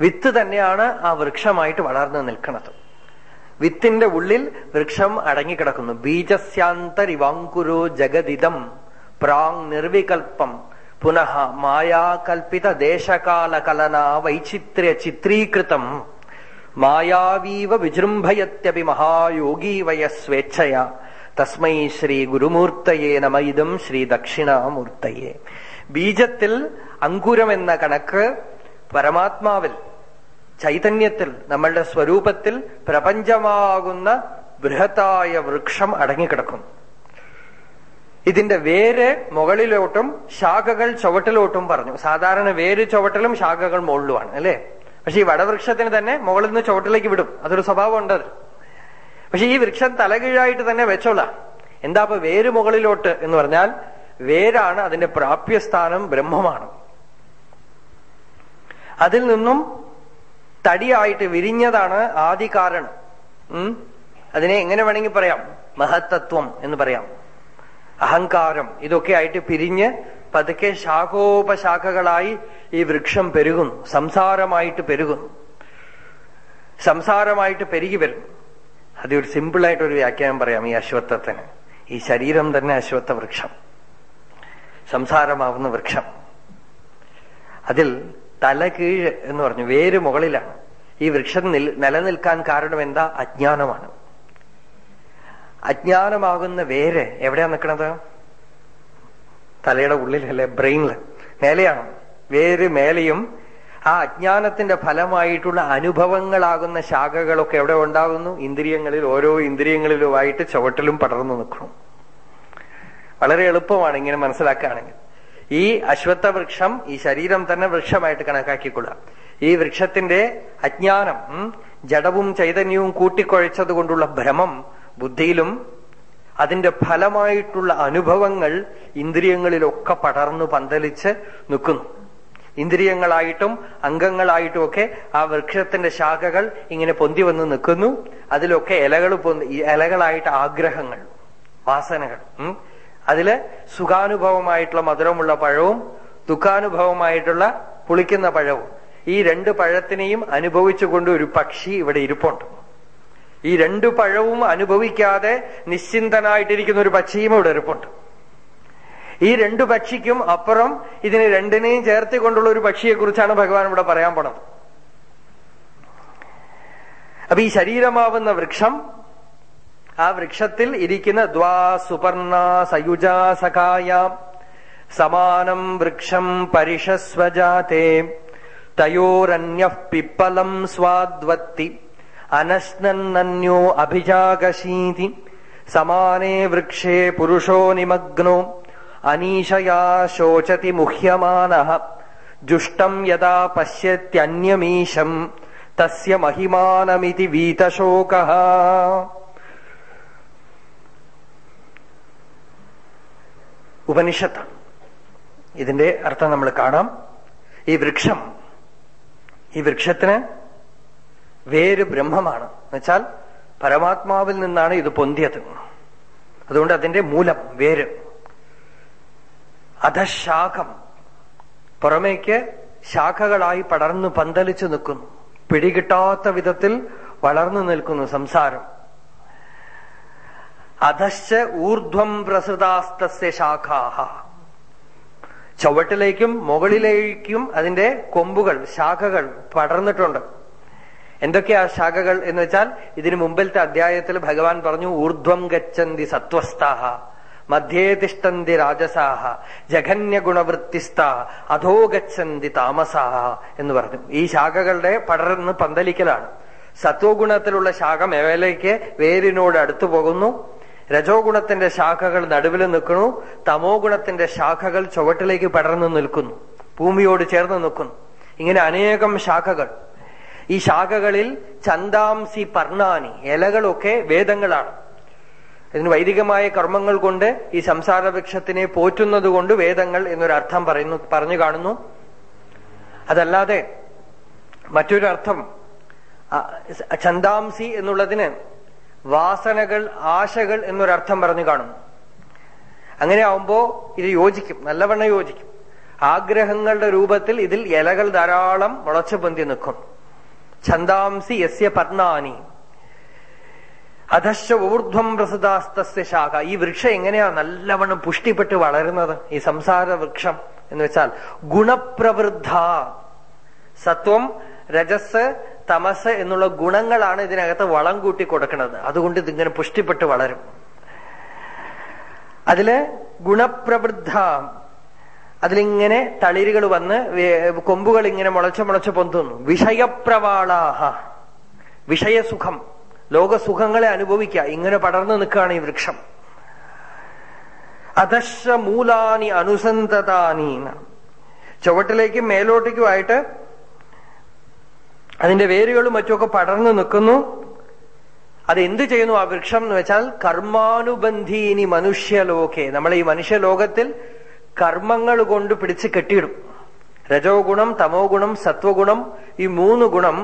വിത്ത് തന്നെയാണ് ആ വൃക്ഷമായിട്ട് വളർന്നു നിൽക്കുന്നത്. വിത്തിന്റെ ഉള്ളിൽ വൃക്ഷം അടങ്ങിക്കിടക്കുന്നു. ബീജസ്യാന്തരിവാങ്കുരോ ജഗതിദം പ്രാങ് നിർവികൽപ്പം. പുനഃ മായാകൽപ്പിത ദേശകാല കലന വൈചിത്ര്യ ചിത്രീകൃതം. മായാവീവ വിജൃംഭയത്യപി മഹായോഗീ സ്വേച്ഛയ. തസ്മൈ ശ്രീ ഗുരുമൂർത്തയേ നമയിതും ശ്രീ ദക്ഷിണാമൂർത്തയെ. ബീജത്തിൽ അങ്കുരം എന്ന കണക്ക് പരമാത്മാവിൽ ചൈതന്യത്തിൽ നമ്മളുടെ സ്വരൂപത്തിൽ പ്രപഞ്ചമാകുന്ന ബൃഹത്തായ വൃക്ഷം അടങ്ങിക്കിടക്കുന്നു ഇതിന്റെ വേര് മുകളിലോട്ടും ശാഖകൾ ചുവട്ടിലോട്ടും പറഞ്ഞു. സാധാരണ വേര് ചുവട്ടിലും ശാഖകൾ മുകളിലുമാണ് അല്ലേ? പക്ഷെ ഈ വടവൃക്ഷത്തിന് തന്നെ മുകളിൽ നിന്ന് ചുവട്ടിലേക്ക് വിടും. അതൊരു സ്വഭാവം ഉണ്ട് പക്ഷെ ഈ വൃക്ഷം തലകീഴായിട്ട് തന്നെ വെച്ചോളാം. എന്താ അപ്പൊ വേര് മുകളിലോട്ട് എന്ന് പറഞ്ഞാൽ വേരാണ് അതിന്റെ പ്രാപ്യസ്ഥാനം ബ്രഹ്മമാണ്. അതിൽ നിന്നും തടിയായിട്ട് വിരിഞ്ഞതാണ് ആദി കാരണം. അതിനെ എങ്ങനെ വേണമെങ്കിൽ പറയാം? മഹത്തത്വം എന്ന് പറയാം. അഹങ്കാരം ഇതൊക്കെ ആയിട്ട് പിരിഞ്ഞ് പതുക്കെ ശാഖോപശാഖകളായി ഈ വൃക്ഷം പെരുകുന്നു. സംസാരമായിട്ട് പെരുകുന്നു. സംസാരമായിട്ട് പെരുകി വരും അതൊരു സിമ്പിളായിട്ട് ഒരു വ്യാഖ്യാനം പറയാം ഈ അശ്വത്വത്തിന് ഈ ശരീരം തന്നെ അശ്വത്വ വൃക്ഷം. സംസാരമാവുന്ന വൃക്ഷം. അതിൽ തല കീഴ് എന്ന് പറഞ്ഞു വേര് മുകളിലാണ്. ഈ വൃക്ഷം നിൽ- നിലനിൽക്കാൻ കാരണം എന്താ? അജ്ഞാനമാണ്. അജ്ഞാനമാകുന്ന വേര് എവിടെയാണ് നിൽക്കുന്നത്? തലയുടെ ഉള്ളിലല്ലേ ബ്രെയിനിൽ മേലെയാണ്? വേര് മേലെയും ആ അജ്ഞാനത്തിന്റെ ഫലമായിട്ടുള്ള അനുഭവങ്ങളാകുന്ന ശാഖകളൊക്കെ എവിടെ ഉണ്ടാകുന്നു? ഇന്ദ്രിയങ്ങളിൽ ഓരോ ഇന്ദ്രിയങ്ങളിലുമായിട്ട് ചുവട്ടിലും പടർന്നു നിൽക്കണം വളരെ എളുപ്പമാണ് ഇങ്ങനെ മനസ്സിലാക്കുകയാണെങ്കിൽ. ഈ അശ്വത്ഥ വൃക്ഷം ഈ ശരീരം തന്നെ വൃക്ഷമായിട്ട് കണക്കാക്കിക്കൊള്ളുക. ഈ വൃക്ഷത്തിന്റെ അജ്ഞാനം ജഡവും ചൈതന്യവും കൂട്ടിക്കുഴച്ചത് കൊണ്ടുള്ള ഭ്രമം ബുദ്ധിയിലും അതിന്റെ ഫലമായിട്ടുള്ള അനുഭവങ്ങൾ ഇന്ദ്രിയങ്ങളിലൊക്കെ പടർന്നു പന്തലിച്ച് നിൽക്കുന്നു. ഇന്ദ്രിയങ്ങളായിട്ടും അംഗങ്ങളായിട്ടും ഒക്കെ ആ വൃക്ഷത്തിന്റെ ശാഖകൾ ഇങ്ങനെ പൊന്തി വന്ന് നിൽക്കുന്നു. അതിലൊക്കെ ഇലകൾ ഇലകളായിട്ട് ആഗ്രഹങ്ങൾ വാസനകൾ. അതിൽ സുഖാനുഭവമായിട്ടുള്ള മധുരമുള്ള പഴവും ദുഃഖാനുഭവമായിട്ടുള്ള പുളിക്കുന്ന പഴവും. ഈ രണ്ട് പഴത്തിനെയും അനുഭവിച്ചുകൊണ്ട് ഒരു പക്ഷി ഇവിടെ ഇരിപ്പുണ്ട്. ഈ രണ്ടു പഴവും അനുഭവിക്കാതെ നിശ്ചിന്തനായിട്ടിരിക്കുന്ന ഒരു പക്ഷിയും ഇവിടെ ഇരിപ്പുണ്ട്. ഈ രണ്ടു പക്ഷിക്കും അപ്പുറം ഇതിനെ രണ്ടിനെയും ചേർത്തിക്കൊണ്ടുള്ള ഒരു പക്ഷിയെ കുറിച്ചാണ് ഭഗവാൻ ഇവിടെ പറയാൻ പോണത്. അപ്പൊ ഈ ശരീരമാവുന്ന വൃക്ഷം ആ വൃക്ഷത്തിൽ ഇരിക്കുന്ന ദ്വാ സുപർണ സയുജാ സഖായ സമാനം വൃക്ഷം പരിഷസ്വജാതേ തയോരന്യ പിപ്പലം സ്വാദ്വത്തി അനശ്നന്നന്യോ അഭിജാകശീതി സമാനേ വൃക്ഷേ പുരുഷോ നിമഗ്നോ അനീശയാ ശോചതി മുഹ്യമാന. ജുഷ്ടം യഥാ പശ്യത്യന്യമീശം. തസ്യ മഹിമാനമിതി വീതശോക. ഉപനിഷത്ത്. ഇതിന്റെ അർത്ഥം നമ്മൾ കാണാം. ഈ വൃക്ഷം ഈ വൃക്ഷത്തിന് വേര് ബ്രഹ്മമാണ്. എന്നുവെച്ചാൽ പരമാത്മാവിൽ നിന്നാണ് ഇത് പൊന്തിയത്. അതുകൊണ്ട് അതിന്റെ മൂലം വേര്. അധശാഖം. പുറമേക്ക് ശാഖകളായി പടർന്നു പന്തലിച്ചു നിൽക്കുന്നു. പിടികിട്ടാത്ത വിധത്തിൽ വളർന്നു നിൽക്കുന്നു സംസാരം. അധശ്ച ഊർധ്വം പ്രസൃതാസ്തസ്യ ശാഖാഹ. ചുവട്ടിലേക്കും മുകളിലേക്കും അതിന്റെ കൊമ്പുകൾ ശാഖകൾ പടർന്നിട്ടുണ്ട്. എന്തൊക്കെയാ ശാഖകൾ എന്ന് വെച്ചാൽ ഇതിനു മുമ്പിലത്തെ അധ്യായത്തിൽ ഭഗവാൻ പറഞ്ഞു ഊർധ്വം ഗച്ഛന്തി സത്വസ്ഥാഹ. മധ്യേ തിഷ്ടന്തി രാജസാഹ ജഘന്യ ഗുണവൃത്തിസ്ഥ അധോ താമസാഹ എന്ന് പറഞ്ഞു. ഈ ശാഖകളുടെ പടർന്ന് പന്തലിക്കലാണ്. സത്വഗുണത്തിലുള്ള ശാഖ മേലേക്ക് വേരിനോട് അടുത്തു പോകുന്നു. രജോ ഗുണത്തിന്റെ ശാഖകൾ നടുവിൽ നിൽക്കുന്നു. തമോ ഗുണത്തിന്റെ ശാഖകൾ ചുവട്ടിലേക്ക് പടർന്നു നിൽക്കുന്നു. ഭൂമിയോട് ചേർന്ന് നിൽക്കുന്നു. ഇങ്ങനെ അനേകം ശാഖകൾ. ഈ ശാഖകളിൽ ചന്താംസി പർണാനി ഇലകളൊക്കെ വേദങ്ങളാണ്. ഇതിന് വൈദികമായ കർമ്മങ്ങൾ കൊണ്ട് ഈ സംസാര വൃക്ഷത്തിനെ പോറ്റുന്നത് കൊണ്ട് വേദങ്ങൾ എന്നൊരർത്ഥം പറയുന്നു പറഞ്ഞു കാണുന്നു. അതല്ലാതെ മറ്റൊരു അർത്ഥം ചന്ദാംസി ചന്താംസി എന്നുള്ളതിന് വാസനകൾ ആശകൾ എന്നൊരർത്ഥം പറഞ്ഞു കാണുന്നു. അങ്ങനെ ആവുമ്പോ ഇത് യോജിക്കും നല്ലവണ്ണം യോജിക്കും. ആഗ്രഹങ്ങളുടെ രൂപത്തിൽ ഇതിൽ ഇലകൾ ധാരാളം മുളച്ചു പൊന്തി നിൽക്കും. ഛന്ദാംസി യസ്യ പർണാനി അധശ്ച ഊർധ്വം പ്രസദാസ്തസ്യ ശാഖ. ഈ വൃക്ഷം എങ്ങനെയാ നല്ലവണ്ണം പുഷ്ടിപ്പെട്ട് വളരുന്നത്? ഈ സംസാര വൃക്ഷം എന്ന് വെച്ചാൽ ഗുണപ്രവൃദ്ധ. സത്വം രജസ് തമസ് എന്നുള്ള ഗുണങ്ങളാണ് ഇതിനകത്ത് വളം കൂട്ടി കൊടുക്കുന്നത്. അതുകൊണ്ട് ഇതിങ്ങനെ പുഷ്ടിപ്പെട്ട് വളരും. അതിൽ ഗുണപ്രവൃദ്ധ. അതിലിങ്ങനെ തളിരുകൾ വന്ന് കൊമ്പുകൾ ഇങ്ങനെ മുളച്ച് മുളച്ച് പൊന്തുന്നു. വിഷയപ്രവാളാഹ. വിഷയസുഖം. ലോകസുഖങ്ങളെ അനുഭവിക്ക ഇങ്ങനെ പടർന്നു നിൽക്കുകയാണ് ഈ വൃക്ഷം. അധശ്ച മൂലാനി അനുസന്തതാനീന ചുവട്ടിലേക്കും മേലോട്ടേക്കുമായിട്ട് അതിന്റെ വേരുകളും മറ്റുമൊക്കെ പടർന്നു നിൽക്കുന്നു. അത് എന്ത് ചെയ്യുന്നു ആ വൃക്ഷം എന്ന് വെച്ചാൽ കർമാനുബന്ധീനി മനുഷ്യലോകെ. നമ്മളെ ഈ മനുഷ്യലോകത്തിൽ കർമ്മങ്ങൾ കൊണ്ട് പിടിച്ച് കെട്ടിയിടും. രജോ ഗുണം തമോ ഗുണം സത്വഗുണം ഈ മൂന്ന് ഗുണം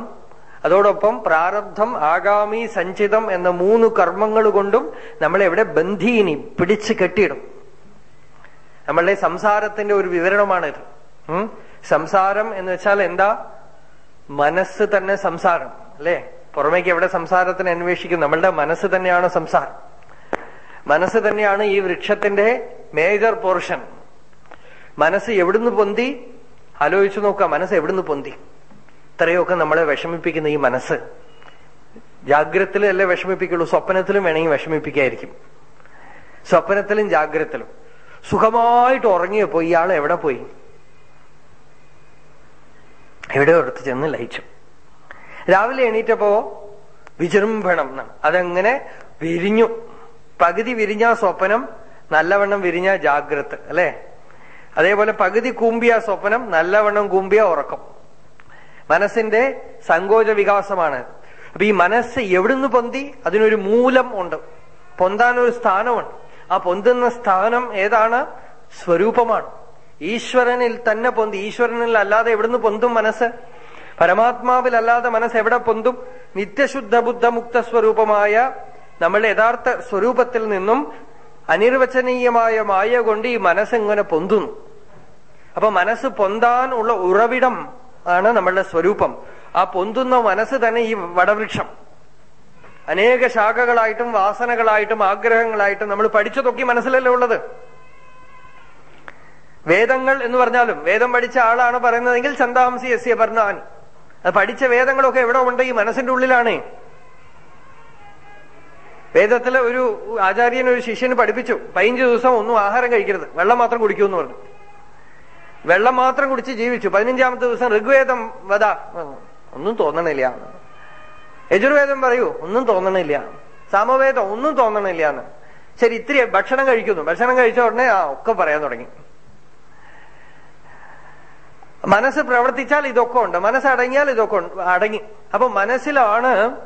അതോടൊപ്പം പ്രാരബ്ധം ആഗാമി സഞ്ചിതം എന്ന മൂന്ന് കർമ്മങ്ങൾ കൊണ്ടും നമ്മളെ എവിടെ ബന്ധീനി പിടിച്ചു കെട്ടിയിടും. നമ്മളുടെ സംസാരത്തിന്റെ ഒരു വിവരണമാണിത്? സംസാരം എന്ന് വെച്ചാൽ എന്താ? മനസ്സ് തന്നെ സംസാരം അല്ലെ? പുറമേക്ക് എവിടെ സംസാരത്തിന് അന്വേഷിക്കും? നമ്മളുടെ മനസ്സ് തന്നെയാണ് സംസാരം. മനസ്സ് തന്നെയാണ് ഈ വൃക്ഷത്തിന്റെ മേജർ പോർഷൻ. മനസ്സ് എവിടുന്ന് പൊന്തി? ആലോചിച്ചു നോക്കുക മനസ്സ് എവിടുന്ന് പൊന്തി? ഇത്രയൊക്കെ നമ്മളെ വിഷമിപ്പിക്കുന്ന ഈ മനസ്സ് ജാഗ്രതത്തിലല്ലേ വിഷമിപ്പിക്കുള്ളൂ സ്വപ്നത്തിലും വേണമെങ്കിൽ വിഷമിപ്പിക്കായിരിക്കും. സ്വപ്നത്തിലും ജാഗ്രതത്തിലും. സുഖമായിട്ട് ഉറങ്ങിയപ്പോ ഇയാൾ എവിടെ പോയി? എവിടെ എടുത്ത് ചെന്ന് ലയിച്ചു. രാവിലെ എണീറ്റപ്പോ വിജൃംഭണം എന്നാണ്. അതങ്ങനെ? വിരിഞ്ഞു. പകുതി വിരിഞ്ഞ സ്വപ്നം നല്ലവണ്ണം വിരിഞ്ഞ ജാഗ്രത അല്ലെ? അതേപോലെ പകുതി കൂമ്പിയ സ്വപ്നം നല്ലവണ്ണം കൂമ്പിയ ഉറക്കം. മനസ്സിന്റെ സങ്കോച വികാസമാണ്. അപ്പൊ ഈ മനസ്സ് എവിടുന്ന് പൊന്തി? അതിനൊരു മൂലം ഉണ്ട്. പൊന്താനൊരു സ്ഥാനമുണ്ട്. ആ പൊന്തുന്ന സ്ഥാനം ഏതാണ്? സ്വരൂപമാണ്. ഈശ്വരനിൽ തന്നെ പൊന്തി. ഈശ്വരനിൽ അല്ലാതെ എവിടുന്ന് പൊന്തും മനസ്സ്? പരമാത്മാവിൽ അല്ലാതെ മനസ്സ് എവിടെ പൊന്തും? നിത്യശുദ്ധ ബുദ്ധ മുക്ത സ്വരൂപമായ നമ്മളുടെ യഥാർത്ഥ സ്വരൂപത്തിൽ നിന്നും അനിർവചനീയമായ മായ കൊണ്ട് ഈ മനസ്സിങ്ങനെ പൊന്തുന്നു. അപ്പൊ മനസ്സ് പൊന്താൻ ഉള്ള ഉറവിടം ആണ് നമ്മളുടെ സ്വരൂപം. ആ പൊന്തുന്ന മനസ്സ് തന്നെ ഈ വടവൃക്ഷം. അനേക ശാഖകളായിട്ടും വാസനകളായിട്ടും ആഗ്രഹങ്ങളായിട്ടും നമ്മൾ പഠിച്ചതൊക്കെ മനസ്സിലല്ലേ ഉള്ളത്? വേദങ്ങൾ എന്ന് പറഞ്ഞാലും വേദം പഠിച്ച ആളാണ് പറയുന്നതെങ്കിൽ ചന്താംസി എസ് പറഞ്ഞാൻ അത് പഠിച്ച വേദങ്ങളൊക്കെ എവിടെ ഉണ്ട്? ഈ മനസ്സിന്റെ ഉള്ളിലാണ്. വേദത്തിലെ ഒരു ആചാര്യൻ ഒരു ശിഷ്യന് പഠിപ്പിച്ചു. പതിനഞ്ച് ദിവസം ഒന്നും ആഹാരം കഴിക്കരുത്. വെള്ളം മാത്രം കുടിക്കൂ എന്ന് പറഞ്ഞു. വെള്ളം മാത്രം കുടിച്ച് ജീവിച്ചു. പതിനഞ്ചാമത്തെ ദിവസം ഋഗ്വേദം വധ. ഒന്നും തോന്നണില്ല. യജുർവേദം പറയൂ ഒന്നും തോന്നണില്ല. സാമവേദം ഒന്നും തോന്നണില്ല. എന്ന് ശരി ഇത്തിരി ഭക്ഷണം കഴിക്കുന്നു. ഭക്ഷണം കഴിച്ച ഉടനെ ആ ഒക്കെ പറയാൻ തുടങ്ങി. മനസ്സ് പ്രവർത്തിച്ചാൽ ഇതൊക്കെ ഉണ്ട്. മനസ്സ് അടങ്ങിയാൽ ഇതൊക്കെ അടങ്ങി. അപ്പൊ മനസ്സിലാണ്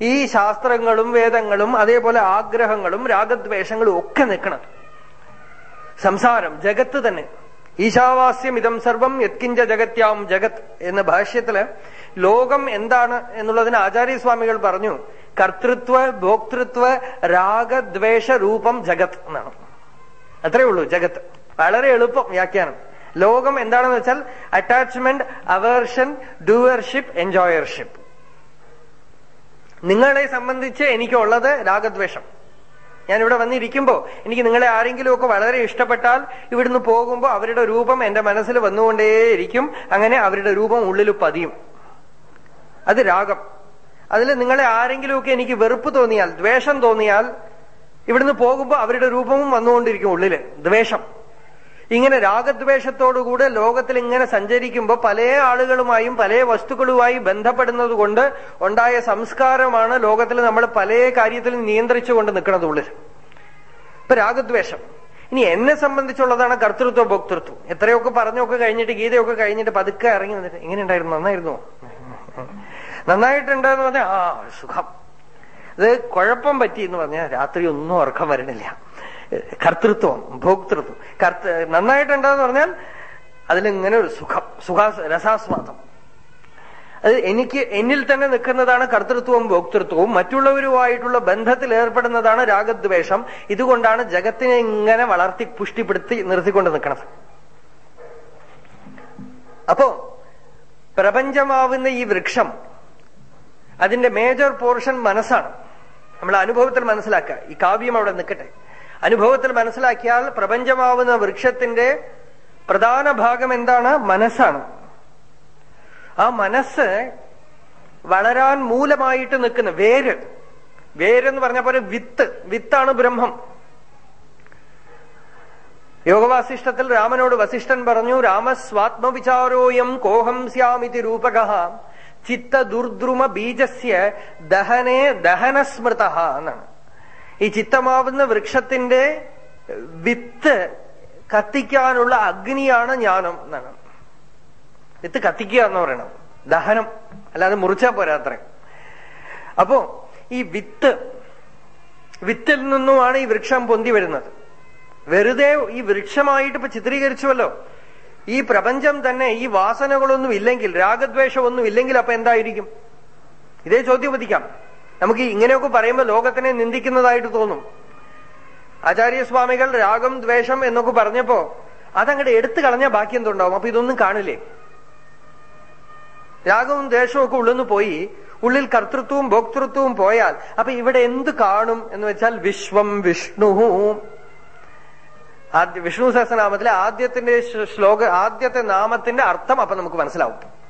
ഈ ശാസ്ത്രങ്ങളും വേദങ്ങളും അതേപോലെ ആഗ്രഹങ്ങളും രാഗദ്വേഷങ്ങളും ഒക്കെ നിൽക്കണം സംസാരം ജഗത്ത് തന്നെ. ഈശാവാസ്യം ഇതം സർവം യത്കിഞ്ച ജഗത്യാം ജഗത് എന്ന ഭാഷ്യത്തിൽ ലോകം എന്താണ് എന്നുള്ളതിന് ആചാര്യസ്വാമികൾ പറഞ്ഞു കർത്തൃത്വ ഭോക്തൃത്വ രാഗദ്വേഷ രൂപം ജഗത് എന്നാണ്. അത്രേ ഉള്ളൂ ജഗത്ത് വളരെ എളുപ്പം വ്യാഖ്യാനം. ലോകം എന്താണെന്ന് വെച്ചാൽ അറ്റാച്ച്മെന്റ് അവേർഷൻ ഡൂവർഷിപ്പ് എൻജോയർഷിപ്പ്. നിങ്ങളെ സംബന്ധിച്ച് എനിക്കുള്ളത് രാഗദ്വേഷം. ഞാൻ ഇവിടെ വന്നിരിക്കുമ്പോ എനിക്ക് നിങ്ങളെ ആരെങ്കിലും ഒക്കെ വളരെ ഇഷ്ടപ്പെട്ടാൽ ഇവിടുന്ന് പോകുമ്പോൾ അവരുടെ രൂപം എന്റെ മനസ്സിൽ വന്നുകൊണ്ടേയിരിക്കും. അങ്ങനെ അവരുടെ രൂപം ഉള്ളിൽ പതിയും. അത് രാഗം. അതിൽ നിങ്ങളെ ആരെങ്കിലുമൊക്കെ എനിക്ക് വെറുപ്പ് തോന്നിയാൽ ദ്വേഷം തോന്നിയാൽ ഇവിടുന്ന് പോകുമ്പോൾ അവരുടെ രൂപവും വന്നുകൊണ്ടിരിക്കും ഉള്ളിൽ. ദ്വേഷം. ഇങ്ങനെ രാഗദ്വേഷത്തോടുകൂടെ ലോകത്തിൽ ഇങ്ങനെ സഞ്ചരിക്കുമ്പോൾ പല ആളുകളുമായും പല വസ്തുക്കളുമായി ബന്ധപ്പെടുന്നത് കൊണ്ട് ഉണ്ടായ സംസ്കാരമാണ് ലോകത്തിൽ നമ്മൾ പല കാര്യത്തിലും നിയന്ത്രിച്ചുകൊണ്ട് നിൽക്കുന്നത് ഉള്ളിൽ. ഇപ്പൊ രാഗദ്വേഷം. ഇനി എന്നെ സംബന്ധിച്ചുള്ളതാണ് കർത്തൃത്വ ഭോക്തൃത്വം എത്രയൊക്കെ പറഞ്ഞൊക്കെ കഴിഞ്ഞിട്ട് ഗീതയൊക്കെ കഴിഞ്ഞിട്ട് പതുക്കെ ഇറങ്ങി വന്നിട്ട് എങ്ങനെ ഉണ്ടായിരുന്നു നന്നായിരുന്നു. നന്നായിട്ടുണ്ട് എന്ന് പറഞ്ഞാൽ ആ സുഖം. അത് കുഴപ്പം പറ്റി എന്ന് പറഞ്ഞാൽ രാത്രി ഒന്നും ഉറക്കം വരണില്ല. കർത്തൃത്വം ഭോക്തൃത്വം. കർത്ത നന്നായിട്ടുണ്ടെന്ന് പറഞ്ഞാൽ അതിലിങ്ങനെ ഒരു സുഖം സുഖാ രസാസ്വാദം. അത് എനിക്ക് എന്നിൽ തന്നെ നിൽക്കുന്നതാണ് കർത്തൃത്വവും ഭോക്തൃത്വവും. മറ്റുള്ളവരുമായിട്ടുള്ള ബന്ധത്തിൽ ഏർപ്പെടുന്നതാണ് രാഗദ്വേഷം. ഇതുകൊണ്ടാണ് ജഗത്തിനെ ഇങ്ങനെ വളർത്തി പുഷ്ടിപ്പെടുത്തി നിർത്തിക്കൊണ്ട് നിൽക്കുന്നത് അപ്പോ പ്രപഞ്ചമാവുന്ന ഈ വൃക്ഷം അതിന്റെ മേജർ പോർഷൻ മനസ്സാണ്. നമ്മൾ അനുഭവത്തിൽ മനസ്സിലാക്കുക. ഈ കാവ്യം അവിടെ നിൽക്കട്ടെ. അനുഭവത്തിൽ മനസ്സിലാക്കിയാൽ പ്രപഞ്ചമാവുന്ന വൃക്ഷത്തിന്റെ പ്രധാന ഭാഗം എന്താണ്? മനസ്സാണ്. ആ മനസ്സ് വളരാൻ മൂലമായിട്ട് നിൽക്കുന്ന വേര്. വേരെന്ന് പറഞ്ഞ പോലെ വിത്ത്. വിത്താണ് ബ്രഹ്മം. യോഗവാസിഷ്ഠത്തിൽ രാമനോട് വസിഷ്ഠൻ പറഞ്ഞു രാമസ്വാത്മവിചാരോയം കോഹം സ്യാമിതി രൂപക. ചിത്ത ദുർദ്രുമ ബീജസ്യ ദഹനേ ദഹനസ്മൃത എന്നാണ്. ഈ ചിത്തമാവുന്ന വൃക്ഷത്തിന്റെ വിത്ത് കത്തിക്കാനുള്ള അഗ്നിയാണ് ജ്ഞാനം എന്നാണ്. വിത്ത് കത്തിക്കുക എന്ന് പറയണം. ദഹനം. അല്ലാതെ മുറിച്ചാ പോരാത്ര അപ്പോ ഈ വിത്ത് വിത്തിൽ നിന്നുമാണ് ഈ വൃക്ഷം പൊന്തി വരുന്നത്. വെറുതെ ഈ വൃക്ഷമായിട്ട് ഇപ്പൊ ചിത്രീകരിച്ചുവല്ലോ. ഈ പ്രപഞ്ചം തന്നെ ഈ വാസനകളൊന്നും ഇല്ലെങ്കിൽ രാഗദ്വേഷമൊന്നും ഇല്ലെങ്കിൽ അപ്പൊ എന്തായിരിക്കും? ഇതേ ചോദ്യം ചോദ്യോപതിക്കാം നമുക്ക് ഇങ്ങനെയൊക്കെ പറയുമ്പോൾ ലോകത്തിനെ നിന്ദിക്കുന്നതായിട്ട് തോന്നും. ആചാര്യസ്വാമികൾ രാഗം ദ്വേഷം എന്നൊക്കെ പറഞ്ഞപ്പോ അതങ്ങടെ എടുത്തു കളഞ്ഞാൽ ബാക്കി എന്തുണ്ടാവും? അപ്പൊ ഇതൊന്നും കാണില്ലേ? രാഗവും ദ്വേഷവും ഒക്കെ ഉള്ളിന്ന് പോയി ഉള്ളിൽ കർത്തൃത്വവും ഭോക്തൃത്വവും പോയാൽ അപ്പൊ ഇവിടെ എന്ത് കാണും എന്ന് വെച്ചാൽ വിശ്വം വിഷ്ണു. ആദ്യ വിഷ്ണു സഹസ്രനാമത്തിലെ ആദ്യത്തിന്റെ ശ്ലോക ആദ്യത്തെ നാമത്തിന്റെ അർത്ഥം അപ്പൊ നമുക്ക് മനസ്സിലാവും.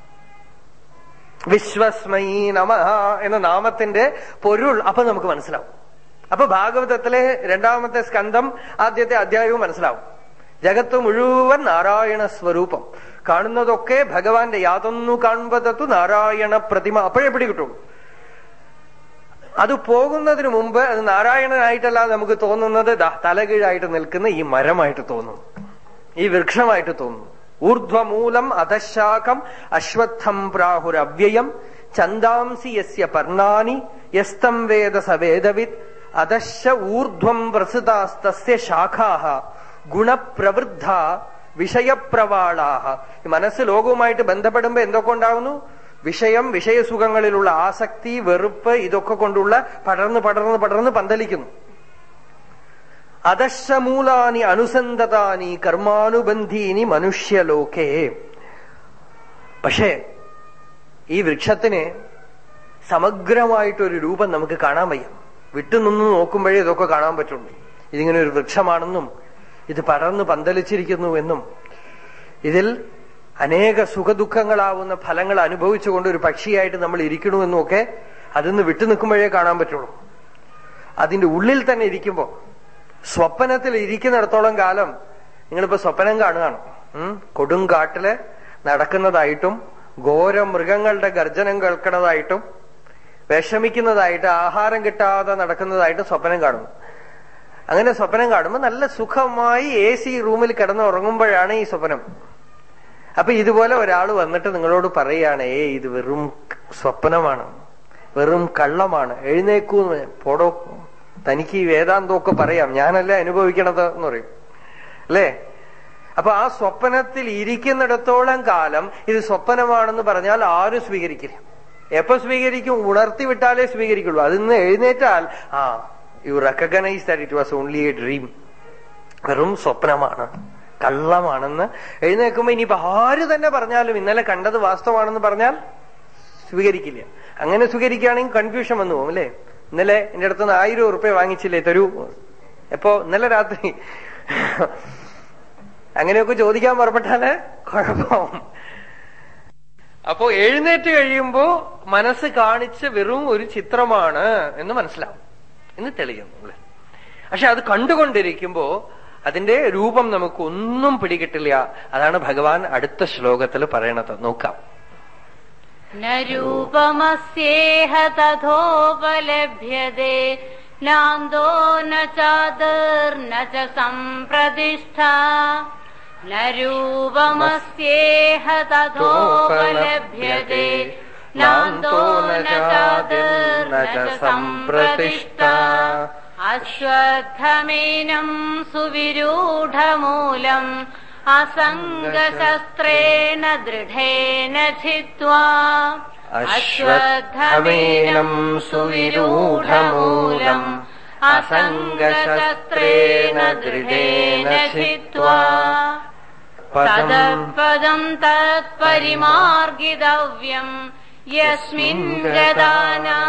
വിശ്വസ്മൈ നമ എന്ന നാമത്തിന്റെ പൊരുൾ അപ്പൊ നമുക്ക് മനസ്സിലാവും. അപ്പൊ ഭാഗവതത്തിലെ രണ്ടാമത്തെ സ്കന്ധം ആദ്യത്തെ അധ്യായവും മനസ്സിലാവും. ജഗത്ത് മുഴുവൻ നാരായണ സ്വരൂപം. കാണുന്നതൊക്കെ ഭഗവാന്റെ യാതൊന്നു കാണുമ്പതത്തു നാരായണ പ്രതിമ. അപ്പോഴേ പിടികിട്ടുള്ളൂ അത് പോകുന്നതിന് മുമ്പ് അത് നാരായണനായിട്ടല്ല നമുക്ക് തോന്നുന്നത് തലകീഴായിട്ട് നിൽക്കുന്ന ഈ മരമായിട്ട് തോന്നുന്നു ഈ വൃക്ഷമായിട്ട് തോന്നും. ഊർധ്വമൂലം അധശാഖം അശ്വത്ഥം പ്രാഹുരവ്യയം. ചന്ദാംസി യസ്യ പർണാനി യസ്തം വേദ സവേദവിത് അധശ ഊർധ്വം പ്രസൃതാസ്തസ്യ ശാഖാഹ. ഗുണപ്രവൃദ്ധ വിഷയപ്രവാളാഹ. മനസ്സ് ലോകവുമായിട്ട് ബന്ധപ്പെടുമ്പോ എന്തൊക്കെ ഉണ്ടാവുന്നു? വിഷയം വിഷയസുഖങ്ങളിലുള്ള ആസക്തി വെറുപ്പ് ഇതൊക്കെ കൊണ്ടുള്ള പടർന്ന് പടർന്ന് പടർന്ന് പന്തലിക്കുന്നു. അദശമൂലാനി അനുസന്ധതാനി കർമാനുബന്ധീനി മനുഷ്യലോകേ. പക്ഷേ ഈ വൃക്ഷത്തിന് സമഗ്രമായിട്ടൊരു രൂപം നമുക്ക് കാണാൻ വയ്യ. വിട്ടുനിന്ന് നോക്കുമ്പോഴേ ഇതൊക്കെ കാണാൻ പറ്റുള്ളൂ. ഇതിങ്ങനെ ഒരു വൃക്ഷമാണെന്നും ഇത് പടർന്ന് പന്തലിച്ചിരിക്കുന്നു എന്നും ഇതിൽ അനേക സുഖദുഃഖങ്ങളാവുന്ന ഫലങ്ങൾ അനുഭവിച്ചുകൊണ്ട് ഒരു പക്ഷിയായിട്ട് നമ്മൾ ഇരിക്കണമെന്നും ഒക്കെ അതിന്ന് വിട്ടു നിൽക്കുമ്പോഴേ കാണാൻ പറ്റുള്ളൂ. അതിന്റെ ഉള്ളിൽ തന്നെ ഇരിക്കുമ്പോ സ്വപ്നത്തിൽ ഇരിക്കുന്നിടത്തോളം കാലം നിങ്ങളിപ്പോ സ്വപ്നം കാണുകയാണ്. കൊടുങ്കാട്ടിൽ നടക്കുന്നതായിട്ടും ഘോര മൃഗങ്ങളുടെ ഗർജനം കേൾക്കുന്നതായിട്ടും വിഷമിക്കുന്നതായിട്ട് ആഹാരം കിട്ടാതെ നടക്കുന്നതായിട്ട് സ്വപ്നം കാണുന്നു. അങ്ങനെ സ്വപ്നം കാണുമ്പോൾ നല്ല സുഖമായി എ സി റൂമിൽ കിടന്ന് ഉറങ്ങുമ്പോഴാണ് ഈ സ്വപ്നം. അപ്പൊ ഇതുപോലെ ഒരാൾ വന്നിട്ട് നിങ്ങളോട് പറയുകയാണ് ഏ ഇത് വെറും സ്വപ്നമാണ്. വെറും കള്ളമാണ്. എഴുന്നേക്കൂന്ന്. പോടോ. തനിക്ക് ഈ വേദാന്തമൊക്കെ പറയാം. ഞാനല്ല അനുഭവിക്കണത് എന്ന് പറയും. അല്ലേ? അപ്പൊ ആ സ്വപ്നത്തിൽ ഇരിക്കുന്നിടത്തോളം കാലം ഇത് സ്വപ്നമാണെന്ന് പറഞ്ഞാൽ ആരും സ്വീകരിക്കില്ല. എപ്പോ സ്വീകരിക്കും? ഉണർത്തി വിട്ടാലേ സ്വീകരിക്കുള്ളൂ. അതിന്ന് എഴുന്നേറ്റാൽ ആ you recognise that it was only a dream വെറും സ്വപ്നമാണ്. കള്ളമാണെന്ന് എഴുന്നേൽക്കുമ്പോ ഇനി ആര് തന്നെ പറഞ്ഞാലും ഇന്നലെ കണ്ടത് വാസ്തവമാണെന്ന് പറഞ്ഞാൽ സ്വീകരിക്കില്ല. അങ്ങനെ സ്വീകരിക്കുകയാണെങ്കിൽ കൺഫ്യൂഷൻ വന്നു പോകും അല്ലേ? ഇന്നലെ എന്റെ അടുത്ത് നിന്ന് ആയിരം ഉറുപ്പ്യ വാങ്ങിച്ചില്ലേ തരൂ. എപ്പോ ഇന്നലെ രാത്രി. അങ്ങനെയൊക്കെ ചോദിക്കാൻ പുറപ്പെട്ടാൽ കുഴപ്പമാവും അപ്പോ എഴുന്നേറ്റ് കഴിയുമ്പോ മനസ്സ് കാണിച്ച വെറും ഒരു ചിത്രമാണ് എന്ന് മനസ്സിലാവും. എന്ന് തെളിയും നമ്മൾ. പക്ഷെ അത് കണ്ടുകൊണ്ടിരിക്കുമ്പോ അതിന്റെ രൂപം നമുക്ക് ഒന്നും പിടികിട്ടില്ല. അതാണ് ഭഗവാൻ അടുത്ത ശ്ലോകത്തിൽ പറയണത്. നോക്കാം. न रूपमस्येह तथोपलभ्यते नान्दो न चादर्न च सम्प्रतिष्ठा। न रूपमस्येह तथोपलभ्यते नान्दो न चादर्न च सम्प्रतिष्ठा। अश्वत्थमेनम् सुविरूढमूलम् असङ्गशस्त्रेण दृढेन छित्त्वा अश्वत्थमेनम् सुविरूढमूलम् असङ्गशस्त्रेण दृढेन छित्त्वा ततः पदम् तत्परिमार्गितव्यम् यस्मिन् गदाना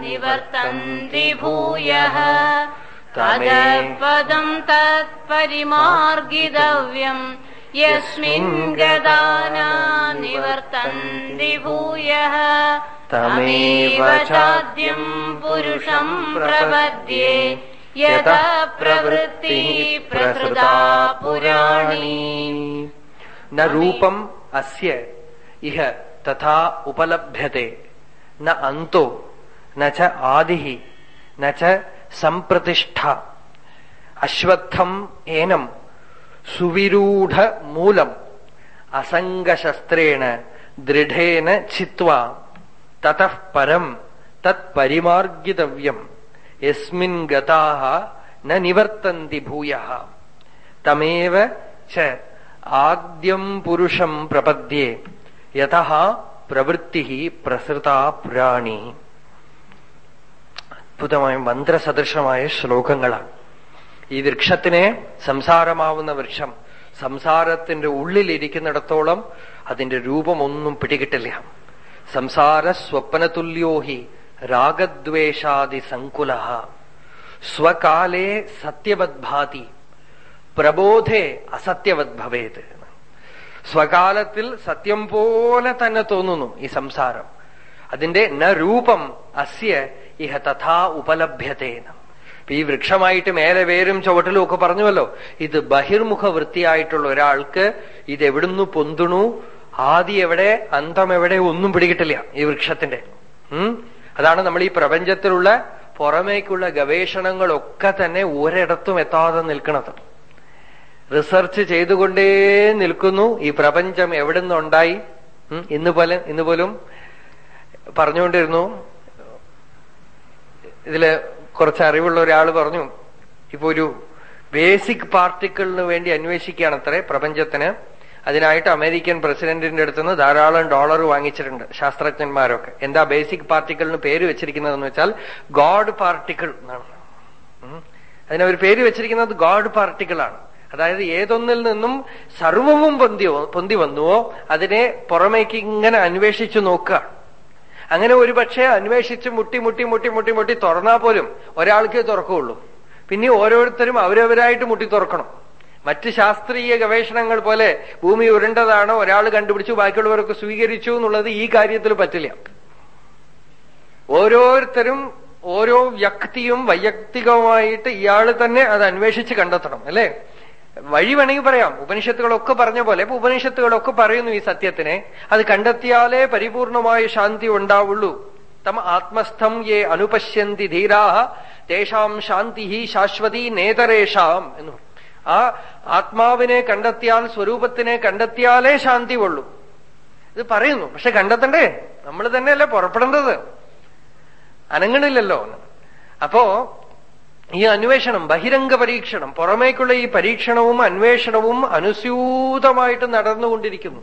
निवर्तन्ति भूयः ततः पदम् तत्परिमार्गितव्यम् यस्मिन् गदाना निवर्तन्ति भूयः तमेव चाद्यम् पुरुषम् प्रपद्ये यतः प्रवृत्तिः प्रसृता पुराणी। न रूपम् अस्य इह तथा उपलभ्यते। न अन्तो न च आदिः न च സംപ്രതിഷ്ഠ. അശ്വത്ഥം ഏനം സുവിരൂഢമൂലം അസംഗശസ്ത്രേണ ദൃഢേന ചിത്വ. തതഃ പരം തത്പരിമാർഗിതവ്യം യസ്മിൻ ഗതാഹ ന നിവർത്തന്തി ഭൂയ തമേവ ച ആദ്യം പുരുഷം പ്രപദ്യേ. യഥ പ്രവൃത്തി പ്രസൃത പ്രാണി. അത്ഭുതമായ മന്ത്രസദൃശമായ ശ്ലോകങ്ങളാണ്. ഈ വൃക്ഷത്തിനെ സംസാരമാവുന്ന വൃക്ഷം സംസാരത്തിന്റെ ഉള്ളിലിരിക്കുന്നിടത്തോളം അതിന്റെ രൂപമൊന്നും പിടികിട്ടില്ല. സംസാര സ്വപ്നതുല്യോഹി രാഗദ്വേഷാദി സങ്കുല സ്വകാലേ സത്യവദ്ഭാതി പ്രബോധേ അസത്യവത് ഭവേത് സ്വകാലത്തിൽ സത്യം പോലെ തന്നെ തോന്നുന്നു ഈ സംസാരം. അതിന്റെ ന രൂപം അസ്യ ഇഹ തഥാ ഉപലഭ്യതേന. ഈ വൃക്ഷമായിട്ട് മേലെ വേരും ചുവട്ടിലും ഒക്കെ പറഞ്ഞുവല്ലോ. ഇത് ബഹിർമുഖ വൃത്തിയായിട്ടുള്ള ഒരാൾക്ക് ഇത് എവിടുന്ന് പൊന്തുണു? ആദി എവിടെ അന്തം എവിടെ ഒന്നും പിടികിട്ടില്ല ഈ വൃക്ഷത്തിന്റെ. ഉം? അതാണ് നമ്മൾ ഈ പ്രപഞ്ചത്തിലുള്ള പുറമേക്കുള്ള ഗവേഷണങ്ങളൊക്കെ തന്നെ ഒരിടത്തും എത്താതെ നിൽക്കുന്നത്. റിസർച്ച് ചെയ്തുകൊണ്ടേ നിൽക്കുന്നു. ഈ പ്രപഞ്ചം എവിടുന്നുണ്ടായി? ഇന്ന് പോലെ ഇന്ന് പോലും പറഞ്ഞുകൊണ്ടിരുന്നു. ഇതിൽ കുറച്ച് അറിവുള്ള ഒരാൾ പറഞ്ഞു ഇപ്പൊ ഒരു ബേസിക് പാർട്ടിക്കിളിന് വേണ്ടി അന്വേഷിക്കുകയാണ് അത്രേ പ്രപഞ്ചത്തിന്. അതിനായിട്ട് അമേരിക്കൻ പ്രസിഡന്റിന്റെ അടുത്തുനിന്ന് ധാരാളം ഡോളർ വാങ്ങിച്ചിട്ടുണ്ട് ശാസ്ത്രജ്ഞന്മാരൊക്കെ. എന്താ ബേസിക് പാർട്ടിക്കിളിന് പേര് വെച്ചിരിക്കുന്നതെന്ന് വെച്ചാൽ ഗോഡ് പാർട്ടിക്കിൾ എന്നാണ്. അതിനവർ പേര് വെച്ചിരിക്കുന്നത് ഗോഡ് പാർട്ടിക്കിളാണ്. അതായത് ഏതൊന്നിൽ നിന്നും സർവവും പൊന്തി പൊന്തി വന്നുവോ അതിനെ പുറമേക്ക് ഇങ്ങനെ അന്വേഷിച്ചു നോക്കുക. അങ്ങനെ ഒരു പക്ഷേ അന്വേഷിച്ച് മുട്ടി മുട്ടി മുട്ടി മുട്ടി മുട്ടി തുറന്നാൽ പോലും ഒരാൾക്കേ തുറക്കുള്ളൂ പിന്നെ ഓരോരുത്തരും അവരവരായിട്ട് മുട്ടി തുറക്കണം. മറ്റ് ശാസ്ത്രീയ ഗവേഷണങ്ങൾ പോലെ ഭൂമി ഉരുണ്ടതാണോ ഒരാൾ കണ്ടുപിടിച്ചു ബാക്കിയുള്ളവരൊക്കെ സ്വീകരിച്ചു എന്നുള്ളത് ഈ കാര്യത്തിൽ പറ്റില്ല. ഓരോരുത്തരും ഓരോ വ്യക്തിയും വൈയക്തികമായിട്ട് ഇയാൾ തന്നെ അത് അന്വേഷിച്ച് കണ്ടെത്തണം അല്ലേ? വഴി വേണമെങ്കിൽ പറയാം. ഉപനിഷത്തുകളൊക്കെ പറഞ്ഞ പോലെ ഇപ്പൊ ഉപനിഷത്തുകളൊക്കെ പറയുന്നു ഈ സത്യത്തിനെ. അത് കണ്ടെത്തിയാലേ പരിപൂർണമായ ശാന്തി ഉണ്ടാവുള്ളൂ. തം ആത്മസ്ഥം യേ അനുപശ്യന്തി ധീരാഹ തേഷാം ശാന്തി ശാശ്വതി നേതരേഷാം എന്ന് ആ ആത്മാവിനെ കണ്ടെത്തിയാൽ സ്വരൂപത്തിനെ കണ്ടെത്തിയാലേ ശാന്തി ഉള്ളൂ. ഇത് പറയുന്നു. പക്ഷെ കണ്ടെത്തണ്ടേ? നമ്മൾ തന്നെയല്ലേ പുറപ്പെടേണ്ടത്? അനങ്ങണില്ലല്ലോ. അപ്പോ ഈ അന്വേഷണം ബഹിരംഗ പരീക്ഷണം പുറമേക്കുള്ള ഈ പരീക്ഷണവും അന്വേഷണവും അനുസ്യൂതമായിട്ട് നടന്നുകൊണ്ടിരിക്കുന്നു.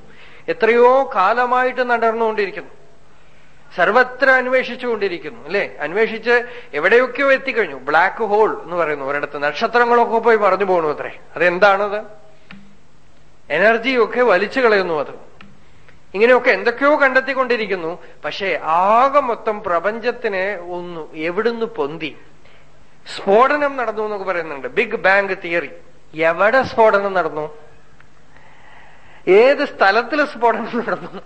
എത്രയോ കാലമായിട്ട് നടന്നുകൊണ്ടിരിക്കുന്നു. സർവത്ര അന്വേഷിച്ചുകൊണ്ടിരിക്കുന്നു അല്ലെ? അന്വേഷിച്ച് എവിടെയൊക്കെയോ എത്തിക്കഴിഞ്ഞു. ബ്ലാക്ക് ഹോൾ എന്ന് പറയുന്നു. ഒരിടത്ത് നക്ഷത്രങ്ങളൊക്കെ പോയി പറഞ്ഞു പോകണു അത്രേ. അതെന്താണത്? എനർജിയൊക്കെ വലിച്ചു കളയുന്നു അത്. ഇങ്ങനെയൊക്കെ എന്തൊക്കെയോ കണ്ടെത്തിക്കൊണ്ടിരിക്കുന്നു. പക്ഷേ ആകെ മൊത്തം പ്രപഞ്ചത്തിനെ ഒന്ന് എവിടുന്ന് പൊന്തി? സ്ഫോടനം നടന്നു എന്നൊക്കെ പറയുന്നുണ്ട്. ബിഗ് ബാങ്ക് തിയറി എവിടെ സ്ഫോടനം നടന്നു? ഏത് സ്ഥലത്തിൽ സ്ഫോടനം നടന്നു?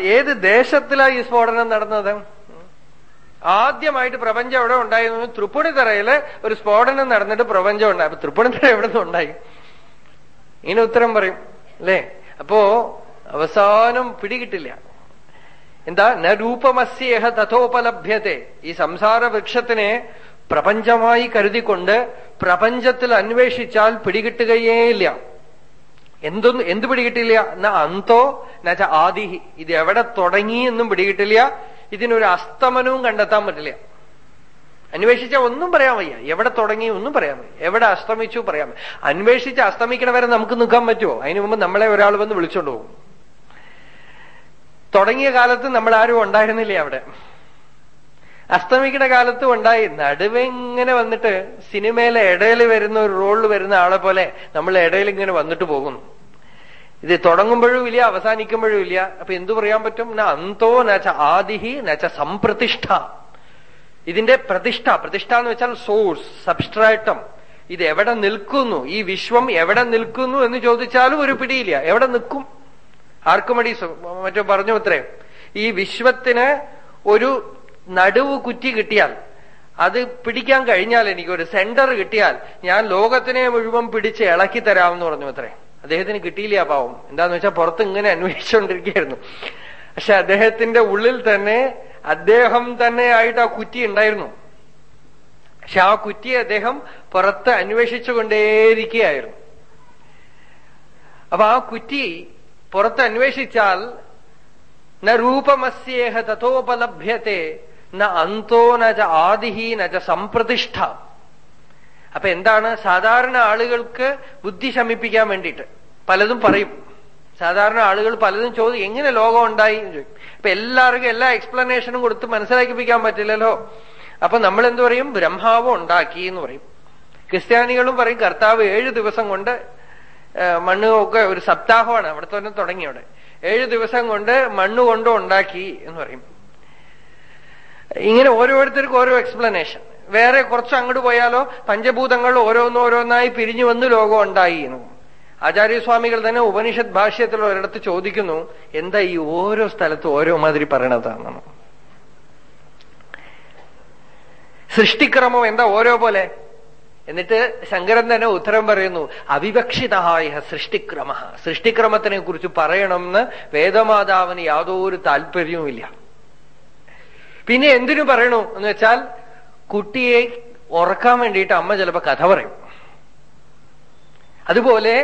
ഏത് ദേശത്തിലാ ഈ സ്ഫോടനം നടന്നത്? ആദ്യമായിട്ട് പ്രപഞ്ചം എവിടെ ഉണ്ടായിരുന്നു? തൃപ്പൂണിത്തറയിൽ ഒരു സ്ഫോടനം നടന്നിട്ട് പ്രപഞ്ചം ഉണ്ടായി. അപ്പൊ തൃപ്പൂണിത്തറ എവിടെ നിന്ന് ഉണ്ടായി? ഇനി ഉത്തരം പറയും. അല്ലേ? അപ്പോ അവസാനം പിടികിട്ടില്ല. എന്താ? ന രൂപമസ്യേഹ തഥോപലഭ്യത്തെ. ഈ സംസാര വൃക്ഷത്തിനെ പ്രപഞ്ചമായി കരുതിക്കൊണ്ട് പ്രപഞ്ചത്തിൽ അന്വേഷിച്ചാൽ പിടികിട്ടുകയേയില്ല. എന്തൊന്നും എന്ത് പിടികിട്ടില്ല? ന അന്തോ നച്ച ആദിഹി. ഇത് എവിടെ തുടങ്ങി എന്നും പിടികിട്ടില്ല. ഇതിനൊരു അസ്തമനവും കണ്ടെത്താൻ പറ്റില്ല. അന്വേഷിച്ച ഒന്നും പറയാൻ വയ്യ. എവിടെ തുടങ്ങി ഒന്നും പറയാൻ വയ്യ. എവിടെ അസ്തമിച്ചു പറയാൻ അന്വേഷിച്ച് അസ്തമിക്കണവരെ നമുക്ക് നിൽക്കാൻ പറ്റുമോ? അതിനു മുമ്പ് നമ്മളെ ഒരാൾ വന്ന് വിളിച്ചോണ്ട് പോകും. തുടങ്ങിയ കാലത്ത് നമ്മൾ ആരും ഉണ്ടായിരുന്നില്ലേ അവിടെ? അസ്തമിക്കുന്ന കാലത്തും ഉണ്ടായി. നടുവെ ഇങ്ങനെ വന്നിട്ട് സിനിമയിലെ ഇടയിൽ വരുന്ന ഒരു റോളിൽ വരുന്ന ആളെ പോലെ നമ്മൾ ഇടയിൽ ഇങ്ങനെ വന്നിട്ട് പോകുന്നു. ഇത് തുടങ്ങുമ്പോഴും ഇല്ല അവസാനിക്കുമ്പോഴും ഇല്ല. അപ്പൊ എന്തു പറയാൻ പറ്റും? ന അന്തോ നച്ച ആദിഹി നച്ച സംപ്രതിഷ്ഠ. ഇതിന്റെ പ്രതിഷ്ഠ പ്രതിഷ്ഠ എന്ന് വെച്ചാൽ സോഴ്സ് സബ്സ്ട്രാറ്റം ഇത് എവിടെ നിൽക്കുന്നു? ഈ വിശ്വം എവിടെ നിൽക്കുന്നു എന്ന് ചോദിച്ചാലും ഒരു പിടിയില്ല. എവിടെ നിൽക്കും? ആർക്കുമടി മറ്റോ പറഞ്ഞു അത്രേ. ഈ വിശ്വത്തിന് ഒരു നടുവ് കുറ്റി കിട്ടിയാൽ അത് പിടിക്കാൻ കഴിഞ്ഞാൽ എനിക്ക് ഒരു സെന്റർ കിട്ടിയാൽ ഞാൻ ലോകത്തിനെ മുഴുവൻ പിടിച്ച് ഇളക്കി തരാമെന്ന് പറഞ്ഞു അത്രേ. അദ്ദേഹത്തിന് കിട്ടിയില്ല പാവം. എന്താന്ന് വെച്ചാൽ പുറത്ത് ഇങ്ങനെ അന്വേഷിച്ചുകൊണ്ടിരിക്കുകയായിരുന്നു പക്ഷെ അദ്ദേഹത്തിന്റെ ഉള്ളിൽ തന്നെ അദ്ദേഹം തന്നെ ആയിട്ട് ആ കുറ്റി ഉണ്ടായിരുന്നു. പക്ഷെ ആ കുറ്റിയെ അദ്ദേഹം പുറത്ത് അന്വേഷിച്ചുകൊണ്ടേയിരിക്കുകയായിരുന്നു. അപ്പൊ ആ കുറ്റി പുറത്ത് അന്വേഷിച്ചാൽ ന രൂപമസ്യേഹ തഥോപലഭ്യത്തെ ന അന്തോ നജ ആദിഹി നജ സംപ്രതിഷ്ഠ അപ്പൊ എന്താണ്? സാധാരണ ആളുകൾക്ക് ബുദ്ധി ശമിപ്പിക്കാൻ വേണ്ടിയിട്ട്. പലതും പറയും. സാധാരണ ആളുകൾ പലതും ചോദിക്കും എങ്ങനെ ലോകം ഉണ്ടായി ചോദിക്കും. അപ്പൊ എല്ലാവർക്കും എല്ലാ എക്സ്പ്ലനേഷനും കൊടുത്ത് മനസ്സിലാക്കിപ്പിക്കാൻ പറ്റില്ലല്ലോ. അപ്പൊ നമ്മൾ എന്ത് പറയും? ബ്രഹ്മാവ് ഉണ്ടാക്കി എന്ന് പറയും. ക്രിസ്ത്യാനികളും പറയും കർത്താവ് ഏഴ് ദിവസം കൊണ്ട് മണ്ണ് ഒക്കെ ഒരു സപ്താഹമാണ്. അവിടുത്തെ തന്നെ തുടങ്ങി അവിടെ. ഏഴ് ദിവസം കൊണ്ട് മണ്ണ് കൊണ്ട് ഉണ്ടാക്കി എന്ന് പറയും. ഇങ്ങനെ ഓരോരുത്തർക്കും ഓരോ എക്സ്പ്ലനേഷൻ വേറെ കുറച്ച് അങ്ങോട്ട് പോയാലോ പഞ്ചഭൂതങ്ങൾ ഓരോന്നോരോന്നായി പിരിഞ്ഞു വന്ന് ലോകം ഉണ്ടായി എന്ന്. ആചാര്യസ്വാമികൾ തന്നെ ഉപനിഷത് ഭാഷ്യത്തിൽ ഒരിടത്ത് ചോദിക്കുന്നു എന്താ ഈ ഓരോ സ്ഥലത്തും ഓരോ മാതിരി പറയണതാണെന്ന്. സൃഷ്ടിക്രമം എന്താ ഓരോ പോലെ? എന്നിട്ട് ശങ്കരൻ തന്നെ ഉത്തരം പറയുന്നു അവിവക്ഷിതായ സൃഷ്ടിക്രമ സൃഷ്ടിക്രമത്തിനെ കുറിച്ച് പറയണമെന്ന് വേദമാതാവിന് യാതൊരു താല്പര്യവുമില്ല. പിന്നെ എന്തിനു പറയണു എന്ന് വെച്ചാൽ കുട്ടിയെ ഉറക്കാൻ വേണ്ടിയിട്ട് അമ്മ ചിലപ്പോ കഥ പറയും. അതുപോലെ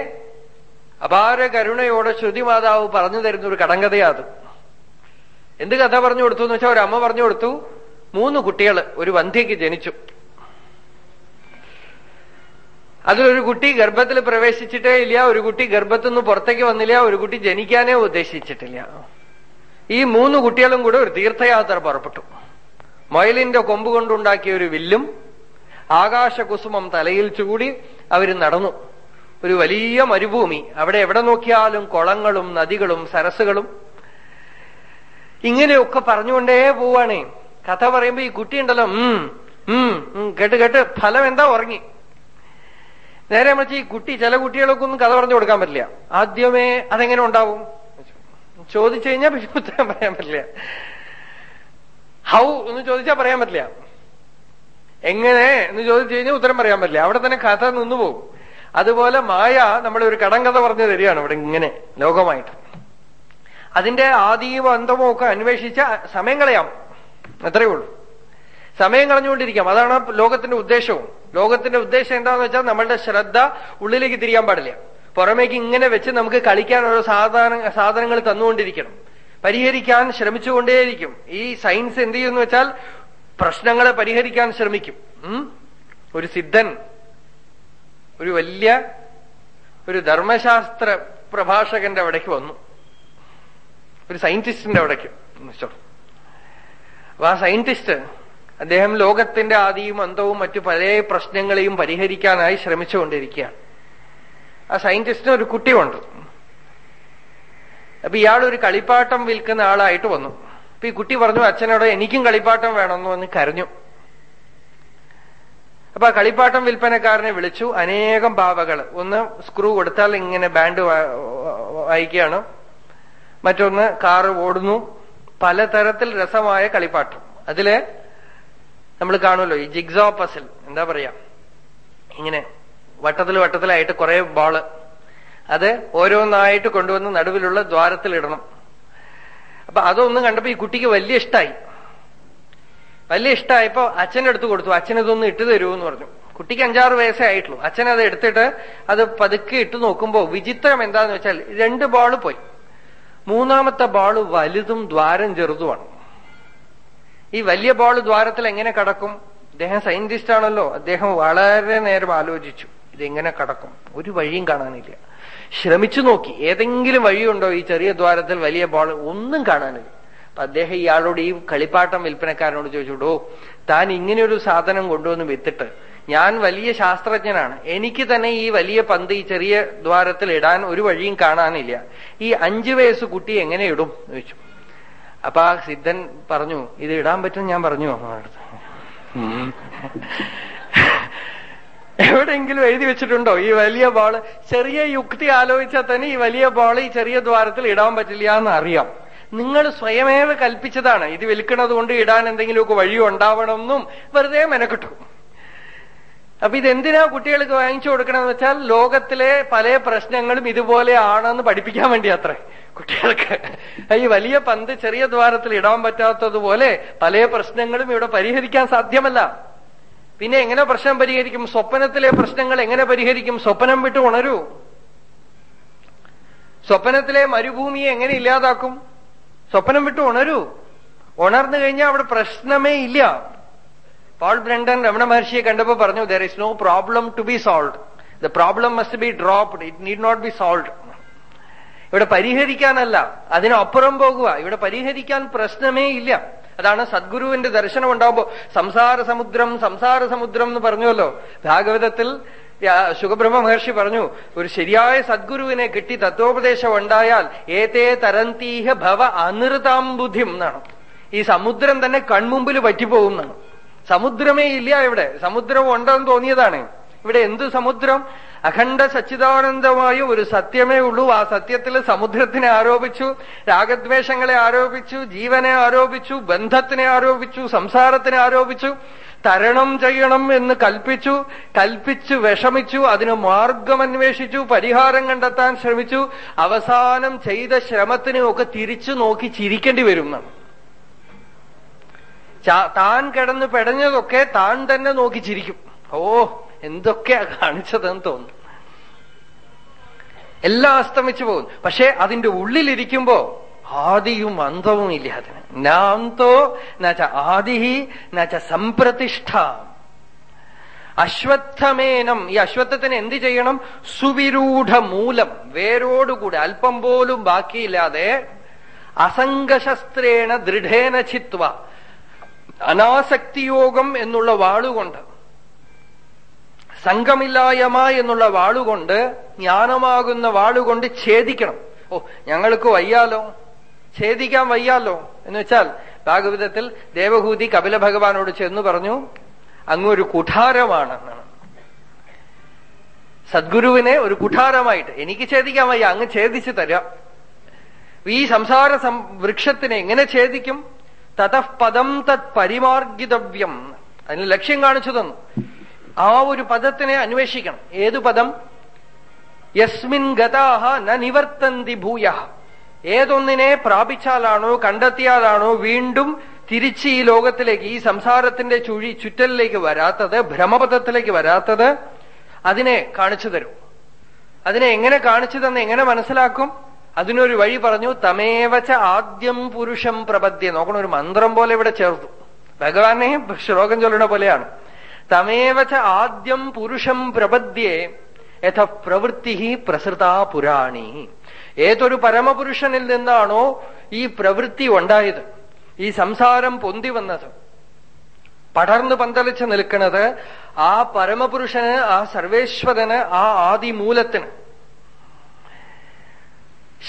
അപാര കരുണയോടെ ശ്രുതി മാതാവ് പറഞ്ഞു തരുന്ന ഒരു കടങ്കഥയാത് എന്ത് കഥ പറഞ്ഞു കൊടുത്തു എന്ന് വെച്ചാൽ ഒരു അമ്മ പറഞ്ഞു കൊടുത്തു മൂന്ന് കുട്ടികൾ ഒരു വന്ധ്യയ്ക്ക് ജനിച്ചു. അതിലൊരു കുട്ടി ഗർഭത്തിൽ പ്രവേശിച്ചിട്ടേ ഇല്ല ഒരു കുട്ടി ഗർഭത്തിൽ നിന്ന് പുറത്തേക്ക് വന്നില്ല ഒരു കുട്ടി ജനിക്കാനേ ഉദ്ദേശിച്ചിട്ടില്ല. ഈ മൂന്ന് കുട്ടികളും കൂടെ ഒരു തീർത്ഥയാത്ര പുറപ്പെട്ടു. മൊയലിന്റെ കൊമ്പ് കൊണ്ടുണ്ടാക്കിയ ഒരു വില്ലും ആകാശകുസുമം തലയിൽ ചൂടി അവർ നടന്നു. ഒരു വലിയ മരുഭൂമി. അവിടെ എവിടെ നോക്കിയാലും കുളങ്ങളും നദികളും സരസുകളും ഇങ്ങനെയൊക്കെ പറഞ്ഞുകൊണ്ടേ പോവാണേ. കഥ പറയുമ്പോ ഈ കുട്ടിയുണ്ടല്ലോ ഉം ഉം കേട്ട് കേട്ട് ഫലം എന്താ ഉറങ്ങി? നേരെ മറിച്ച് ഈ കുട്ടി ചില കുട്ടികൾക്ക് ഒന്നും കഥ പറഞ്ഞു കൊടുക്കാൻ പറ്റില്ല. ആദ്യമേ അതെങ്ങനെ ഉണ്ടാവും? ചോദിച്ചു കഴിഞ്ഞാൽ പക്ഷെ ഉത്തരം പറയാൻ പറ്റില്ല. ഹൗ എന്ന് ചോദിച്ചാൽ പറയാൻ പറ്റില്ല. എങ്ങനെ എന്ന് ചോദിച്ചു കഴിഞ്ഞാൽ ഉത്തരം പറയാൻ പറ്റില്ല. അവിടെ തന്നെ കഥ നിന്നുപോകും അതുപോലെ മായ നമ്മളെ ഒരു കടം കഥ പറഞ്ഞു തരികയാണ് ഇവിടെ ഇങ്ങനെ ലോകമായിട്ട്. അതിന്റെ ആദിയും അന്തമോ ഒക്കെ അന്വേഷിച്ച സമയം കളയാം അത്രയേ ഉള്ളൂ. സമയം കളഞ്ഞുകൊണ്ടിരിക്കാം. അതാണ് ലോകത്തിന്റെ ഉദ്ദേശവും. ലോകത്തിന്റെ ഉദ്ദേശം എന്താണെന്ന് വെച്ചാൽ നമ്മളുടെ ശ്രദ്ധ ഉള്ളിലേക്ക് തിരിയാൻ പാടില്ല. പുറമേക്ക് ഇങ്ങനെ വെച്ച് നമുക്ക് കളിക്കാൻ ഓരോ സാധാരണ സാധനങ്ങൾ തന്നുകൊണ്ടിരിക്കണം. പരിഹരിക്കാൻ ശ്രമിച്ചുകൊണ്ടേയിരിക്കും. ഈ സയൻസ് എന്ത് ചെയ്യുമെന്ന് വെച്ചാൽ പ്രശ്നങ്ങളെ പരിഹരിക്കാൻ ശ്രമിക്കും. ഒരു സിദ്ധൻ ഒരു വലിയ ഒരു ധർമ്മശാസ്ത്ര പ്രഭാഷകന്റെ അവിടേക്ക് വന്നു. ഒരു സയന്റിസ്റ്റിന്റെ അവിടേക്ക്. അപ്പൊ ആ സയന്റിസ്റ്റ് അദ്ദേഹം ലോകത്തിന്റെ ആദിയും അന്തവും മറ്റു പല പ്രശ്നങ്ങളെയും പരിഹരിക്കാനായി ശ്രമിച്ചുകൊണ്ടിരിക്കുകയാണ്. ആ സയന്റിസ്റ്റിന് ഒരു കുട്ടിയുണ്ട്. അപ്പൊ ഇയാളൊരു കളിപ്പാട്ടം വിൽക്കുന്ന ആളായിട്ട് വന്നു. അപ്പൊ ഈ കുട്ടി പറഞ്ഞു അച്ഛനോട് എനിക്കും കളിപ്പാട്ടം വേണമെന്ന് എന്ന് കരഞ്ഞു. അപ്പൊ ആ കളിപ്പാട്ടം വിൽപ്പനക്കാരനെ വിളിച്ചു. അനേകം ബാവകൾ ഒന്ന് സ്ക്രൂ കൊടുത്താൽ ഇങ്ങനെ ബാൻഡ് വായിക്കുകയാണ്. മറ്റൊന്ന് കാറ് ഓടുന്നു. പലതരത്തിൽ രസമായ കളിപ്പാട്ടം. അതിൽ നമ്മൾ കാണുമല്ലോ ഈ ജിഗ്സോ പസിൽ എന്താ പറയാ? ഇങ്ങനെ വട്ടത്തിൽ വട്ടത്തിലായിട്ട് കുറെ ബോൾ അത് ഓരോന്നായിട്ട് കൊണ്ടുവന്ന് നടുവിലുള്ള ദ്വാരത്തിൽ ഇടണം. അപ്പൊ അതൊന്നും കണ്ടപ്പോ ഈ കുട്ടിക്ക് വലിയ ഇഷ്ടമായി വലിയ ഇഷ്ടമായപ്പോ അച്ഛനെടുത്ത് കൊടുത്തു അച്ഛൻ ഇതൊന്ന് ഇട്ട് തരൂ എന്ന് പറഞ്ഞു. കുട്ടിക്ക് അഞ്ചാറ് വയസ്സേ ആയിട്ടുള്ളൂ. അച്ഛൻ അത് എടുത്തിട്ട് അത് പതുക്കെ ഇട്ട് നോക്കുമ്പോ വിചിത്രം എന്താന്ന് വെച്ചാൽ രണ്ട് ബോൾ പോയി. മൂന്നാമത്തെ ബോൾ വലുതും ദ്വാരം ചെറുതുമാണ്. ഈ വലിയ ബോൾ ദ്വാരത്തിൽ എങ്ങനെ കടക്കും? അദ്ദേഹം സയന്റിസ്റ്റ് ആണല്ലോ. അദ്ദേഹം വളരെ നേരം ആലോചിച്ചു. ഇതെങ്ങനെ കടക്കും? ഒരു വഴിയും കാണാനില്ല. ശ്രമിച്ചു നോക്കി. ഏതെങ്കിലും വഴിയുണ്ടോ ഈ ചെറിയ ദ്വാരത്തിൽ വലിയ ബോൾ ഒന്നും കാണാനില്ല. അപ്പൊ അദ്ദേഹം ഇയാളോട് ഈ കളിപ്പാട്ടം വിൽപ്പനക്കാരനോട് ചോദിച്ചുടോ താൻ ഇങ്ങനെയൊരു സാധനം കൊണ്ടുവന്ന് വിത്തിട്ട് ഞാൻ വലിയ ശാസ്ത്രജ്ഞനാണ്. എനിക്ക് തന്നെ ഈ വലിയ പന്ത് ഈ ചെറിയ ദ്വാരത്തിൽ ഇടാൻ ഒരു വഴിയും കാണാനില്ല. ഈ അഞ്ചു വയസ്സ് കുട്ടി എങ്ങനെ ഇടും? ചോദിച്ചു. അപ്പൊ ആ സിദ്ധൻ പറഞ്ഞു ഇത് ഇടാൻ പറ്റും ഞാൻ പറഞ്ഞു. അമ്മടുത്ത് എവിടെയെങ്കിലും എഴുതി വെച്ചിട്ടുണ്ടോ? ഈ വലിയ ബോൾ ചെറിയ യുക്തി ആലോചിച്ചാൽ തന്നെ ഈ വലിയ ബോൾ ഈ ചെറിയ ദ്വാരത്തിൽ ഇടാൻ പറ്റില്ല എന്ന് അറിയാം. നിങ്ങൾ സ്വയമേവ കൽപ്പിച്ചതാണ്. ഇത് വിൽക്കുന്നത് കൊണ്ട് ഇടാൻ എന്തെങ്കിലുമൊക്കെ വഴി ഉണ്ടാവണമെന്നും വെറുതെ മെനക്കിട്ടു. അപ്പൊ ഇതെന്തിനാ കുട്ടികൾക്ക് വാങ്ങിച്ചു കൊടുക്കണമെന്ന് വെച്ചാൽ ലോകത്തിലെ പല പ്രശ്നങ്ങളും ഇതുപോലെ ആണെന്ന് പഠിപ്പിക്കാൻ വേണ്ടി അത്രേ കുട്ടികൾക്ക്. ഈ വലിയ പന്ത് ചെറിയ ദ്വാരത്തിൽ ഇടാൻ പറ്റാത്തതുപോലെ പല പ്രശ്നങ്ങളും ഇവിടെ പരിഹരിക്കാൻ സാധ്യമല്ല. പിന്നെ എങ്ങനെ പ്രശ്നം പരിഹരിക്കും? സ്വപ്നത്തിലെ പ്രശ്നങ്ങൾ എങ്ങനെ പരിഹരിക്കും? സ്വപ്നം വിട്ട് ഉണരൂ. സ്വപ്നത്തിലെ മരുഭൂമിയെ എങ്ങനെ ഇല്ലാതാക്കും? സ്വപ്നം വിട്ട് ഉണരൂ. ഉണർന്നു കഴിഞ്ഞാൽ അവിടെ പ്രശ്നമേ ഇല്ല. പോൾ ബ്രണ്ടൻ രമണ മഹർഷിയെ കണ്ടപ്പോ പറഞ്ഞു there is no problem to be solve the problem must be dropped it need not be solve ഇവിടെ പരിഹരിക്കാനല്ല അതിനപ്പുറം പോകുക. ഇവിടെ പരിഹരിക്കാൻ പ്രശ്നമേ ഇല്ല. അതാണ് സദ്ഗുരുവിന്റെ ദർശനം ഉണ്ടാകുമ്പോ സംസാര സമുദ്രം സംസാര സമുദ്രം എന്ന് പറഞ്ഞുവല്ലോ. ഭാഗവതത്തിൽ സുഖബ്രഹ്മ മഹർഷി പറഞ്ഞു ഒരു ശരിയായ സദ്ഗുരുവിനെ കിട്ടി തത്വോപദേശം ഉണ്ടായാൽ ഏതേ തരന്തീഹ ഭവ അനൃതാംബുദ്ധിം എന്നാണ്. ഈ സമുദ്രം തന്നെ കൺമുമ്പിൽ പറ്റിപ്പോകും എന്നാണ്. സമുദ്രമേ ഇല്ല ഇവിടെ. സമുദ്രം ഉണ്ടെന്ന് തോന്നിയതാണ്. ഇവിടെ എന്ത് സമുദ്രം? അഖണ്ഡ സച്ചിദാനന്ദമായ ഒരു സത്യമേ ഉള്ളൂ. ആ സത്യത്തിൽ സമുദ്രത്തിനെ ആരോപിച്ചു രാഗദ്വേഷങ്ങളെ ആരോപിച്ചു ജീവനെ ആരോപിച്ചു ബന്ധത്തിനെ ആരോപിച്ചു സംസാരത്തിനെ ആരോപിച്ചു തരണം ചെയ്യണം എന്ന് കൽപ്പിച്ചു കൽപ്പിച്ചു വിഷമിച്ചു അതിന് മാർഗം അന്വേഷിച്ചു പരിഹാരം കണ്ടെത്താൻ ശ്രമിച്ചു. അവസാനം ചെയ്ത ശ്രമത്തിനെയൊക്കെ തിരിച്ചു നോക്കി ചിരിക്കേണ്ടി വരും താൻ കിടന്ന് പെടഞ്ഞതൊക്കെ താൻ തന്നെ നോക്കി ചിരിക്കും. ഓ എന്തൊക്കെയാ കാണിച്ചതെന്ന് തോന്നുന്നു. എല്ലാം അസ്തമിച്ചു പോകും പക്ഷെ അതിന്റെ ഉള്ളിലിരിക്കുമ്പോ ആദിയും അന്തവും ഇല്ല അതിന്. നാന്തോ നച്ച ആദിഹി നച്ച സംപ്രതിഷ്ഠ അശ്വത്ഥമേനം. ഈ അശ്വത്ഥത്തിന് എന്ത് ചെയ്യണം? സുവിരൂഢ മൂലം വേരോടുകൂടി. അല്പം പോലും ബാക്കിയില്ലാതെ അസംഗശസ്ത്രേണ ദൃഢേന ചിത്വ. അനാസക്തിയോഗം എന്നുള്ള വാളുകൊണ്ട് സംഘമില്ലായ്മ എന്നുള്ള വാളുകൊണ്ട് ജ്ഞാനമാകുന്ന വാളുകൊണ്ട് ഛേദിക്കണം. ഓ ഞങ്ങൾക്ക് വയ്യാലോ? ഛേദിക്കാൻ വയ്യാലോ? എന്ന് വെച്ചാൽ ഭാഗവതത്തിൽ ദേവഹൂതി കപില ഭഗവാനോട് ചെന്ന് പറഞ്ഞു അങ്ങൊരു കുഠാരമാണെന്നാണ് സദ്ഗുരുവിനെ ഒരു കുഠാരമായിട്ട് എനിക്ക് ഛേദിക്കാൻ വയ്യ അങ്ങ് ഛേദിച്ചു തരാം. ഈ സംസാര വൃക്ഷത്തിനെ എങ്ങനെ ഛേദിക്കും? തതഃപദം തത് പരിമാർഗിതവ്യം. അതിന് ലക്ഷ്യം കാണിച്ചു തന്നു. ആ ഒരു പദത്തിനെ അന്വേഷിക്കണം. ഏതു പദം? യസ്മിൻ ഗതാഹ ന നിവർത്തന്തി ഭൂയ ഏതൊന്നിനെ പ്രാപിച്ചാലാണോ കണ്ടെത്തിയാലാണോ വീണ്ടും തിരിച്ച് ഈ ലോകത്തിലേക്ക് ഈ സംസാരത്തിന്റെ ചുഴി ചുറ്റലിലേക്ക് വരാത്തത് ഭ്രമപഥത്തിലേക്ക് വരാത്തത് അതിനെ കാണിച്ചു തരും. അതിനെ എങ്ങനെ കാണിച്ചു തന്നെ എങ്ങനെ മനസ്സിലാക്കും? അതിനൊരു വഴി പറഞ്ഞു തമേവച്ച ആദ്യം പുരുഷം പ്രപദ്യ. നോക്കണ ഒരു മന്ത്രം പോലെ ഇവിടെ ചേർത്തു. ഭഗവാനെ ശ്ലോകം ചൊല്ലണ പോലെയാണ്. തമേവച്ച ആദ്യം പുരുഷം പ്രപദ്യേ യഥ പ്രവൃത്തി പ്രസൃതാ പുരാണി. ഏതൊരു പരമപുരുഷനിൽ നിന്നാണോ ഈ പ്രവൃത്തി ഉണ്ടായത് ഈ സംസാരം പൊന്തി വന്നത്. പടർന്നു പന്തലിച്ച് നിൽക്കുന്നത് ആ പരമപുരുഷന് ആ സർവേശ്വരന് ആ ആദിമൂലത്തിന്.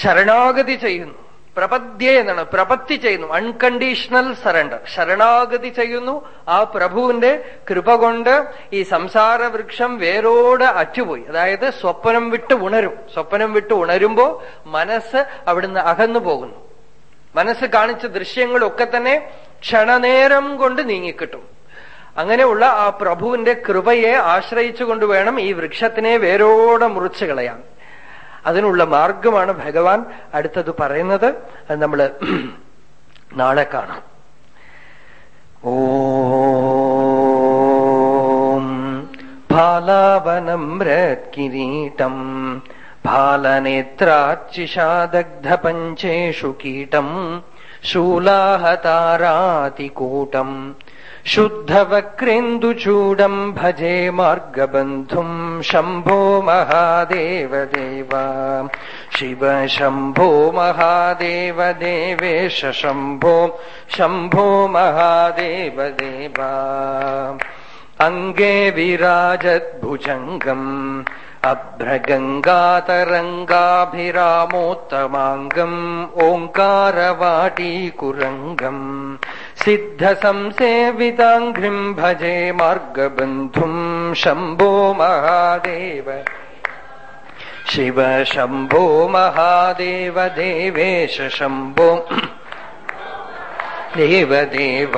ശരണാഗതി ചെയ്യുന്നു. പ്രപദ്യ എന്നാണ്. പ്രപത്തി ചെയ്യുന്നു. അൺകണ്ടീഷണൽ സറണ്ടർ ശരണാഗതി ചെയ്യുന്നു. ആ പ്രഭുവിന്റെ കൃപ കൊണ്ട് ഈ സംസാര വൃക്ഷം വേരോട് അറ്റുപോയി. അതായത് സ്വപ്നം വിട്ട് ഉണരും. സ്വപ്നം വിട്ട് ഉണരുമ്പോ മനസ്സ് അവിടുന്ന് അകന്നു പോകുന്നു. മനസ്സ് കാണിച്ച ദൃശ്യങ്ങളൊക്കെ തന്നെ ക്ഷണനേരം കൊണ്ട് നീങ്ങിക്കിട്ടും. അങ്ങനെയുള്ള ആ പ്രഭുവിന്റെ കൃപയെ ആശ്രയിച്ചുകൊണ്ട് വേണം ഈ വൃക്ഷത്തിനെ വേരോടെ മുറിച്ചു കളയാൻ. അതിനുള്ള മാർഗമാണ് ഭഗവാൻ അടുത്തത് പറയുന്നത് അത് നമ്മൾ നാളെ കാണാം ഓം ഫാലാവനമ്രത്കിരീടം फालनेत्रार्चिषादग्धपञ्चेषु कीटम् शूलाहतारातिकूटम् ശുദ്ധവക്രേന്ദുചൂടം ഭജേ മാർഗബന്ധും ശംഭോ മഹാദേവദേവ ശിവ ശംഭോ മഹാദേവദേവേശ ശംഭോ ശംഭോ മഹാദേവദേവ അംഗേ വിരാജദ്ഭുജംഗം അഭ്രഗംഗാതരംഗാഭിരാമോത്തമാംഗം ഓങ്കാരവാടീകുരംഗം सिद्धसंसेविताङ्घ्रिम् भजे मार्गबन्धुम् शम्भो महादेव। शिव शम्भो महादेव देवेश शम्भो। देवदेव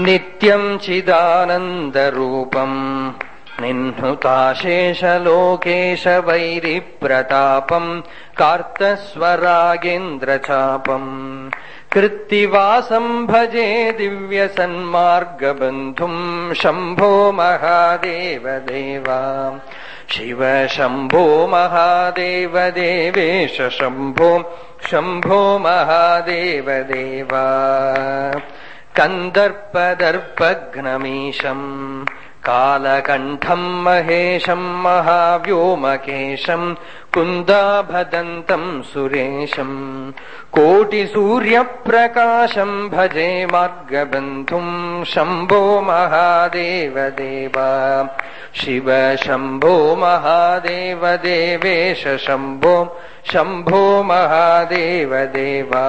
नित्यम् चिदानन्दरूपम् निह्नुताशेषलोकेशवैरिप्रतापम् कार्तस्वरागेन्द्रचापम् कृत्तिवासम् भजे दिव्यसन्मार्गबन्धुम् शम्भो महादेव देवा शिव शम्भो महादेव देवेश शम्भो शम्भो महादेव देवा कन्दर्पदर्पघ्नमीशम् कालकण्ठम् महेशम् महाव्योमकेशम् कुन्दाभदन्तम् सुरेशम् कोटिसूर्यप्रकाशम् भजे मार्गबन्धुम् शम्भो महादेव देवा शिव शम्भो महादेव देवेश शम्भो शम्भो महादेव देवा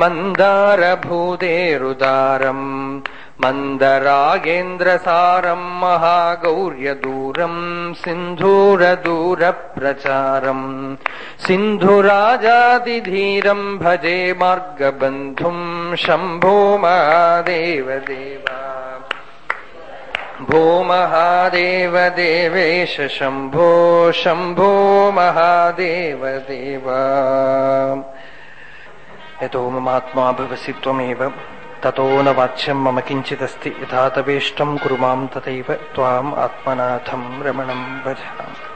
मन्दारभूतेरुदारम् मन्दरागेन्द्रसारम् महागौर्यदूरम् सिन्धूरदूरप्रचारम् सिन्धुराजादिधीरम् भजे मार्गबन्धुम् शम्भो महादेव देवा भो महादेव देवेश शम्भो शम्भो महादेव देवा यतो ममात्मा भवसि त्वमेव, ततो न वाच्यम् मम किञ्चिदस्ति यथा तवेष्टम् कुरु तथैव त्वाम् आत्मनाथम् रमणम् भजामि